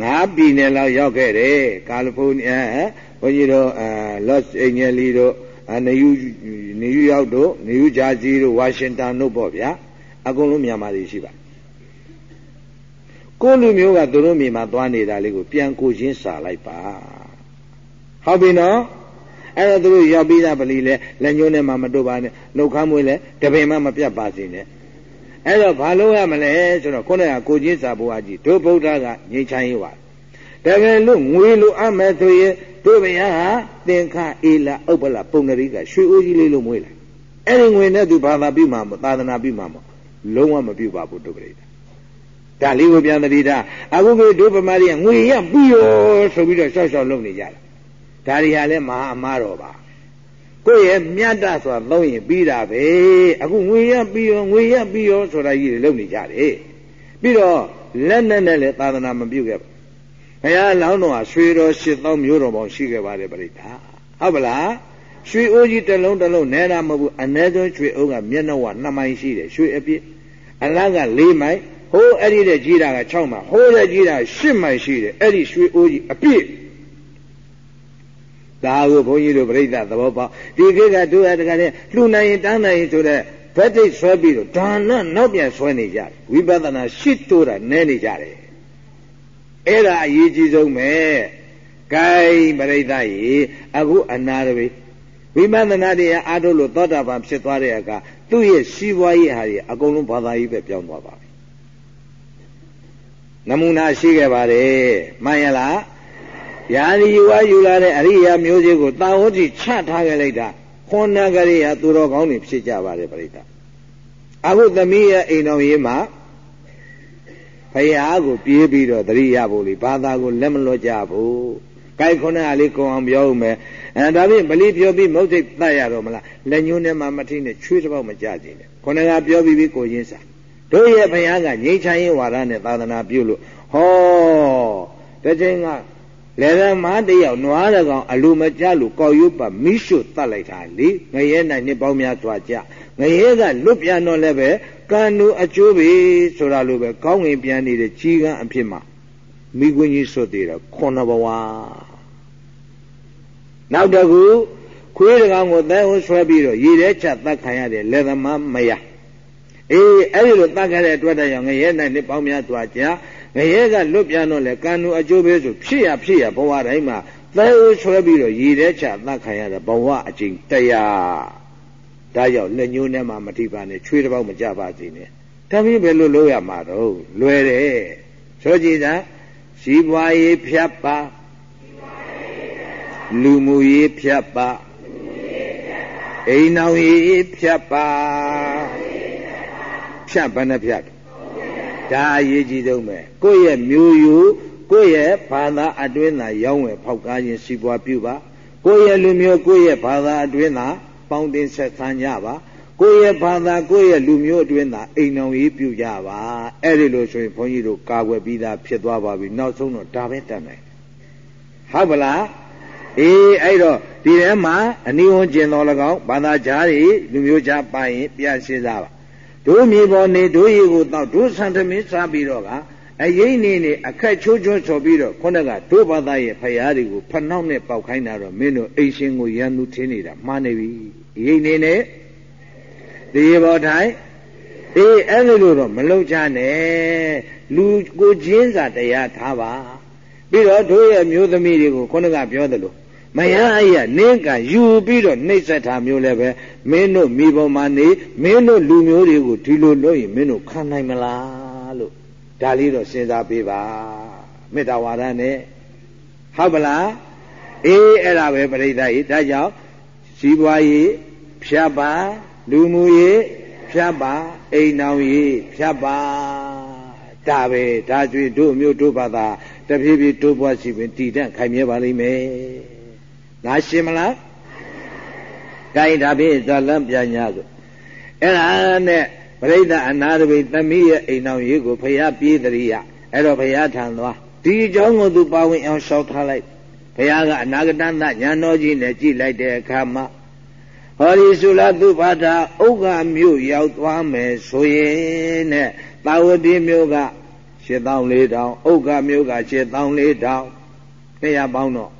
ငါးပြည်နယ်လောက်ရောက်ခဲ့တယ်ကာလီဖိုးနီးယား ဘုန်းကြီးတို့အာလော့စ်အိန်ဂျယ်လီတို့နယူးနယူးယောက်တို့နယူးဂျာစီတို့ဝါရှင်တန်တို့ပေါ့ဗျာအကုန်လုံးမြန်မာတွေရှိပါကိုလူမျိုးကသူတို့မိမှာသွားနေတာလေးကိုပြန်ကိုချင်းစာလိုက်ပါဟုတ်ပြီနော်အဲ့တော့သူတို့ရောက်ပြီးသားပလီလဲလက်ညှိုးနဲ့မှမတို့ပါနဲ့နှုတ်ခမ်းမွေးလဲတပင်မှမပြတ်ပါစေနဲ့အဲ့တော့ဘာလို့ရမလဲဆိုတော့ခုနကကိုချင်းစာဘုရားကြီးတို့ဗုဒ္ဓကငြိမ်းချမ်းရေးပါတကယ်လို့ငွေလိုအပ်မဲ့ဆိုရင် တို့ဘုရားဟာသင်္ခအေလာဥပ္ပလပုံနရိကရွှေအိုးကြီးလေးလို့မွေးလိုက်အဲ့ဒီငွေနဲ့သူဘာသာပြုမှာမသာသနာပြုမှာမလုံးဝမပြုပါဘူးတို့ပြိတ္တာဒါလေးကိုပြန်သတိထားအခုကတို့ဗမာတွေကငွေရပြီးရောဆိုပြီးတော့ရှောက်ရှောက်လုပ်နေကြတာဒါတွေဟာလည်းမဟာအမှားတော်ပါကိုယ့်ရဲ့မြတ်တဆိုတာသုံးရင်ပြီးတာပဲအခုငွေရပြီးရောငွေရပြီးရောဆိုတာကြီးတွေလုပ်နေကြတယ်ပြီးတော့လက်နဲ့နဲ့လည်းသာသနာမပြုတ်ခဲ့ပါဘု ရားလောင်းတော်ဟာရွှေတော်ရှစ်သောမျိုးတော်ပေါင်းရှိခဲ့ပါတယ်ပြိတ္တာဟုတ်ပလားရွှေအိုးကြီးတစ်လုံးတစ်လုံးနဲတာမဟုတ်ဘူးအ ਨੇ ဆုံးရွှေအိုးကမျက်နှာဝ2မိုင်ရှိတယ်ရွှေအပြည့်အလားက4မိုင်ဟိုးအဲ့ဒီတဲ့ကြီးတာက6မိုင်ဟိုးတဲ့ကြီးတာ10မိုင်ရှိတယ်အဲ့ဒီရွှေအိုးကြီးအပြည့်ဒါကိုဘုန်းကြီးတို့ပြိဿသဘောပေါက်ဒီခေတ်ကတို့ရတကယ်လှူနိုင်ရင်တန်းနိုင်ရင်ဆိုတဲ့ဗက်တိတ်ဆွဲပြီးတော့ဒါနနောက်ပြန်ဆွဲနေကြတယ်ဝိပဿနာရှစ်တိုးတာနဲနေကြတယ် အဲ့ဒါအရေးကြီးဆုံးပဲဂိုင်းပြိဿရေအခုအနာရပဲဝိပဿနာတရားအားထုတ်လို့သောတာပန်ဖြစ်သွားတဲ့အခါသူ့ရဲ့ရှိပွားရေးဟာကြီးအကုန်လုံးဘာသာရေးပဲပြောင်းသွားပါပြီနမူနာရှိခဲ့ပါတယ်မှန်ရလားယာဒီယူဝါယူလာတဲ့အရိယာမျိုးစေ့ကိုတာဝတိချထားခဲ့လိုက်တာခွန်နာကရိယာသူတော်ကောင်းတွေဖြစ်ကြပါတယ်ပြိတ္တာအခုသမီးရဲ့အိမ်တော်ရေးမှာ ဖယားကိုပြေးပြီးတော့တရိယာဖို့လေဘာသာကိုလက်မလွတ်ကြဘူး။ကိုက်ခုနကလေးကုံအောင်ပြောဦးမယ်။အဲဒါဖြင့်ဗလီပြောပြီးမုတ်စိတ်တတ်ရတော့မလား။လက်ညှိုးနဲ့မှမထိနဲ့ချွေးတစ်ပေါက်မကြကြည့်နဲ့။ခုနကပြောပြီးပြီးကိုရင်းစား။တို့ရဲ့ဘုရားကငြိမ်းချမ်းရေးဝါဒနဲ့သာသနာပြုလို့ဟောတချိန်ကလေရမတယောက်နွားတကောင်အလိုမကျလို့ကောက်ရုပ်ပါမိရှုတတ်လိုက်တာလေငရဲနိုင်နှစ်ပေါင်းများစွာကြငရဲကလွတ်ပြန်တော့လည်းပဲ ကံတို့အကျိုးပဲဆိုတာလိုပဲကောင်းငင်ပြန်နေတဲ့ကြီးကန်းအဖြစ်မှာမိကွင်းကြီးဆွတ်သေးတာခုနဘဝနောက်တကူခွေးတကောင်ကိုသဲဝဆွဲပြီးတော့ရေထဲချတတ်ခံရတဲ့လက်သမားမယအေးအဲ့ဒီလိုတတ်ခဲ့တဲ့အတွက်တည်းရောငရဲနိုင်နှစ်ပေါင်းများစွာကြာငရဲကလွတ်ပြန်တော့လေကံတို့အကျိုးပဲဆိုဖြစ်ရဖြစ်ရဘဝတိုင်းမှာသဲအိုးဆွဲပြီးတော့ရည်တဲ့ချသတ်ခံရတဲ့ဘဝအကျင့်တရား ဒါကြောင့်လက်ညှိုးနဲ့မှမထိပါနဲ့ချွေးတစ်ပေါက်မကြပါစေနဲ့တမီးဘယ်လိုလုပ်ရမှာတော့လွယ်တယ်ဆိုကြည်သာရှိပွားရေးဖြတ်ပါလူမှုရေးဖြတ်ပါအိမ်အောင်ရေးဖြတ်ပါဖြတ်ဘယ်နှဖြတ်ဒါအရေးကြီးဆုံးပဲကိုယ့်ရဲ့မျိုးယူကိုယ့်ရဲ့ဘာသာအတွင်းသာရောင်းဝယ်ဖောက်ကားခြင်းစီးပွားပြုပါကိုယ့်ရဲ့လူမျိုးကိုယ့်ရဲ့ဘာသာအတွင်းသာ ပေါင်းတင်ဆက်ဆန်းကြပါကိုယ့်ရဲ့ဘာသာကိုယ့်ရဲ့လူမျိုးအတွင်းသာအိမ်တော်ရေးပြုကြပါအဲ့ဒီလိုဆိုရင်ဘုန်းကြီးတို့ကာကွယ်ပြီးသားဖြစ်သွားပါပြီနောက်ဆုံးတော့ဒါပဲတတ်နိုင်ဟုတ်ပလားအေးအဲ့တော့ဒီထဲမှာအနိဝဉ္ကျင်တော်၎င်းဘာသာကြားတွေလူမျိုးကြားပါရင်ပြရှင်းစားပါတို့မြေပေါ်နေတို့ရေကိုတောက်တို့ဆန်သမင်းစားပြီးတော့က အရေးနေနေအခက်ချိုးချိုးဆိုပြီးတော့ခုနကတို့ဘာသာရဲ့ဖရာတွေကိုဖနှောက်နဲ့ပေါက်ခိုင်းတာတော့မင်းတို့အိမ်ရှင်ကိုရန်သူထင်းနေတာမှားနေပြီအရေးနေနေဒီဘောထိုင်အေးအဲ့လိုတော့မလုံချနဲ့လူကိုချင်းစာတရားထားပါပြီးတော့တို့ရဲ့မျိုးသမီးတွေကိုခုနကပြောသလိုမယအယနင်းကယူပြီးတော့နှိမ့်ဆက်တာမျိုးလည်းပဲမင်းတို့မိဘမှာနေမင်းတို့လူမျိုးတွေကိုဒီလိုလုပ်ရင်မင်းတို့ခံနိုင်မလားလို့ ဒါလေးတော့စဉ်းစားပေးပါမေတ္တာဝါဒနဲ့ဟုတ်ပလားအေးအဲ့ဒါပဲပြိဿကြီးဒါကြောင့်စီးပွားရေးဖြတ်ပါလူမှုရေးဖြတ်ပါအိမ်အောင်ရေးဖြတ်ပါဒါပဲဒါကျွေးတို့မျိုးတို့ဘာသာတဖြည်းဖြည်းတိုးပွားစီပင်တည်တံ့ခိုင်မြဲပါလိမ့်မယ်ငါရှင်းမလားဂိုင်းဒါဖြင့်ဇလံပြညာဆိုအဲ့ဒါနဲ့ ပရိသအနာတပိသမီးရဲ့အိမ်တော်ရေးကိုဖရာပြေးတရိယအဲ့တော့ဖရာထံသွားဒီအကြောင်းကိုသူပါဝင်အောင်ရှောက်ထားလိုက်ဘုရားကအနာဂတသညာတော်ကြီးနဲ့ကြည်လိုက်တဲ့အခါမှာဟောဒီသုလသုဘာတာဥက္ကမြို့ရောက်သွားမယ်ဆိုရင်တဲ့တာဝတိမြို့က7400ဥက္ကမြို့က7400တရားပေါင်းတော့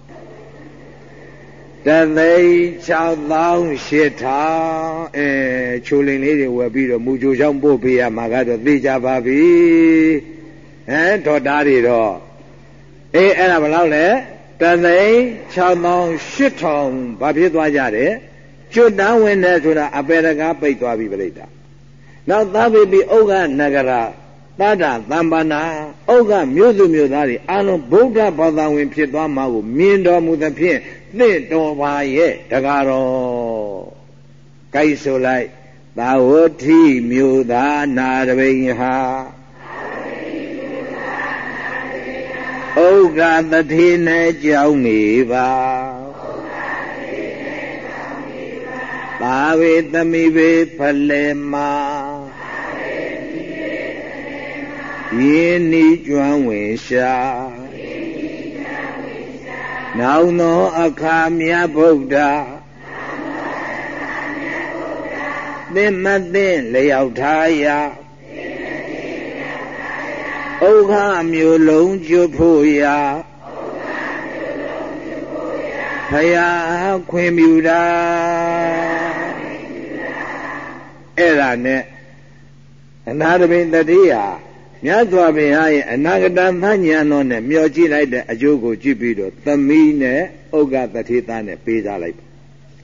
တသိ6800အဲချိုလင်လေးတွေဝယ်ပြီးတော့မူကြိုချောင်းပို့ပေးရမှာကတော့သိကြပါပြီဟမ်ဒေါ်တာတွေတော့အေးအဲ့ဒါဘယ်လောက်လဲတသိန်း6000 8000ဘာဖြစ်သွားကြတယ်ကျွတ်တန်းဝင်တယ်ဆိုတာအပေရကားပိတ်သွားပြီပြိတ္တာနောက်သဗ္ဗေပိဥက္ကနဂရသ တ္တသမ္ပနာဥက္ကမြို့သူမြို့သားတွေအလုံးဗုဒ္ဓဘာသာဝင် ဖြစ်သွားမှာကိုမြင်တော်မူသဖြင့်သင့်တော်ပါရဲ့တကားတော်ကြိုက်ဆိုလိုက်သာဝတိမြို့သားနာရဘိဟာဥက္ကသတိနဲ့ကြောင်းနေပါသာဝေသမိဝေဖလေမာ ယင်းဤကျွမ်းဝင်ရှာနောက်သောအခါမြတ်ဗုဒ္ဓသင်မသိလျောက်ထားရာဥက္ခမျိုးလုံးကျွဖို့ရာဖယားခွင်မြူတာအဲ့ဒါနဲ့အနာတပင်တတိယ မြတ်စွာဘုရားရဲ့အနာဂတသဉ္ဉာဏ်တော်နဲ့မျောကြည့်လိုက်တဲ့အကျိုးကိုကြည့်ပြီးတော့သမီးနဲ့ဥက္ကတတိသားနဲ့ပေးစားလိုက်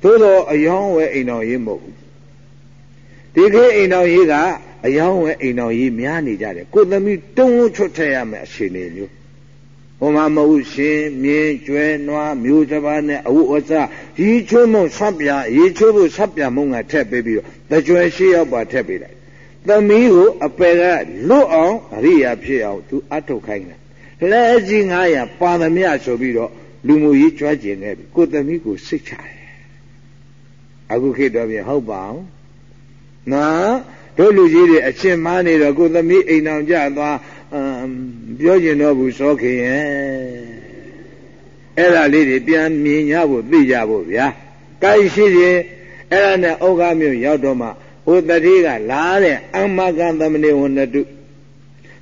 သို့တော့အယောင်းဝဲအိမ်တော်ရေးမဟုတ်ဘူးဒီခေတ်အိမ်တော်ရေးကအယောင်းဝဲအိမ်တော်ရေးများနေကြတယ်ကိုသမီးတုံးဝချွတ်ထည့်ရမယ်အခြေအနေမျိုးဟိုမှာမဟုတ်ရှင်မြင်းကျွဲနွားမျိုးတစ်ပါးနဲ့အဝတ်အစားရီချိုးမုံဆက်ပြရီချိုးဖို့ဆက်ပြမုံကထက်ပေးပြီးတော့တကြွယ်ရှိရောက်ပါထက်ပေးလိုက် သမီးကိုအပယ်ကလွတ်အောင်အရိယာဖြစ်အောင်သူအထုတ်ခိုင်းတယ်လဲကြီး900ပါသမျှဆိုပြီးတော့လူမှုရေးကြွားကျင်နေပြီကိုသမီးကိုစိတ်ချတယ်အခုခေတ်တော့ပြင်ဟုတ်ပါအောင်နော်တို့လူကြီးတွေအချင်းမားနေတော့ကိုသမီးအိမ်အောင်ကြသွားပြောကျင်တော့ဘူးစောခင်ရဲ့အဲ့ဒါလေးတွေပြန်မြင်ကြဖို့သိကြဖို့ဗျာကိုင်းရှိရင်အဲ့ဒါနဲ့ဩဃမြို့ရောက်တော့မှ ဟိုတတိကလာတဲ့အမကံသမဏေဝဏတု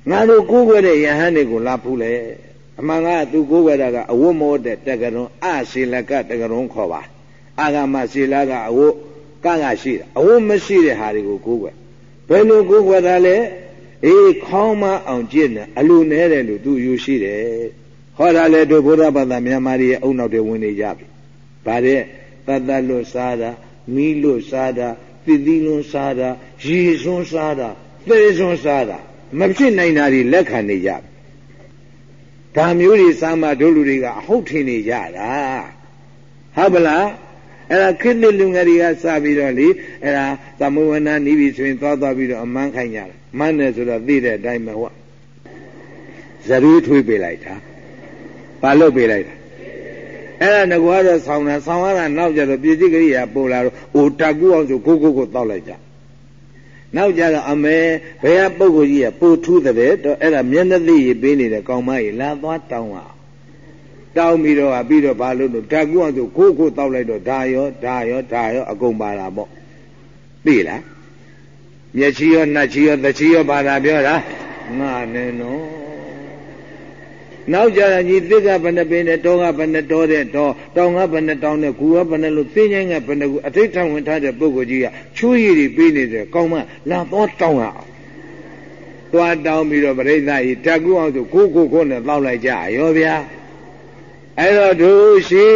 ငါတို့ကိုးကွယ်တဲ့ယဟန်တွေကိုလာဖူးလေအမှန်ကသူကိုးကွယ်တာကအဝတ်မောတဲ့တက္ကရုံအศีလကတက္ကရုံခေါ်ပါအာဂမศีလကအဝတ်ကကရှိတာအဝတ်မရှိတဲ့ဟာတွေကိုကိုးကွယ်ဘယ်လိုကိုးကွယ်တာလဲအေးခေါင်းမအောင်ကြည့်နေအလိုနဲတယ်လို့သူယူရှိတယ်ဟောတာလေတို့ဘုရားဘာသာမြန်မာတွေရဲ့အုံနောက်တွေဝင်နေကြပြီဗါတဲ့တတ်တတ်လို့စားတာမီးလို့စားတာ သစ်သီးလွန်းစားတာရေစွန်းစားတာသေစွန်းစားတာမဖြစ်နိုင်တာတွေလက်ခံနေကြဒါမျိုးတွေစားမှတို့လူတွေကအဟုတ်ထင်နေကြတာဟုတ်ပလားအဲ့ဒါခေတ်သစ်လူငယ်တွေကစပြီးတော့လေအဲ့ဒါသမဝနာနီးပြီဆိုရင်သွားသွားပြီးတော့အမန်းခိုင်းကြတယ်မန်းတယ်ဆိုတော့သိတဲ့အတိုင်းပဲဟုတ်ဇရူးထွေးပေးလိုက်တာဘာလို့ပေးလိုက်တာ အဲ့ဒါငကွာတော့ဆောင်းတာဆောင်းရတာနောက်ကြတော့ပြည်จิตကရိယာပို့လာတော့အိုတကူအောင်ဆိုကိုကိုကိုတောက်လိုက်ကြနောက်ကြတော့အမေဘယ်ကပုဂ္ဂိုလ်ကြီးကပို့ထူးတဲ့တော့အဲ့ဒါမျက်နှာသိရပေးနေတဲ့ကောင်းမကြီးလာသွားတောင်းအောင်တောင်းပြီးတော့ပြီးတော့ဘာလို့လို့ဓာတ်ကူအောင်ဆိုကိုကိုတောက်လိုက်တော့ဒါရောဒါရောဒါရောအကုန်ပါလာပေါ့သိလားမျက်ချီရောနှက်ချီရောသချီရောဘာသာပြောတာငါနဲ့နော် နောက်ကြရင်ကြီးသစ်ကဘယ်နှပင်နဲ့တောကဘယ်နှတောတဲ့တောတောင်ကဘယ်နှတောင်နဲ့ဂူကဘယ်နှလို့သိငိုင်းကဘယ်နှကူအထိတ်ထဝင်ထားတဲ့ပုဂ္ဂိုလ်ကြီးကချူးရည်တွေပေးနေတယ်ကောင်းမလာတော့တောင်းရအောင်သွားတောင်းပြီးတော့ပြိဿကြီးတကူအောင်ဆိုကိုကိုကိုနဲ့တောက်လိုက်ကြရောဗျာအဲ့တော့တို့ရှိ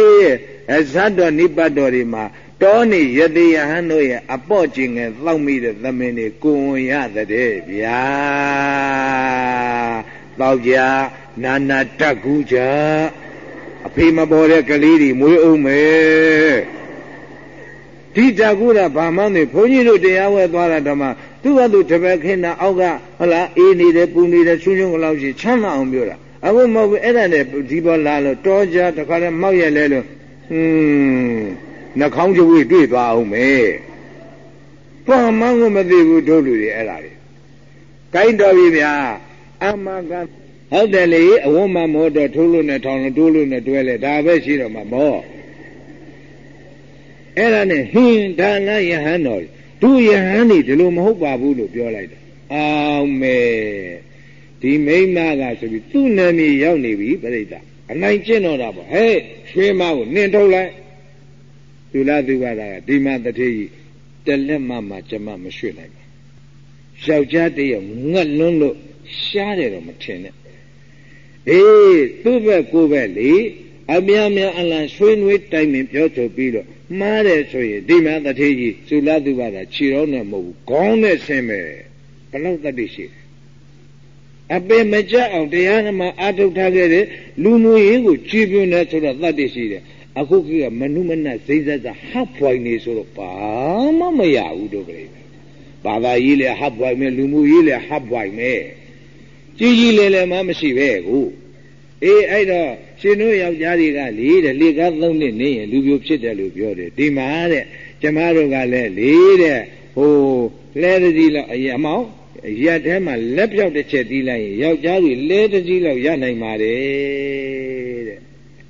အဇတ်တော်နိပတ်တော်တွေမှာတောနေယတိယဟန်တို့ရဲ့အပေါ့ကျင်ငယ်သောက်မိတဲ့သမင်တွေကိုဝင်ရတဲ့ဗျာ တောက်ကြနာနာတက်ကူကြအဖေမပေါ်တဲ့ကလေးတွေမွေးအောင်မယ်ဒီတက်ကူတာဘာမှမသိဘုန်းကြီးတို့တရားဝဲသွားတာတော့မှသူ့ဘာသူတပည့်ခင်းတာအောက်ကဟုတ်လားအေးနေတယ်ပူနေတယ်ချွန်းချွန်းကလောက်ရှိချမ်းသာအောင်ပြောတာအခုမဟုတ်ဘူးအဲ့ဒါနဲ့ဒီပေါ်လာလို့တောကြတခါတည်းမောက်ရက်လဲလို့ဟွန်းနှာခေါင်းကြွေးတွေ့သွားအောင်မယ်ဘာမှကိုမသိဘူးတို့လူတွေအဲ့ဒါတွေကြိုက်တော်ပြီဗျာ အမကဟုတ်တယ်လေအဝတ်မမောတော့ထိုးလို့နဲ့ထောင်လို့တိုးလို့နဲ့တွဲလဲဒါပဲရှိတော့မှာမောအဲ့ဒါနဲ့ဟင်ဒါငါယဟန်တော်သူယဟန်နေဒီလိုမဟုတ်ပါဘူးလို့ပြောလိုက်တယ်အောင်မေဒီမိမကဆိုပြီးသူ့နာမည်ရောက်နေပြီပြိတ္တာအနိုင်ကျင့်တော့တာပေါ့ဟဲ့ရွှေမကိုနင်ထုတ်လိုက်သူလားသူကသာဒီမှာတထေးကြီးတလက်မမှကျမမရွှေ့နိုင်ဘူးယောက်ျားတည်းငတ်လွန်းလို့ ရှားတယ်တော့မထင်နဲ့အေးသူ့ဘက်ကိုယ်ဘက်လေအများများအလံဆွေးနွေးတိုင်ပင်ပြောဆိုပြီးတော့မှားတယ်ဆိုရင်ဒီမှာတထေကြီးသုလသူပါတာခြေတော်နဲ့မဟုတ်ဘူးခေါင်းနဲ့ဆင်းမယ်ဘလောက်တတ်သိရှိတယ်အပေမကြအောင်တရားဓမ္မအာထုတ်ထားခဲ့တဲ့လူမှုရေးကိုကြည်ပြင်းနေဆိုတော့တတ်သိရှိတယ်အခုကမနုမနစိမ့်ဆက်ဟပ်ပွိုင်နေဆိုတော့ဘာမှမရဘူးတို့ပြိဘာသာရေးလဲဟပ်ပွိုင်မယ်လူမှုရေးလဲဟပ်ပွိုင်မယ် ကြီးကြီးလဲလဲမှမရှိပဲကိုအေးအဲ့တော့ရှင်တို့ယောက်ျားတွေကလေတဲ့လေကားသုံးနှစ်နေရင်လူပြိုဖြစ်တယ်လို့ပြောတယ်ဒီမှာတဲ့ကျမတို့ကလည်းလေတဲ့ဟိုလဲတကြီးလောက်အရင်အမောင်းရက်ထဲမှာလက်ပြောက်တစ်ချက်တီးလိုက်ရင်ယောက်ျားကြီးလဲတကြီးလောက်ရနိုင်ပါတယ်တဲ့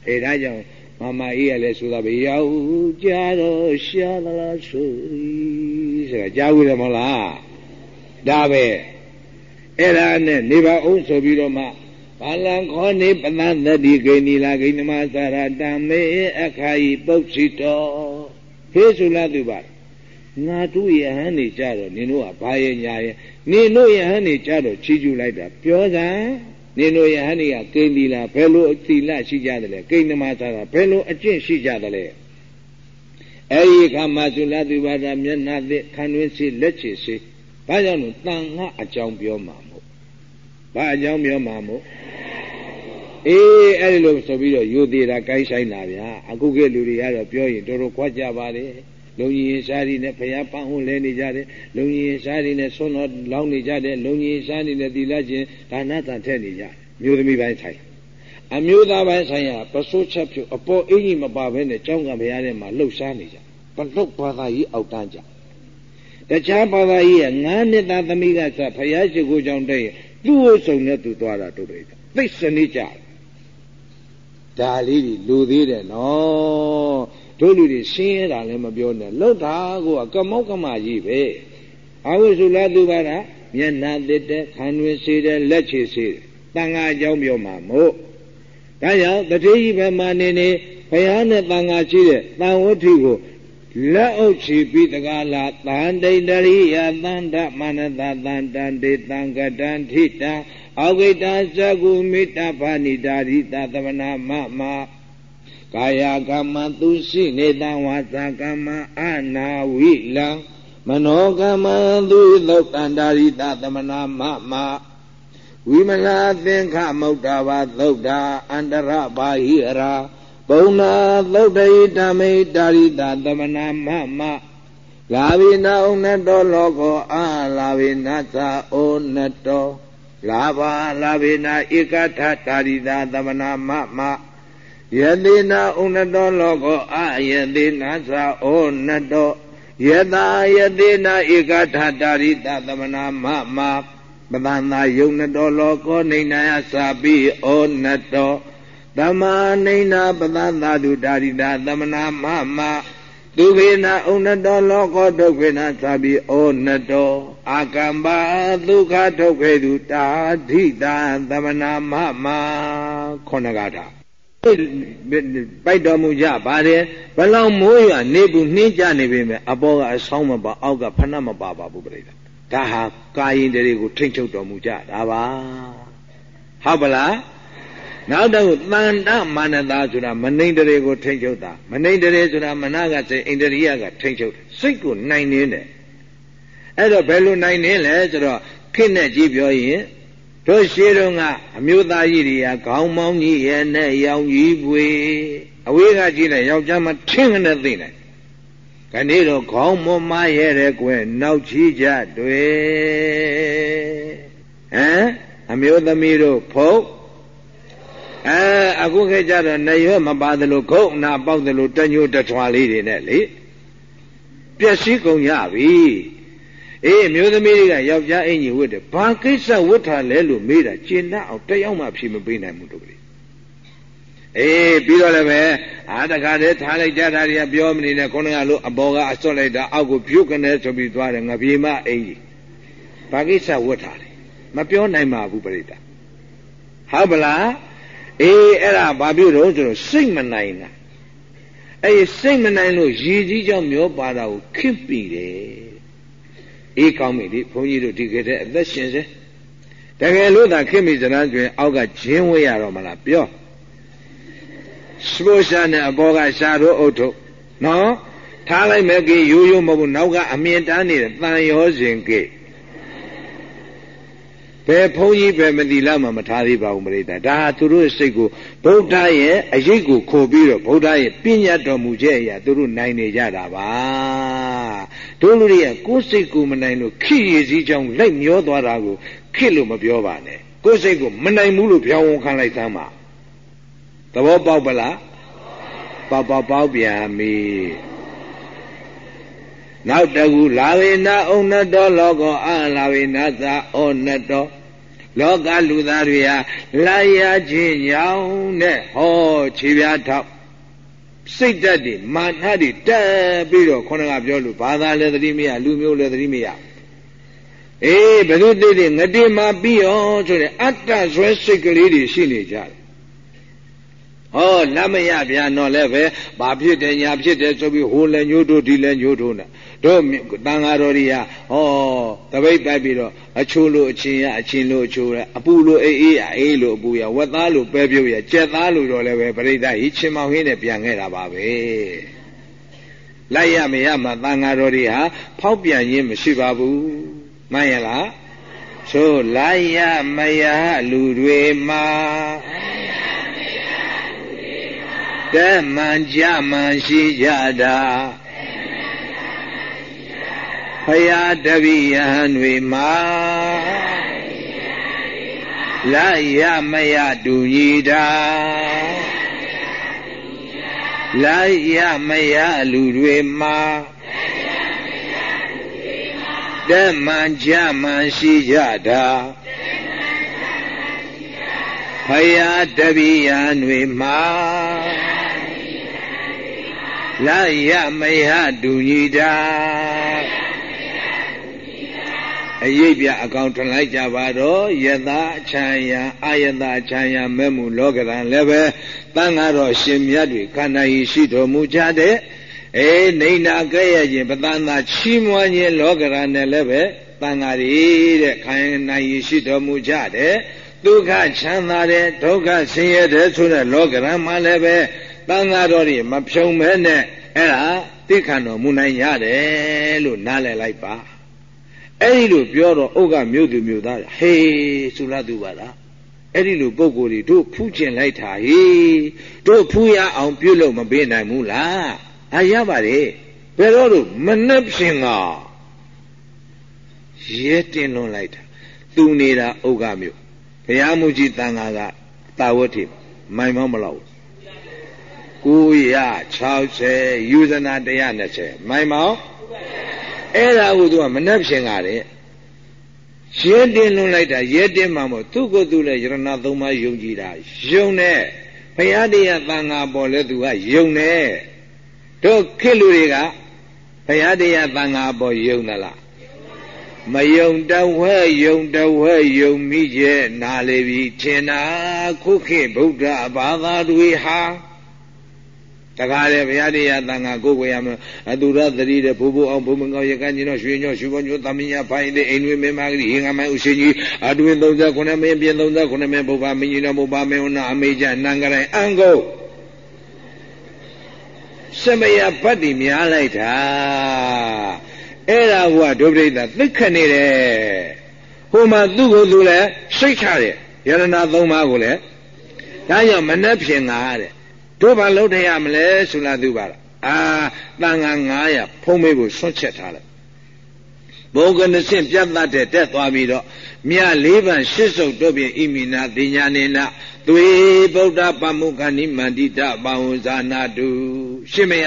အဲဒါကြောင့်မမအေးရလဲဆိုတာပဲယောက်ျားတော့ရှားသလားဆိုဆိုတာကြားဘူးတယ်မဟုတ်လားဒါပဲ အဲ့ဒါနဲ့နေပါအောင်ဆိုပြီးတော့မှဘာလံခောနေပသသတိဂိဏီလာဂိဏမသရတမေအခါဤပုတ်စီတော်ဟေးဆိုလာသူပါငါတို့ယဟန်နေကြတော့နင်တို့ကဘာရဲ့ညာရဲ့နင်တို့ယဟန်နေကြတော့ချီးကျူးလိုက်တာပြောစမ်းနင်တို့ယဟန်နေကကိန်းဒီလားဘယ်လိုအတိလရှိကြတယ်လဲကိန်းနမသာတာဘယ်လိုအကျင့်ရှိကြတယ်လဲအဲဒီခါမှာသုလသူပါဒမျက်နှာသစ်ခံတွင်းစီလက်ချေစီဘာကြောင့်လဲတန်ငါအကြောင်းပြောမှာမို့ ဘာအကြောင်းပြောမှာမို့အေးအဲ့ဒီလိုဆိုပြီးတော့ယူသေးတာကိုင်းဆိုင်တာဗျာအခုကလူတွေကတော့ပြောရင်တော်တော်ခွာကြပါလေလုံကြီးရှားရီနဲ့ဖျားပန်းဟွန်းလဲနေကြတယ်လုံကြီးရှားရီနဲ့ဆွန်းတော်လောင်းနေကြတယ်လုံကြီးရှားရီနဲ့သီလကျင်ဒါနတန်ထက်နေကြမျိုးသမီးပိုင်းဆိုင်အမျိုးသားပိုင်းဆိုင်ရာပစိုးချက်ဖြူအပေါ်အင်းကြီးမပါဘဲနဲ့ကျောင်းကဘုရားထဲမှာလှုပ်ရှားနေကြဘလုတ်ဘာသာကြီးအောက်တန်းကြတခြားဘာသာကြီးကငါးနှစ်သားသမီးကစဖယားရှိခိုးကြောင်းတဲ့ သူ့ဝဆုံနဲ့သူသွားတာတို့ပြိတ္တသိစနေကြဒါလေးတွေလူသေးတယ်နော်တို့လူတွေရှင်းရတာလည်းမပြောနဲ့လှုပ်တာကိုကမောက်ကမကြီးပဲအာဝိစုလာသူပါတာမျက်နှာတစ်တဲ့ခံတွင်စေတဲ့လက်ချေစေတန်ဃာအကြောင်းပြောမှာမို့ဒါကြောင့်တတိယဘက်မှာနေနေဘုရားနဲ့တန်ဃာရှိတဲ့တန်ဝဋ္ထုကို လက်အုပ်ချီပြီးတကားလာတန်တိန်တရိယသန္တမနတသန္တံဒေသံကတံထိတံအောဂိတံသကုမိတ္တဘာနိတာရိတသမနာမမကာယကမ္မသူရှိနေတံဝါစာကမ္မအနာဝိလံမနောကမ္မသူသုတ်တန္တာရိတသမနာမမဝိမလာသင်္ခမௌတ္တဘာသုတ်တာအန္တရဘာဟိရာ ဘုံနာသုတ်တိဓမ္မိတာရိတသမနာမမလာဝိနာဥနတောလောကောအာလာဝိနာသာဩနတောလာဘာလာဝိနာဧကထတာရိတသမနာမမယတိနာဥနတောလောကောအာယတိနာသာဩနတောယတာယတိနာဧကထတာရိတသမနာမမပသန္တာယုံနတောလောကောနေနာယသာပိဩနတော တမနိနာပသသာတုတာရိတာသမနာမမသူခေနာဥနတောလောကောဒုက္ခေနာသာပိဩနတောအာကမ္ဘာဒုက္ခဒုက္ခေတုတာဓိတာသမနာမမခေါဏဂါထာပိုက်တော်မူကြပါတယ်ဘလောက်မိုးရွာနေဘူးနှင်းကြနေပြီမဲ့အပေါ်ကအဆောင်မပါအောက်ကဖဏမပါပါဘူးပြိတ္တာဒါဟာကာယင်တွေကိုထိမ့်ချုပ်တော်မူကြတာပါဟုတ်ပါလား နောက်တော့တန်တမာနတာဆိုတာမနှိမ့်တရေကိုထိမ့်ချုပ်တာမနှိမ့်တရေဆိုတာမနာကစိတ်အိန္ဒြိယကထိမ့်ချုပ်တယ်စိတ်ကိုနိုင်နေတယ်အဲ့တော့ဘယ်လိုနိုင်နေလဲဆိုတော့ခင့်နဲ့ကြည့်ပြောရင်တို့ရှိတော့ကအမျိုးသားကြီးတွေကခေါင်းမောင်းကြီးရဲ့နဲ့ရောင်ကြီးပွေအဝေးကကြည့်လိုက်ယောက်ျားမထင်းနဲ့သိနိုင်ခဏိတော့ခေါင်းမမရဲ့တဲ့ကွယ်နောက်ချီကြတွေ့ဟမ်အမျိုးသမီးတို့ဖုတ် အဲအခုခေတ်ကျတော့နေရွက်မပါသလိုခုတ်နာပေါက်သလိုတညိုတထွာလေးတွေနဲ့လေပျက်စီးကုန်ရပြီအေးမျိုးသမီးတွေကယောက်ျားအင်ကြီးဝတ်တယ်ဘာကိစ္စဝတ်ထားလဲလို့မေးတာကျင်တတ်အောင်တယောက်မှဖြေမပေးနိုင်ဘူးတို့ကလေးအေးပြီးတော့လည်းပဲအာတခါတည်းထားလိုက်ကြတာတွေကပြောမနေနဲ့ခေါင်းကလို့အပေါ်ကအစွတ်လိုက်တာအောက်ကိုပြုတ်ကနေဆိုပြီးသွားတယ်ငပြေမအင်ကြီးဘာကိစ္စဝတ်ထားလဲမပြောနိုင်ပါဘူးပြိတ္တာဟုတ်ပလား အေးအဲ့ဒါဘာဖြစ်လို့ဆိုတော့စိတ်မနိုင်တာအဲ့ဒီစိတ်မနိုင်လို့ရည်ကြီးကြောင့်မျောပါတာကိုခစ်ပြီတယ်အေးကောင်းပြီဒီဘုန်းကြီးတို့ဒီကတည်းအသက်ရှင်စေတကယ်လို့သာခင်မိစရန်ကျွင်အောက်ကဂျင်းဝေးရတော့မလားပြောစပိုရှာနဲ့အပေါ်ကရှာတို့အုပ်ထုတ်နော်ထားလိုက်မယ်ကေရိုးရိုးမဟုတ်ဘူးနောက်ကအမြင်တန်းနေတဲ့တန်ရောစဉ်ကေ ဘယ်ဘုန်းကြီးပဲမတိလားမှမထားသေးပါဘူးပရိသတ်ဒါသူတို့စိတ်ကိုဗုဒ္ဓရဲ့အရေးကိုခိုပြီးတော့ဗုဒ္ဓရဲ့ပညာတော်မူချက်အရာသူတို့နိုင်နေကြတာပါတို့လူတွေကကိုယ်စိတ်ကိုမနိုင်လို့ခိရည်စည်းကြောင်းလိုက်မျောသွားတာကိုခိလို့မပြောပါနဲ့ကိုယ်စိတ်ကိုမနိုင်ဘူးလို့ပြောင်းဝန်ခံလိုက်သမ်းပါသဘောပေါက်ပလားပေါက်ပေါက်ပေါက်ပြန်ပြီ နောက်တကူလာဝေနာဩနတောလောကောအလာဝေနာသာဩနတောလောကလူသားတွေဟာလာရခြင်းညောင်းနဲ့ဟောခြေပြားထောက်စိတ်ဓာတ်တွေမာနတွေတက်ပြီးတော့ခေါင်းကပြောလို့ဘာသာလည်းသတိမရလူမျိုးလည်းသတိမရအေးဘယ်သူသိသိငတိမာပြီးရောဆိုတဲ့အတ္တဆွဲစိတ်ကလေးတွေရှိနေကြတယ် ဟောလက်မရဗျာတော့လည်းပဲဘာဖြစ်တယ်ညာဖြစ်တယ်ဆိုပြီးဟိုလည်းညို့တို့ဒီလည်းညို့တို့နဲ့တို့တန်ဃာတော်တွေကဟောတပိတ်ပိုက်ပြီးတော့အချိုးလို့အချင်းရအချင်းလို့အချိုးရအပူလို့အေးအေးအေးလို့အပူရဝက်သားလို့ပဲပြုတ်ရကြက်သားလို့တော့လည်းပဲပရိသတ်ဟိချင်းမောင်ဟင်းနဲ့ပြန်ခဲ့တာပါပဲလိုက်ရမရမှာတန်ဃာတော်တွေဟာဖောက်ပြန်ရင်းမရှိပါဘူးမှန်ရလားဆိုလိုက်ရမရလူတွေမှာ တမန်ကြမှန်ရှိကြတာဖယားတပိယဟန်တွေမှာလာရမရတူညီတာလာရမရလူတွေမှာတမန်ကြမှန်ရှိကြတာ ဖယားတပိယံတွေမှာလာရမယတူညီတာအရေးပြအကောင်ထွန်လိုက်ကြပါတော့ယသာချမ်းယံအာယသာချမ်းယံမဲမှုလောကရန်လည်းပဲတန်ဃာတော်ရှင်မြတ်တွေခန္ဓာဤရှိတော်မူကြတဲ့အေးနေနာကဲ့ရဲ့ခြင်းပသနာချီးမွမ်းခြင်းလောကရန်နဲ့လည်းပဲတန်ဃာတွေတဲ့ခန္ဓာဤရှိတော်မူကြတဲ့ ဒုက္ခချမ်းသာတဲ့ဒုက္ခဆင်းရဲတဲ့ဆိုတဲ့လောကရန်မှာလည်းပဲတန်ဃာတော်တွေမဖြုံမဲနဲ့အဲ့ဒါသိခံတော်မူနိုင်ရတယ်လို့နားလည်လိုက်ပါအဲ့ဒီလိုပြောတော့ဥက္ကမြို့သူမြို့သားဟေးဆိုလာသူပါလားအဲ့ဒီလိုပုံကိုယ်တွေတို့ဖူးကျင်လိုက်တာဟေးတို့ဖူးရအောင်ပြုတ်လို့မပေးနိုင်ဘူးလားအာရပါတယ်ဘယ်တော့လို့မနှက်ဖြင်ကရဲတင်လွန်လိုက်တာသူနေတာဥက္ကမြို့ ဘုရားမူကြီးတန်ဃာကတာဝတ်ထိမိုင်မောင်းမလောက်960ယူဇနာ120မိုင်မောင်းအဲ့ဒါကိုသူကမနှက်ဖြင်ကတဲ့ရဲတင်လွန်လိုက်တာရဲတင်မှမို့သူ့ကိုယ်သူလည်းယရဏသုံးပါးယုံကြည်တာယုံနဲ့ဘုရားတရားတန်ဃာပေါ်လဲသူကယုံနဲ့တို့ခေလူတွေကဘုရားတရားတန်ဃာပေါ်ယုံသလား မယုံတဝဲယုံတဝဲယုံမိရဲ့နာလေပြီထင်တာခုခေဗုဒ္ဓဘာသာတွေဟာတကားလေဘုရားတရားတန်ခါကိုယ်ကိုရမအတူရသတိတဲ့ဘိုးဘိုးအောင်ဘုံမကောရကည ino ရွှေညောရွှေဘောညိုသမညာဖိုင်တဲ့အိမ်တွေမင်းမကြီးဟင်္ဂမိုင်းဥရှင်ကြီးအတွင်39မင်းပြင်39မင်းဘုရားမင်းကြီးတော်ဘုရားမင်းဟောနာအမေကျနန်ကရိုင်အန်ကိုစမယဗတ်တိများလိုက်တာ အဲ့ဒါကဒုပရိသသိခနေတယ်ဟိုမှာသူ့ကိုယ်သူလည်းစိတ်ချတယ်ယရဏသုံးပါးကိုလည်းဒါကြောင့်မနှက်ဖြင်ငါတဲ့တို့ဘာလုပ်ရမလဲဆိုလာသူပါလားအာတန်ငါ900ဖုံးမေးကိုဆွတ်ချက်ထားလိုက်ဘုံကနစင်ပြတ်တတ်တဲ့တက်သွားပြီးတော့မြလေးပံရှစ်စုပ်တို့ပြင်ဣမိနာတင်ညာနေနာသွေဗုဒ္ဓပမုခဏိမန္တိတပဝဇာနာတုရှင်မယ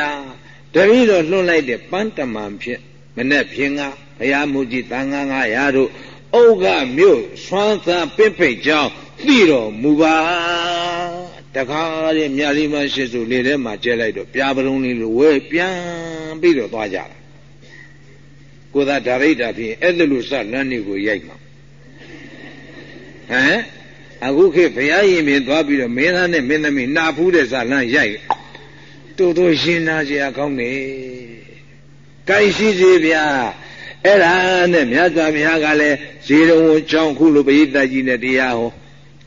တပည့်တော်လွှတ်လိုက်တဲ့ပန်းတမန်ဖြစ် မနဲ့ဖြင်ကဘုရားမူကြီးတန်ခါ900တို့ဥက္ကမြို့ဆွမ်းသာပင့်ဖိတ်ကြောင်းသိတော်မူပါတခါတဲ့မြလီမရှိစုလေထဲမှာကျဲလိုက်တော့ပြာပရုံလေးလိုဝဲပြန်ပြီးတော့သွားကြတာကိုသာဒါရိတာဖြင့်အဲ့လိုစလမ်းနေကိုရိုက်မှာဟမ်အခုခေတ်ဘုရားရင်မြင်သွားပြီးတော့မင်းသားနဲ့မင်းသမီးနာဖူးတဲ့ဇာလမ်းရိုက်တူတူရှင်းနာကြကောင်းနေ။ ကိုင်ရှိစေဗျာအဲ့ဒါနဲ့မြတ်စွာဘုရားကလည်းဇေရဝချောင်းခုလိုပရိသတ်ကြီးနဲ့တရားဟော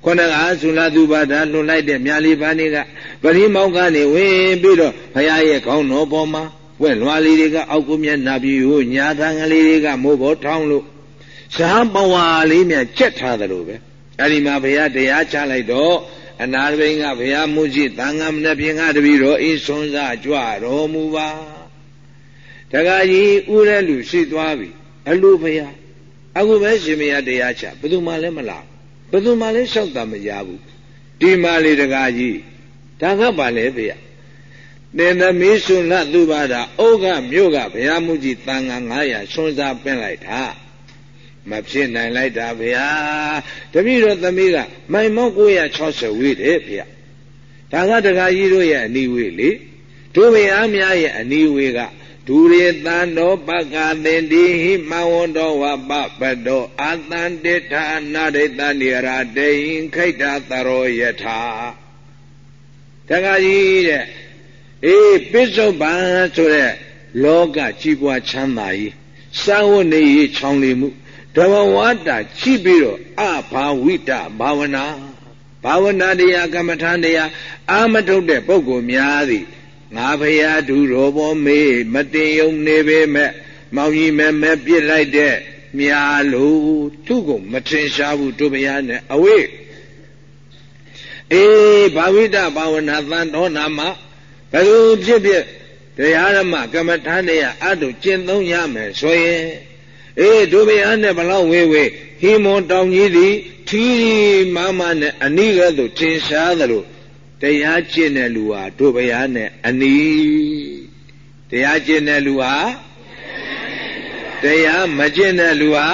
ခொနကသုလသူပါဒလွန်လိုက်တဲ့မြာလီပါနေကပရိမောက်ကနေဝင်ပြီးတော့ဘုရားရဲ့ခေါင်းတော်ပေါ်မှာဝက်လွာလေးတွေကအောက်ကိုမျက်နှာပြီးဟိုညာသံကလေးတွေကမိုးပေါ်ထောင်းလို့ရှားပဝါလေးမြကျက်ထားတယ်လို့ပဲအဲ့ဒီမှာဘုရားတရားချလိုက်တော့အနာတပိန်ကဘုရားမုရှိသံဃာမဏ္ဍပြင်ကတပည့်တော်အင်းဆွန်စားကြွတော်မူပါ တခါကြီးဥရဲလူရှိသွားပြီအလိုဘုရားအခုပဲရှင်မရတရားချဘယ်သူမှလည်းမလာဘယ်သူမှလည်းလျှောက်တာမရဘူးဒီမာလေးတခါကြီးဒါကပါလေဖေရတင်သမီးဆွန်လသူပါတာဩဃမြို့ကဘုရားမုကြီးတန်ဃာ900ဆွန်စားပင့်လိုက်တာမဖြစ်နိုင်လိုက်တာဗျာတပည့်တော်သမီးကမိုင်မောက်960ဝေးတယ်ဗျာဒါကတခါကြီးတို့ရဲ့အနီဝေးလေတို့ဘုရားများရဲ့အနီဝေးက ဒူရေတန်တော်ပကသင်တိဟိမဝန္တောဝပပတောအာတန်တေထာနာရိတနိရာတေယင်ခိတ္တသရောယထာတခါကြီးတဲ့အေးပစ္စုပန်ဆိုတဲ့လောကကြီးပွားချမ်းသာကြီးစာဝတ်နေရေးချောင်းလီမှုဓမ္မဝါဒချိပြီးတော့အဘာဝိတဘာဝနာဘာဝနာတရားကမ္မထာတရားအာမထုတ်တဲ့ပုဂ္ဂိုလ်များသည် ငါဖရာဒုရောဘောမေးမတင်ယုံနေပေမဲ့မောင်ကြီးမဲမဲပြစ်လိုက်တဲ့မြာလို့သူ့ကိုမထင်ရှားဘူးတို့ဘုရားနဲ့အဝေးအေးဘာဝိတဘာဝနာသံတော်နာမှာဘယ်လိုဖြစ်ဖြစ်တရားဓမ္မကမ္မထာတရားအတုကျင့်သုံးရမယ်ဆိုရင်အေးဒုဗယနဲ့ဘလောက်ဝေးဝေးဟိမွန်တောင်ကြီးသည်ထီးမမနဲ့အနိကသို့ထင်ရှားသလို တရားကျင့်တဲ့လူဟာဒုဗယနဲ့အနိတရားကျင့်တဲ့လူဟာတရားမကျင့်တဲ့လူဟာ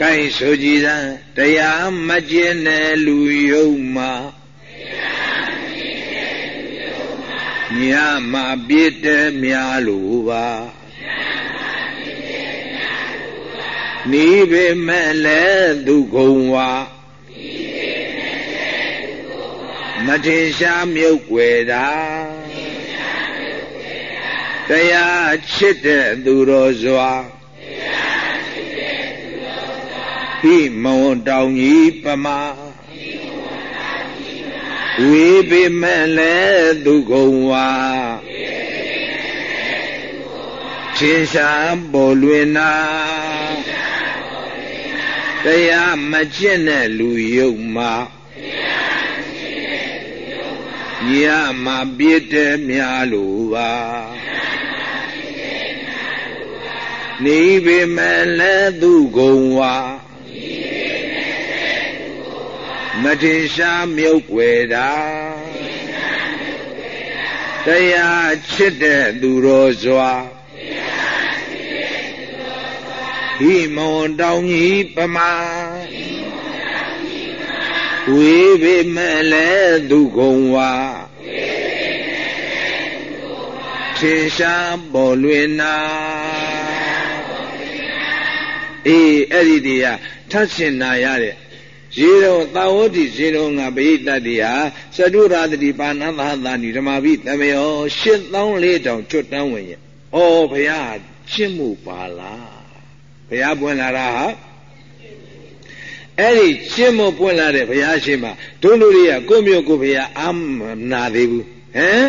ကိုင်းဆိုကြည်စမ်းတရားမကျင့်တဲ့လူယုံမှာညမှာပြည့်တဲ့များလို့ပါနီးပေမဲ့လည်းသူကုံဝါ မထေရှားမြုပ်ွယ်တာတရားချစ်တဲ့သူတော်စွာဟိမဝတောင်ကြီးပမာဝေပေမဲ့လည်းသူကုံဝါချင်းရှားပေါ်လွင်နာတရားမကျင့်တဲ့လူယုံမှာ ညမှာပြည့်တဲ့များလို့ပါနေပေမဲ့လည်းသူကုံဝါမထေရှားမြုပ်ွယ်တာတရားချစ်တဲ့သူတော်စွာဟိမွန်တောင်ကြီးပမာ ဝေပေမဲ့လည်းသူကုံဝါထင်ရှားပေါ်လွင်နာအေးအဲ့ဒီတရားထပ်ရှင်နာရတဲ့ရေတော်သာဝတိရေတော်ငါပရိသတ်တရားသတုရာတိပါဏသဟသာနိဓမ္မပိတမေယော8400ကျွတ်တန်းဝင်ရဲ့ဩဘုရားရှင်းမှုပါလားဘုရားပွင့်လာတာဟာ အဲ့ဒီရှင်းမပွင့်လာတဲ့ဘုရားရှင်မှာတို့လူတွေကကိုမျိုးကိုဘုရားအာမနာသေးဘူးဟမ်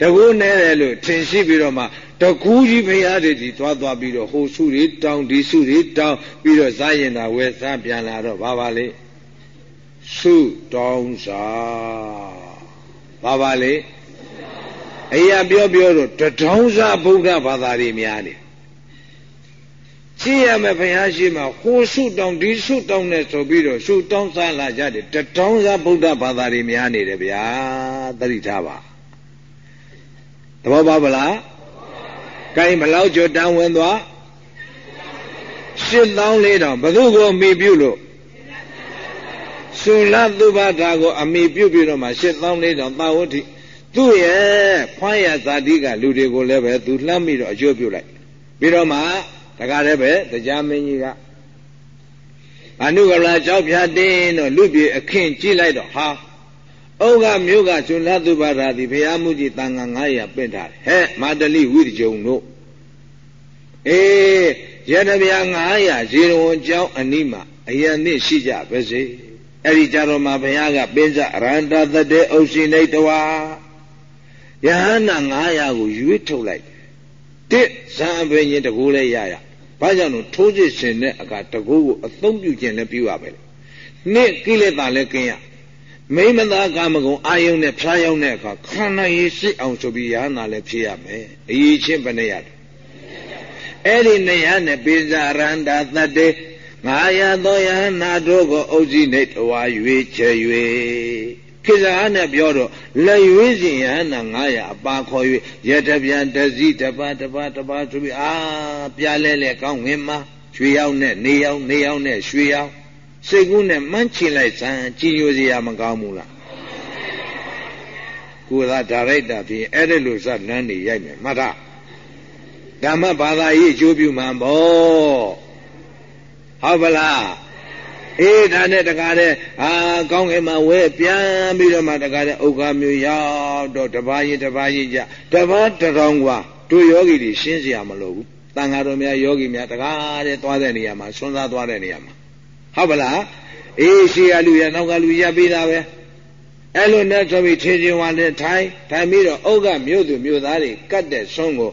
တကူနဲတယ်လို့ထင်ရှိပြီးတော့မှတကူကြီးဘုရားတွေဒီသွားသွားပြီးတော့ဟိုစုတွေတောင်းဒီစုတွေတောင်းပြီးတော့စားရင်တာဝယ်စားပြန်လာတော့ဘာပါလဲစုတောင်းစားဘာပါလဲအရာပြောပြောတော့တထောင်းစားဗုဒ္ဓဘာသာတွေများတယ် ကြည့်ရမယ်ဘုရားရှိမှဟိုဆုတောင်းဒီဆုတောင်းနဲ့ဆိုပြီးတော့ဆုတောင်းစားလာကြတယ်တထောင်းစားဗုဒ္ဓဘာသာတွေများနေတယ်ဗျာသတိထားပါသဘောပါဗလားကိုင်းဘလောက်ကြတန်းဝင်သွား8400ဘယ်သူကိုမိပြုလို့သုလသုဘတာကိုအမိပြုပြီးတော့မှ8400သာဝတိသူ့ရဲ့ဖွားရဇာတိကလူတွေကိုလည်းပဲသူလှမ်းပြီးတော့အကျိုးပြုလိုက်ပြီးတော့မှ တကားလည်းပဲတရားမင်းကြီးကအနုကလာကြောက်ဖြတ်တင်းတော့လူပြေအခင်းကြည့်လိုက်တော့ဟာဩဃမြို့ကကျွလသုဘာရာတိဘုရားမူကြီးတန်ခါ900ပင့်ထားတယ်ဟဲ့မာတလိဝိရကြုံတို့အေးရတဗျာ900ဇေရဝံကျောင်းအနိမအယံနစ်ရှိကြပါစေအဲ့ဒီကြတော့မှဘုရားကပိစရန္တသတေအုပ်စီနေတဝါယဟန္တာ900ကိုရွေးထုတ်လိုက်တစ်ဇံအဘိညာဉ်တကူလည်းရရ ဘာကြောင့်လို့ထိုးစစ်ဆင်တဲ့အခါတကူကိုအသုံးပြုခြင်းလည်းပြုရပဲနှစ်ကိလေသာလည်းကင်းရမိမသာကာမဂုဏ်အာယုန်နဲ့ဖျားရောက်တဲ့အခါခန္ဓာရည်ရှိအောင်ဆိုပြီးရဟနာလည်းဖြစ်ရမယ်အရေးချင်းဘယ်နဲ့ရတယ်အဲ့ဒီနေရနဲ့ပိဇာရန္တာတတ္တေငါရသောယဟနာတို့ကိုအုပ်စီနေတဝါရွေချေ၍ ခိဇာနဲ့ပြောတော့လက်ရွေးစဉ်ယဟနာ900အပါခေါ်၍ရတပြန်တစည်းတပါတပါတပါဆိုပြီးအာပြလဲလဲကောင်းဝင်မှာရွှေရောက်နဲ့နေရောက်နေရောက်နဲ့ရွှေရောက်စိတ်ကူးနဲ့မှန်းချင်လိုက်စမ်းကြည်ညိုစရာမကောင်းဘူးလားကိုယ်သာဒါရိုက်တာဖြစ်အဲ့ဒါလို့စလမ်းနေရိုက်မယ်မှတ်တာဓမ္မဘာသာရေးအကျိုးပြုမှန်ပေါ့ဟုတ်ပါလား အေးဒါနဲ့တကားတဲ့အာကောင်းကင်မှာဝဲပြန်ပြီးတော့မှတကားတဲ့ဥက္ကမျိုးရောက်တော့တပါးရင်တပါးရင်ကြတပါးတရောင်ကွာတို့ယောဂီတွေရှင်းစရာမလိုဘူးတန်ဃာတော်များယောဂီများတကားတဲ့သွားတဲ့နေရာမှာဆွမ်းစားသွားတဲ့နေရာမှာဟုတ်ပလားအေးရှေ့ကလူရနောက်ကလူရပေးတာပဲအဲ့လိုနဲ့ဆိုပြီးချင်းချင်းဝါနဲ့ထိုင်ထိုင်ပြီးတော့ဥက္ကမြို့သူမြို့သားတွေကတ်တဲ့ဆွမ်းကို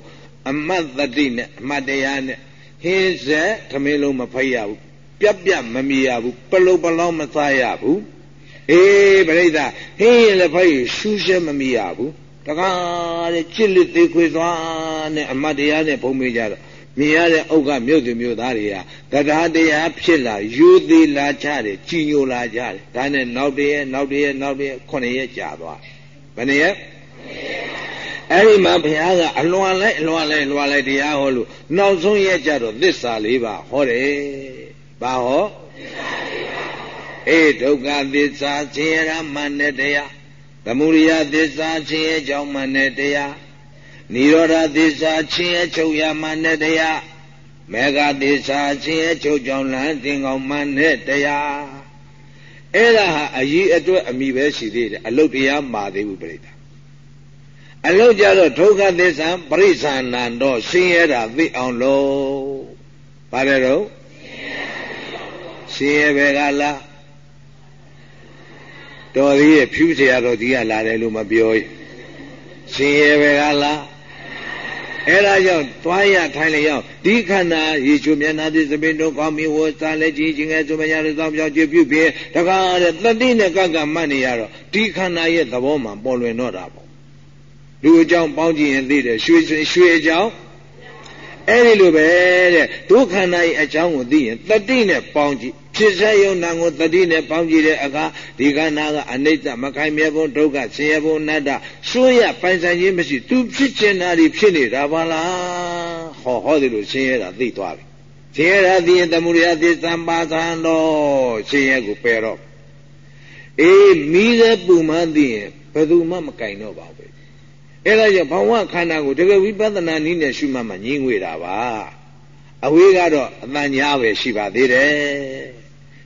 အမတ်တတိနဲ့အမတ်တရားနဲ့ဟင်းဆက်သမင်းလုံးမဖိတ်ရဘူး ပြက်ပြက်မမြည်ရဘူးပလုပလောင်းမစားရဘူးအေးပြိဿဟင်းရင်လည်းဖိုက်ရှူးရှဲမမြည်ရဘူးတကားတဲ့ချစ်လက်သေးခွေသွားနဲ့အမတ်တရားနဲ့ဘုံမေးကြတော့မြင်ရတဲ့အုတ်ကမြို့သူမြို့သားတွေကတရားတရားဖြစ်လာယူသေးလာကြတယ်ကြည်ညိုလာကြတယ်ဒါနဲ့နောက်တည်းရဲ့နောက်တည်းရဲ့နောက်တည်းရဲ့ခုနှစ်ရက်ကြာသွားဘယ်နှရက်အဲ့ဒီမှာဘုရားကအလွန်လိုက်အလွန်လိုက်လွာလိုက်တရားဟောလို့နောက်ဆုံးရက်ကြတော့သစ္စာလေးပါဟောတယ် ဘာဟောအေးဒုက္ခသစ္စာခြင်းရမန်နဲ့တရားသမုဒိယသစ္စာခြင်းရဲ့ကြောင့်မန်နဲ့တရားနိရောဓသစ္စာခြင်းရဲ့ချုပ်ရမန်နဲ့တရားမေဃသစ္စာခြင်းရဲ့ချုပ်ကြောင့်လမ်းသင်ကောင်းမန်နဲ့တရားအဲ့ဒါဟာအကြီးအတွက်အမိပဲရှိသေးတယ်အလုတ်တရားမှာသေးဘူးပြိတ္တာအလုတ်ကြတော့ဒုက္ခသစ္စာပရိစ္ဆာနံတော့ဆင်းရဲတာသိအောင်လို့ပါတယ်တော့ ရှင်ရဲ့ဘယ်ကလားတော်သေးရဲ့ဖြူးเสียတော်ဒီကလာတယ်လို့မပြောရှင်ရဲ့ဘယ်ကလားအဲ့ဒါကြောင့်သွားရထိုင်လျောက်ဒီခန္ဓာရေချိုမျက်နာသည်သပင်တို့ကောင်းပြီဝစားလက်ကြီးခြင်းငယ်ဆိုမညာတို့သောပြောင်းကြပြုပြီးတကားတဲ့တတိနဲ့ကကမှတ်နေရတော့ဒီခန္ဓာရဲ့သဘောမှပေါ်လွင်တော့တာပေါ့လူအကြောင်းပေါင်းကြည့်ရင်သိတယ်ရွှေရွှေအကြောင်းအဲ့ဒီလိုပဲတဲ့ဒုက္ခန္ဓာရဲ့အကြောင်းကိုသိရင်တတိနဲ့ပေါင်းကြည့် ဖြစ်စေယုံနာကိုတတိနဲ့ပေါင်းကြည့်တဲ့အခါဒီခန္ဓာကအနိစ္စမခိုင်မြဲဖို့ဒုက္ခဆင်းရဲဖို့အနတ္တဆိုးရပိုင်ဆိုင်ခြင်းမရှိသူဖြစ်ချင်တာတွေဖြစ်နေတာပါလားဟောဟောဒီလိုဆင်းရဲတာသိသွားပြီဆင်းရဲတာသိရင်သမုဒယသစ္စာပါသံတော့ဆင်းရဲကိုပယ်တော့အေးမိတဲ့ပူမှန်းသိရင်ဘယ်သူမှမကင်တော့ပါဘူးအဲ့ဒါကြောင့်ဘဝခန္ဓာကိုတကယ်ဝိပဿနာနည်းနဲ့ရှုမှတ်မှညင်းငွေတာပါအဝေးကတော့အတန်ညာပဲရှိပါသေးတယ်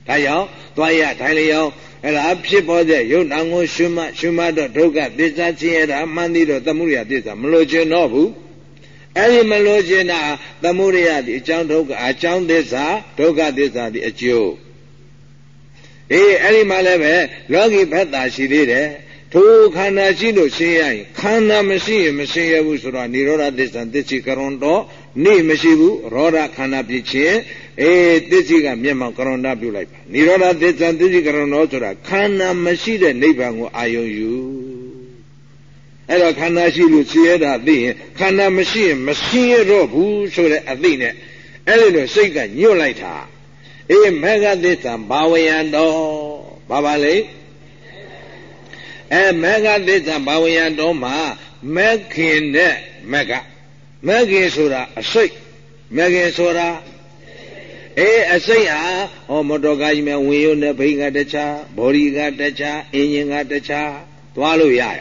ဒါကြောင့်သွားရထိုင်လျောင်းအဲ့ဒါဖြစ်ပေါ်တဲ့ယုံနာကိုရှုမှရှုမှတော့ဒုက္ခသစ္စာချင်းရတာမှန်သည်တော့သမုဒယသစ္စာမလို့ခြင်းတော့ဘူးအဲ့ဒီမလို့ခြင်းတာသမုဒယဒီအကြောင်းဒုက္ခအကြောင်းသစ္စာဒုက္ခသစ္စာဒီအကျိုးအေးအဲ့ဒီမှာလည်းပဲလောကီဘက်သာရှိသေးတယ်ထိုခန္ဓာရှိလို့ရှင်းရရင်ခန္ဓာမရှိရင်မရှင်းရဘူးဆိုတော့និရောဓသစ္စာသစ္စိကရွန်တော့ နေမရှိဘူးရောဓခန္ဓာဖြစ်ခြင်းအေးသစ္စိကမျက်မှောက်ကရွန်တာပြုလိုက်ပါនិရောဓသစ္စာသစ္စိကရွန်တော့ဆိုတာခန္ဓာမရှိတဲ့နိဗ္ဗာန်ကိုအာယုံယူအဲ့တော့ခန္ဓာရှိလို့ရှင်းရတာသိရင်ခန္ဓာမရှိရင်မရှင်းရတော့ဘူးဆိုတဲ့အသိနဲ့အဲ့ဒီလိုစိတ်ကညွတ်လိုက်တာအေးမေဃသစ္စာဘာဝယံတော်ဘာပါလဲအဲမေဃသစ္စာဘာဝယံတော်မှာမက်ခင်တဲ့မက်က မက်ခင်ဆိုတာအစိတ်မက်ခင်ဆိုတာအေးအစိတ်ဟာဟောမတော်ကားကြီးမဲ့ဝင်ရုံနဲ့ဘိန်းကတခြားဘော်ဒီကတခြားအင်ဂျင်ကတခြားသွားလို့ရရ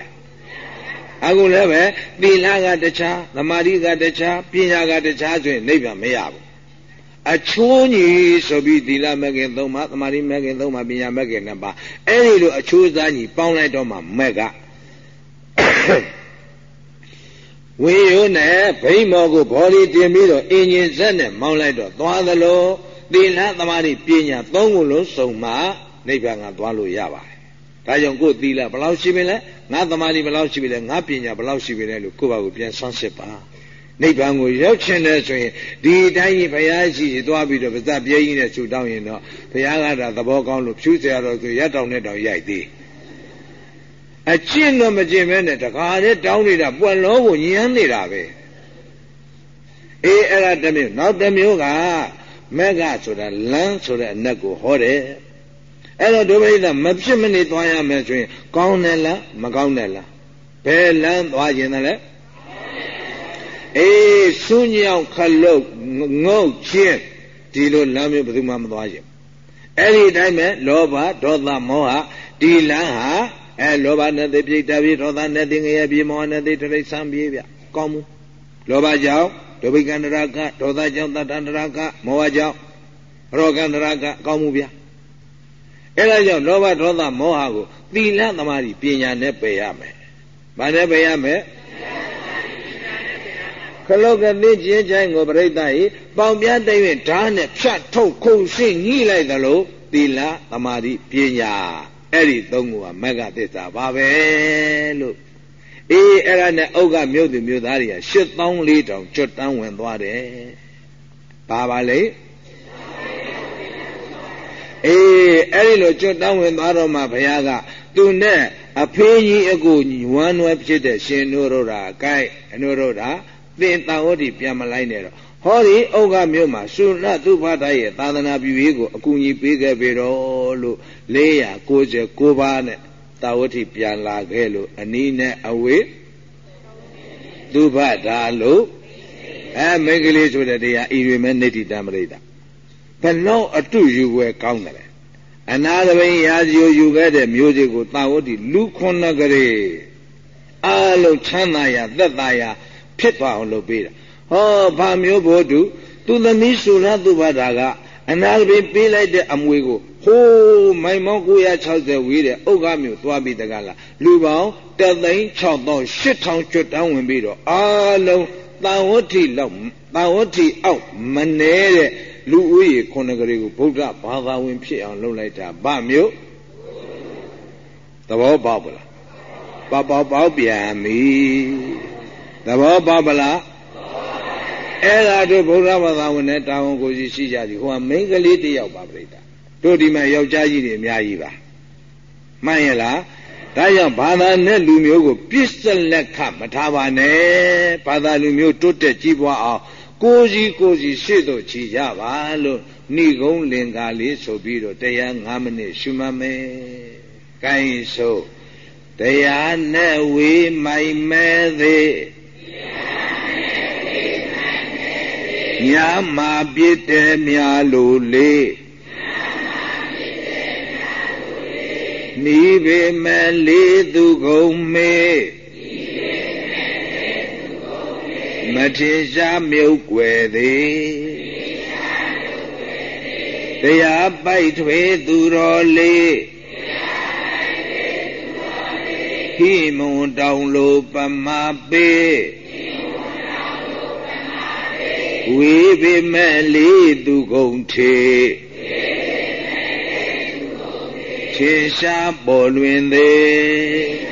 အခုလည်းပဲသီလကတခြားသမာဓိကတခြားပညာကတခြားဆိုရင်နိဗ္ဗာန်မရဘူးအချိုးကြီးဆိုပြီးသီလမဂ္ဂင်၃ပါးသမာဓိမဂ္ဂင်၃ပါးပညာမဂ္ဂင်၂ပါးအဲ့ဒီလိုအချိုးစားကြီးပေါင်းလိုက်တော့မှမက်က ဝေယိုးနဲ့ဗိမောကိုဘော်ဒီတင်ပြီးတော့အင်ဂျင်ဆက်နဲ့မောင်းလိုက်တော့သွားသလိုသီလသမာဓိပညာသုံးခုလုံးစုံမှနိဗ္ဗာန်ကသွားလို့ရပါတယ်။ဒါကြောင့်ကိုယ်သီလဘယ်လောက်ရှိပြီလဲငါသမာဓိဘယ်လောက်ရှိပြီလဲငါပညာဘယ်လောက်ရှိပြီလဲလို့ကိုယ့်ဘာကိုပြန်ဆန်းစစ်ပါ။နိဗ္ဗာန်ကိုရောက်ချင်တယ်ဆိုရင်ဒီတိုင်းကြီးဘုရားရှိရှိသွားပြီးတော့ပါဇက်ပြဲကြီးနဲ့ဆူတောင်းရင်တော့ဘုရားကတာသဘောကောင်းလို့ဖြူးစရာတော့ဆိုရတောင်နဲ့တောင်ရိုက်သေး။ အကျင့်တော့မကျင့်မဲနဲ့တခါတည်းတောင်းနေတာပွက်လုံးကိုညံနေတာပဲအေးအဲ့ဒါတစ်မျိုးနောက်တစ်မျိုးကမက်ကဆိုတာလမ်းဆိုတဲ့အနက်ကိုဟောတယ်အဲ့တော့ဒုပရိသမဖြစ်မနေသွားရမယ်ဆိုရင်ကောင်းတယ်လားမကောင်းတယ်လားဘယ်လမ်းသွားခြင်းလဲအေးဆူးညောင်ခလုတ်ငုတ်ချင်းဒီလိုလမ်းမျိုးဘယ်သူမှမသွားခြင်းအဲ့ဒီတိုင်းပဲလောဘဒေါသမောဟဒီလမ်းဟာ အဲလောဘနဲ့သိပြိတ္တပြေဒေါသနဲ့သိငရဲပြေမောဟနဲ့သိတရိษံပြေဗျကောင်းမှုလောဘကြောင့်ဒုဗိကန္တရာကဒေါသကြောင့်တတ္တန္တရာကမောဟကြောင့်ရောကန္တရာကကောင်းမှုဗျအဲ့ဒါကြောင့်လောဘဒေါသမောဟကိုသီလသမာဓိပညာနဲ့ပယ်ရမယ်။ဘာနဲ့ပယ်ရမလဲခလုတ်ကတိချင်းချိုင်းကိုပြိဿဤပေါင်ပြတ်တဲ့ဓာတ်နဲ့ဖြတ်ထုတ်ခုန်ရှင်းညှိလိုက်သလိုသီလသမာဓိပညာ အဲ့ဒီသုံးခုကမဂ္ဂသစ္စာပါပဲလို့အေးအဲ့ဒါနဲ့ဥက္ကမြို့သူမြို့သားတွေက8400ကျွတ်တန်းဝင်သွားတယ်ဘာပါလဲအေးအဲ့ဒီလိုကျွတ်တန်းဝင်သွားတော့မှဘုရားကသူနဲ့အဖေးကြီးအကိုဝမ်းနွယ်ဖြစ်တဲ့ရှင်နိုးတို့တာအကိုက်အနိုးတို့တာသင်တန်ဝတိပြန်မလိုက်နဲ့တော့ ဟောဒီဩဃမြို့မှာသုဏသုဖတ်ရဲ့သာသနာပြုရေးကိုအကူအညီပေးခဲ့ပြီတော့လို့499ပါးနဲ့တာဝတိပြန်လာခဲ့လို့အနီးနဲ့အဝေးသုဖတ်တာလို့အဲမင်္ဂလေးဆိုတဲ့တရားဤတွေမဲ့နေတိတမရိတာဘလောက်အတုယူွယ်ကောင်းတယ်အနာသဘင်ရာဇီကိုယူခဲ့တဲ့မျိုးစေ့ကိုတာဝတိလူခုနှစ်ကလေးအလုံးချမ်းသာရသက်သာရဖြစ်သွားအောင်လုပ်ပေးတာ ဟောဘာမျိုးဘို့တူသူသမီးဆိုရသူဘာသာကအနာသဘင်ပေးလိုက်တဲ့အမွေကိုဟိုးမိုင်မောင်း960ဝေးတဲ့ဥက္ကမျိုးသွားပြီးတကလားလူပေါင်းတသိန်း6000 8000ကျွတ်တန်းဝင်ပြီးတော့အာလုံးတန်ဝဋ္ဌိလောက်တန်ဝဋ္ဌိအောက်မနေတဲ့လူဦးရေခုနှစ်ကလေးကိုဗုဒ္ဓဘာသာဝင်ဖြစ်အောင်လုပ်လိုက်တာဗမျိုးသဘောပေါက်ပလားပေါပေါပေါက်ပြန်ပြီသဘောပေါက်ပလား အဲ့ဒါတို့ဗုဒ္ဓဘာသာဝင်နဲ့တာဝန်ကိုရှိကြသည်ဟိုကမိန်းကလေးတယောက်ပါပြိတ္တာတို့ဒီမှာယောက်ျားကြီးတွေအများကြီးပါမှန်ရဲ့လားဒါကြောင့်ဘာသာနဲ့လူမျိုးကိုပြစ်စလက်ခမထားပါနဲ့ဘာသာလူမျိုးတိုးတက်ကြီးပွားအောင်ကိုစီကိုစီရှေ့သို့ခြီကြပါလို့ဏိကုံးလင်္ကာလေးဆိုပြီးတော့တရား9မိနစ်ရှုမှတ်မယ်။ကိုင်းဆိုတရားနဲ့ဝေးမိုင်မဲသေး ညာမှာပြစ်တယ်များလို့လေနီးပေမဲ့လေးသူကုန်မေမထင်ရှားမြုပ်ွယ်သေးတရားပိုက်ထွေသူတော်လေးဟိမုံတောင်လိုပမာပေ ဝေပေမဲ့လေးသူကုန်ထေခြေရှားပေါ်လွင်သေး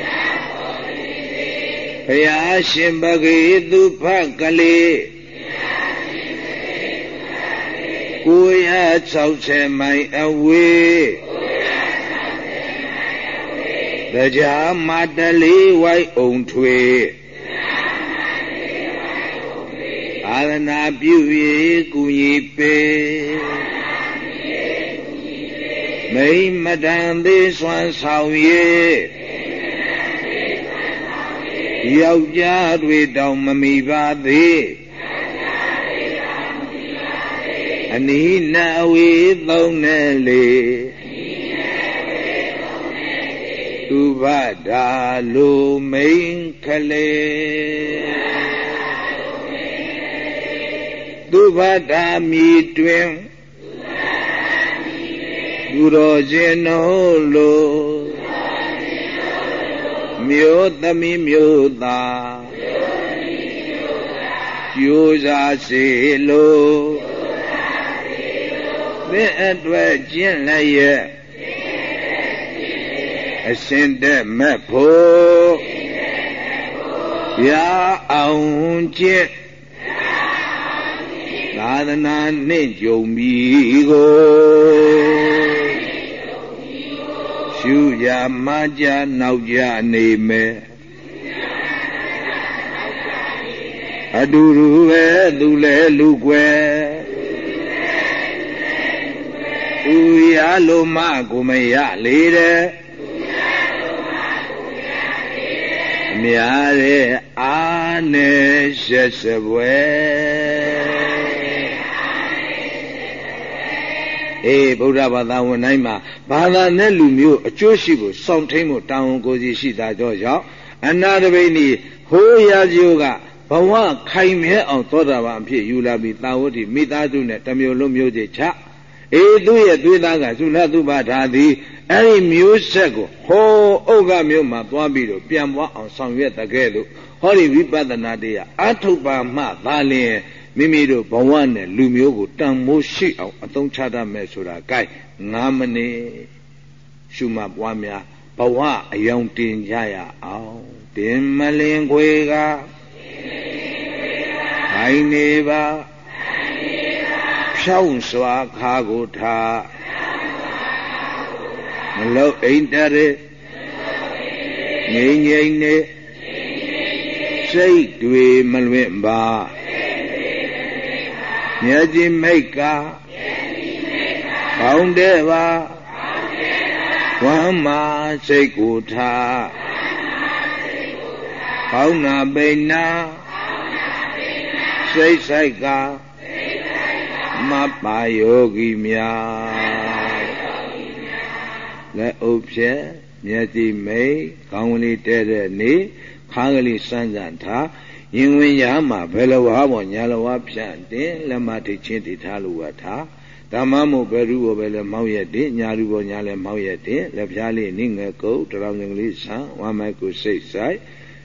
ဘုရားရှင်ပဂေသူဖကလေးကိုရ60မိုင်အဝေးတရားမတလေးဝိုက်အောင်ထွေ အာရဏပြု၍ကုညီပေမိမတန်သေးစွမ်းဆောင်၍ယောက်ျားတွေတောင်မမိပါသေးအနိနအဝေသုံးနဲ့လေသူဘဒါလိုမိန်ခလေ သူဘဒါမြည်တွင်သူတော်ရှင်တို့လိုမျိုးသမီးမျိုးသားကြိုးစားစေလိုသင်အတွက်ကျင့်လည်းရဲ့အရှင်တဲ့မဲ့ဖို့ရအောင်ကျင့် သာသနာနှင့်ကြုံပြီးကိုရှုကြမကြနောက်ကြနေမယ်အတူတူပဲသူလဲလူွယ်သူရလို့မကိုမရလေတဲ့များတဲ့အာနဲ့ဆက်စပွဲ အေးဗုဒ္ဓဘာသာဝင်တိုင်းမှာဘာသာနဲ့လူမျိုးအကျိုးရှိဖို့စောင့်ထိန်ဖို့တောင်းဝန်ကိုစီရှိတာကြောင့်အနာတပိဏီဟိုးရာဇိုကဘဝခိုင်မြဲအောင်သောတာပန်အဖြစ်ယူလာပြီးသာဝတိမိသားစုနဲ့တမျိုးလုံးမျိုးချချအေးသူ့ရဲ့သွေးသားကသုလသုဘထာသည်အဲ့ဒီမျိုးဆက်ကိုဟောဥက္ကမျိုးမှာသွားပြီးတော့ပြန်ပွားအောင်ဆောင်ရွက်တကဲ့သို့ဟောဒီဝိပဿနာတရားအထုပ္ပါမှသာလျင် မိမိတို့ဘဝနဲ့လူမျိုးကိုတန်မိုးရှိအောင်အသုံးချတတ်မယ်ဆိုတာ gain 9မိနစ်ရှုမှတ်ပွားများဘဝအယောင်တင်ကြရအောင်တင်မလင်ခွေကခိုင်နေပါဖြောင်းစွာခါကိုထားမလောက်အိမ်တရငိမ့်ငိမ့်နေစိတ်တွေမလွင့်ပါ မြတ်ကြီးမိတ်ကကောင်းတဲ့ပါဝမ်းမာစိတ်ကိုထားကောင်းနာပိဏစိတ်ဆိုင်ကမပါယောဂီများလက်အုပ်ဖြဲမျက်စိမိတ်ခေါင်းကလေးတဲတဲ့နေခါးကလေးစမ်းစမ်းထား ရင်ဝင်ရမှာဘယ်လိုဟာပေါ့ညာလိုဟာဖြန့်တင်လက်မထိချင်းတည်ထားလို့ဝထားဓမ္မမို့ဘယ်ရူဘောပဲလဲမောင်းရက်တင်ညာရူဘောညာလဲမောင်းရက်တင်လက်ဖြားလေးနိငယ်ကုတ်တရောင်ငယ်လေးဆန်းဝမ်းမိုက်ကိုစိတ်ဆိုင်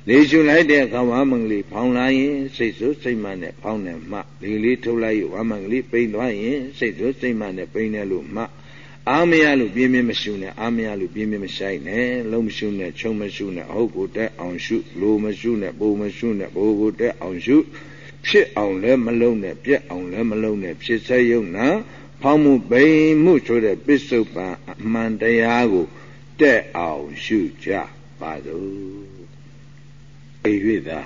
လေရှုလိုက်တဲ့အခါဝါမင်္ဂလိဖောင်းလာရင်စိတ်ဆိုးစိတ်မှနဲ့ဖောင်းတယ်မှလေလေးထုတ်လိုက်ဝါမင်္ဂလိပိန်သွားရင်စိတ်ဆိုးစိတ်မှနဲ့ပိန်တယ်လို့မှ အာမရလို့ပြင်းပြင်းမရှုနဲ့အာမရလို့ပြင်းပြင်းမဆိုင်နဲ့လုံးမရှုနဲ့ချုံမရှုနဲ့အဟုတ်ကိုတက်အောင်ရှုလိုမရှုနဲ့ပိုမရှုနဲ့ဘိုးကိုတက်အောင်ရှုဖြစ်အောင်လည်းမလုံးနဲ့ပြက်အောင်လည်းမလုံးနဲ့ဖြစ်စေယုံနာဖောင်းမှုပိန်မှုဆိုတဲ့ပစ္စုပန်အမှန်တရားကိုတက်အောင်ရှုကြပါစို့အေ၍သာ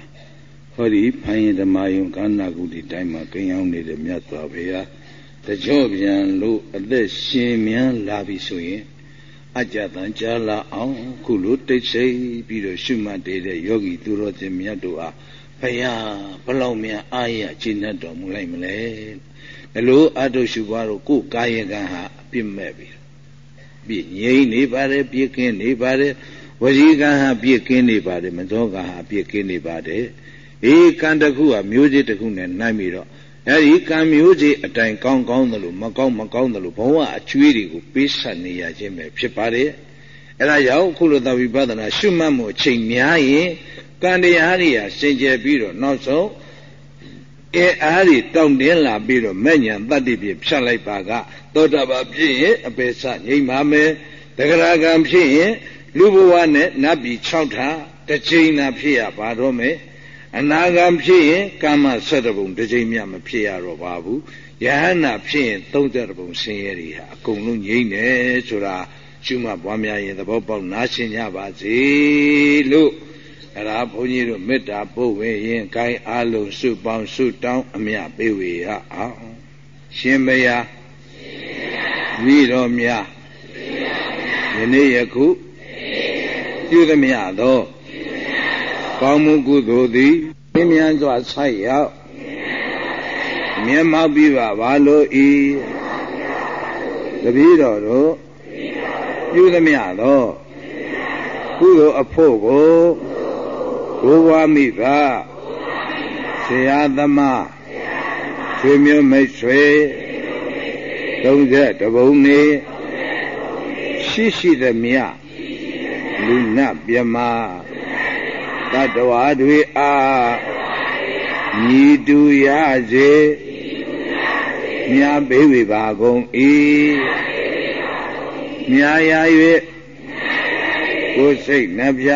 ဟောဒီဖိုင်ဓမ္မယုံကာနာကုတိတိုင်းမှာကိန်းအောင်နေတဲ့မြတ်စွာဘုရား တကြော့ပြန်လို့အသက်ရှင်မြန်းလာပြီဆိုရင်အကြတန်ကြာလာအောင်ခုလိုတိတ်ဆိတ်ပြီးတော့ရှုမှတ်တဲ့ယောဂီသူတော်စင်မြတ်တို့ဟာဘုရားဘလောက်များအားရကျင့်တတ်တော်မူလိုက်မလဲဒါလို့အတုရှုပွားတော့ကိုယ်ကာယကံဟာအပြစ်မဲ့ပြီပြည့်ငြိမ့်နေပါတယ်ပြည့်ကင်းနေပါတယ်ဝစီကံဟာပြည့်ကင်းနေပါတယ်မသောကံဟာပြည့်ကင်းနေပါတယ်အေးကံတစ်ခုဟာမျိုးစေ့တစ်ခုနဲ့နိုင်ပြီးတော့ အဲဒီကံမျိုးစေ့အတိုင်းကောင်းကောင်းသလိုမကောင်းမကောင်းသလိုဘဝအချွေးတွေကိုပေးဆက်နေရခြင်းပဲဖြစ်ပါတယ်အဲဒါကြောင့်ခုလိုသဝိပဿနာရှုမှတ်မှုအချိန်များရင်ကံတရားတွေဟာစင်ကြယ်ပြီးတော့နောက်ဆုံးအဲအားတွေတောင့်တင်းလာပြီးတော့မဲ့ညာတတ္တိပြဖြတ်လိုက်ပါကသောတာပန်ဖြစ်ရင်အပေစငြိမ့်ပါမယ်တဂရကံဖြစ်ရင်လူဘဝနဲ့နတ်ပြည်6ဌာတစ်ချိန်သာဖြစ်ရပါတော့မယ် အနာဂံဖြစ်ရင်ကာမ7ပုံတစ်ချိန်မြမဖြစ်ရတော့ပါဘူးယဟန္တာဖြစ်ရင်30ပုံဆင်းရဲတွေဟာအကုန်လုံးငြိမ့်တယ်ဆိုတာရှုမှတ်ပွားများရင်သဘောပေါက်နားရှင်းကြပါစေလို့အဲ့ဒါဘုန်းကြီးတို့မေတ္တာပို့ဝေရင် gain အလုံးစုပေါင်းစုတောင်းအမြပေးဝေရအောင်ရှင်မယားဝိတော်များယနေ့ယခုပြုသမျှသော ကောင်းမှုကုသိုလ်သည်ပြင်းမြန်စွာဆက်ရောက်မြတ်မောက်ပြီးပါဘာလို့ဤတပည့်တော်တို့ပြုသမျှသောကုသိုလ်အဖို့ကိုဘိုးဘွားမိဘဆရာသမားဆွေမျိုးမိတ်ဆွေ30တဘုံနေရှိရှိသမျှလူနတ်မြမ တတဝါတွေအားညီတူရစေမြာဘေးဝေပါကုန်၏မြာရ၍ကိုယ်စိတ်နှပြ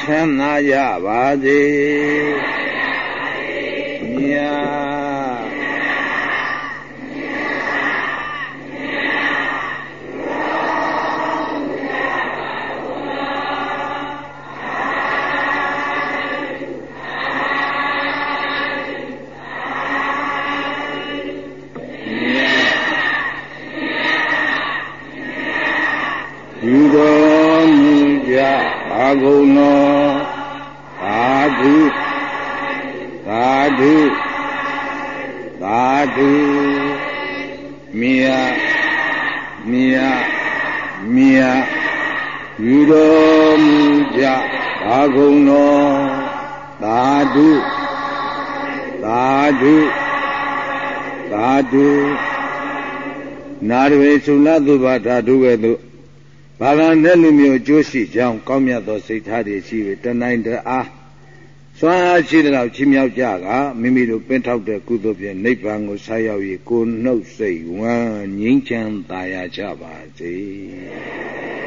ချမ်းသာကြပါစေမြာ နာရဝေသုလသုဘဓာတုကဲ့သို့ဘာသာနဲ့လူမျိုးအကျိုးရှိကြောင်းကောင်းမြတ်သောစိတ်ထားတွေရှိပြီတနိုင်တအားစွမ်းအားရှိတဲ့လောက်ချင်းမြောက်ကြကမိမိတို့ပင်ထောက်တဲ့ကုသိုလ်ဖြင့်နိဗ္ဗာန်ကိုဆက်ရောက်၍ကိုယ်နှုတ်စိတ်ဝမ်းငြိမ်းချမ်းသာယာကြပါစေ။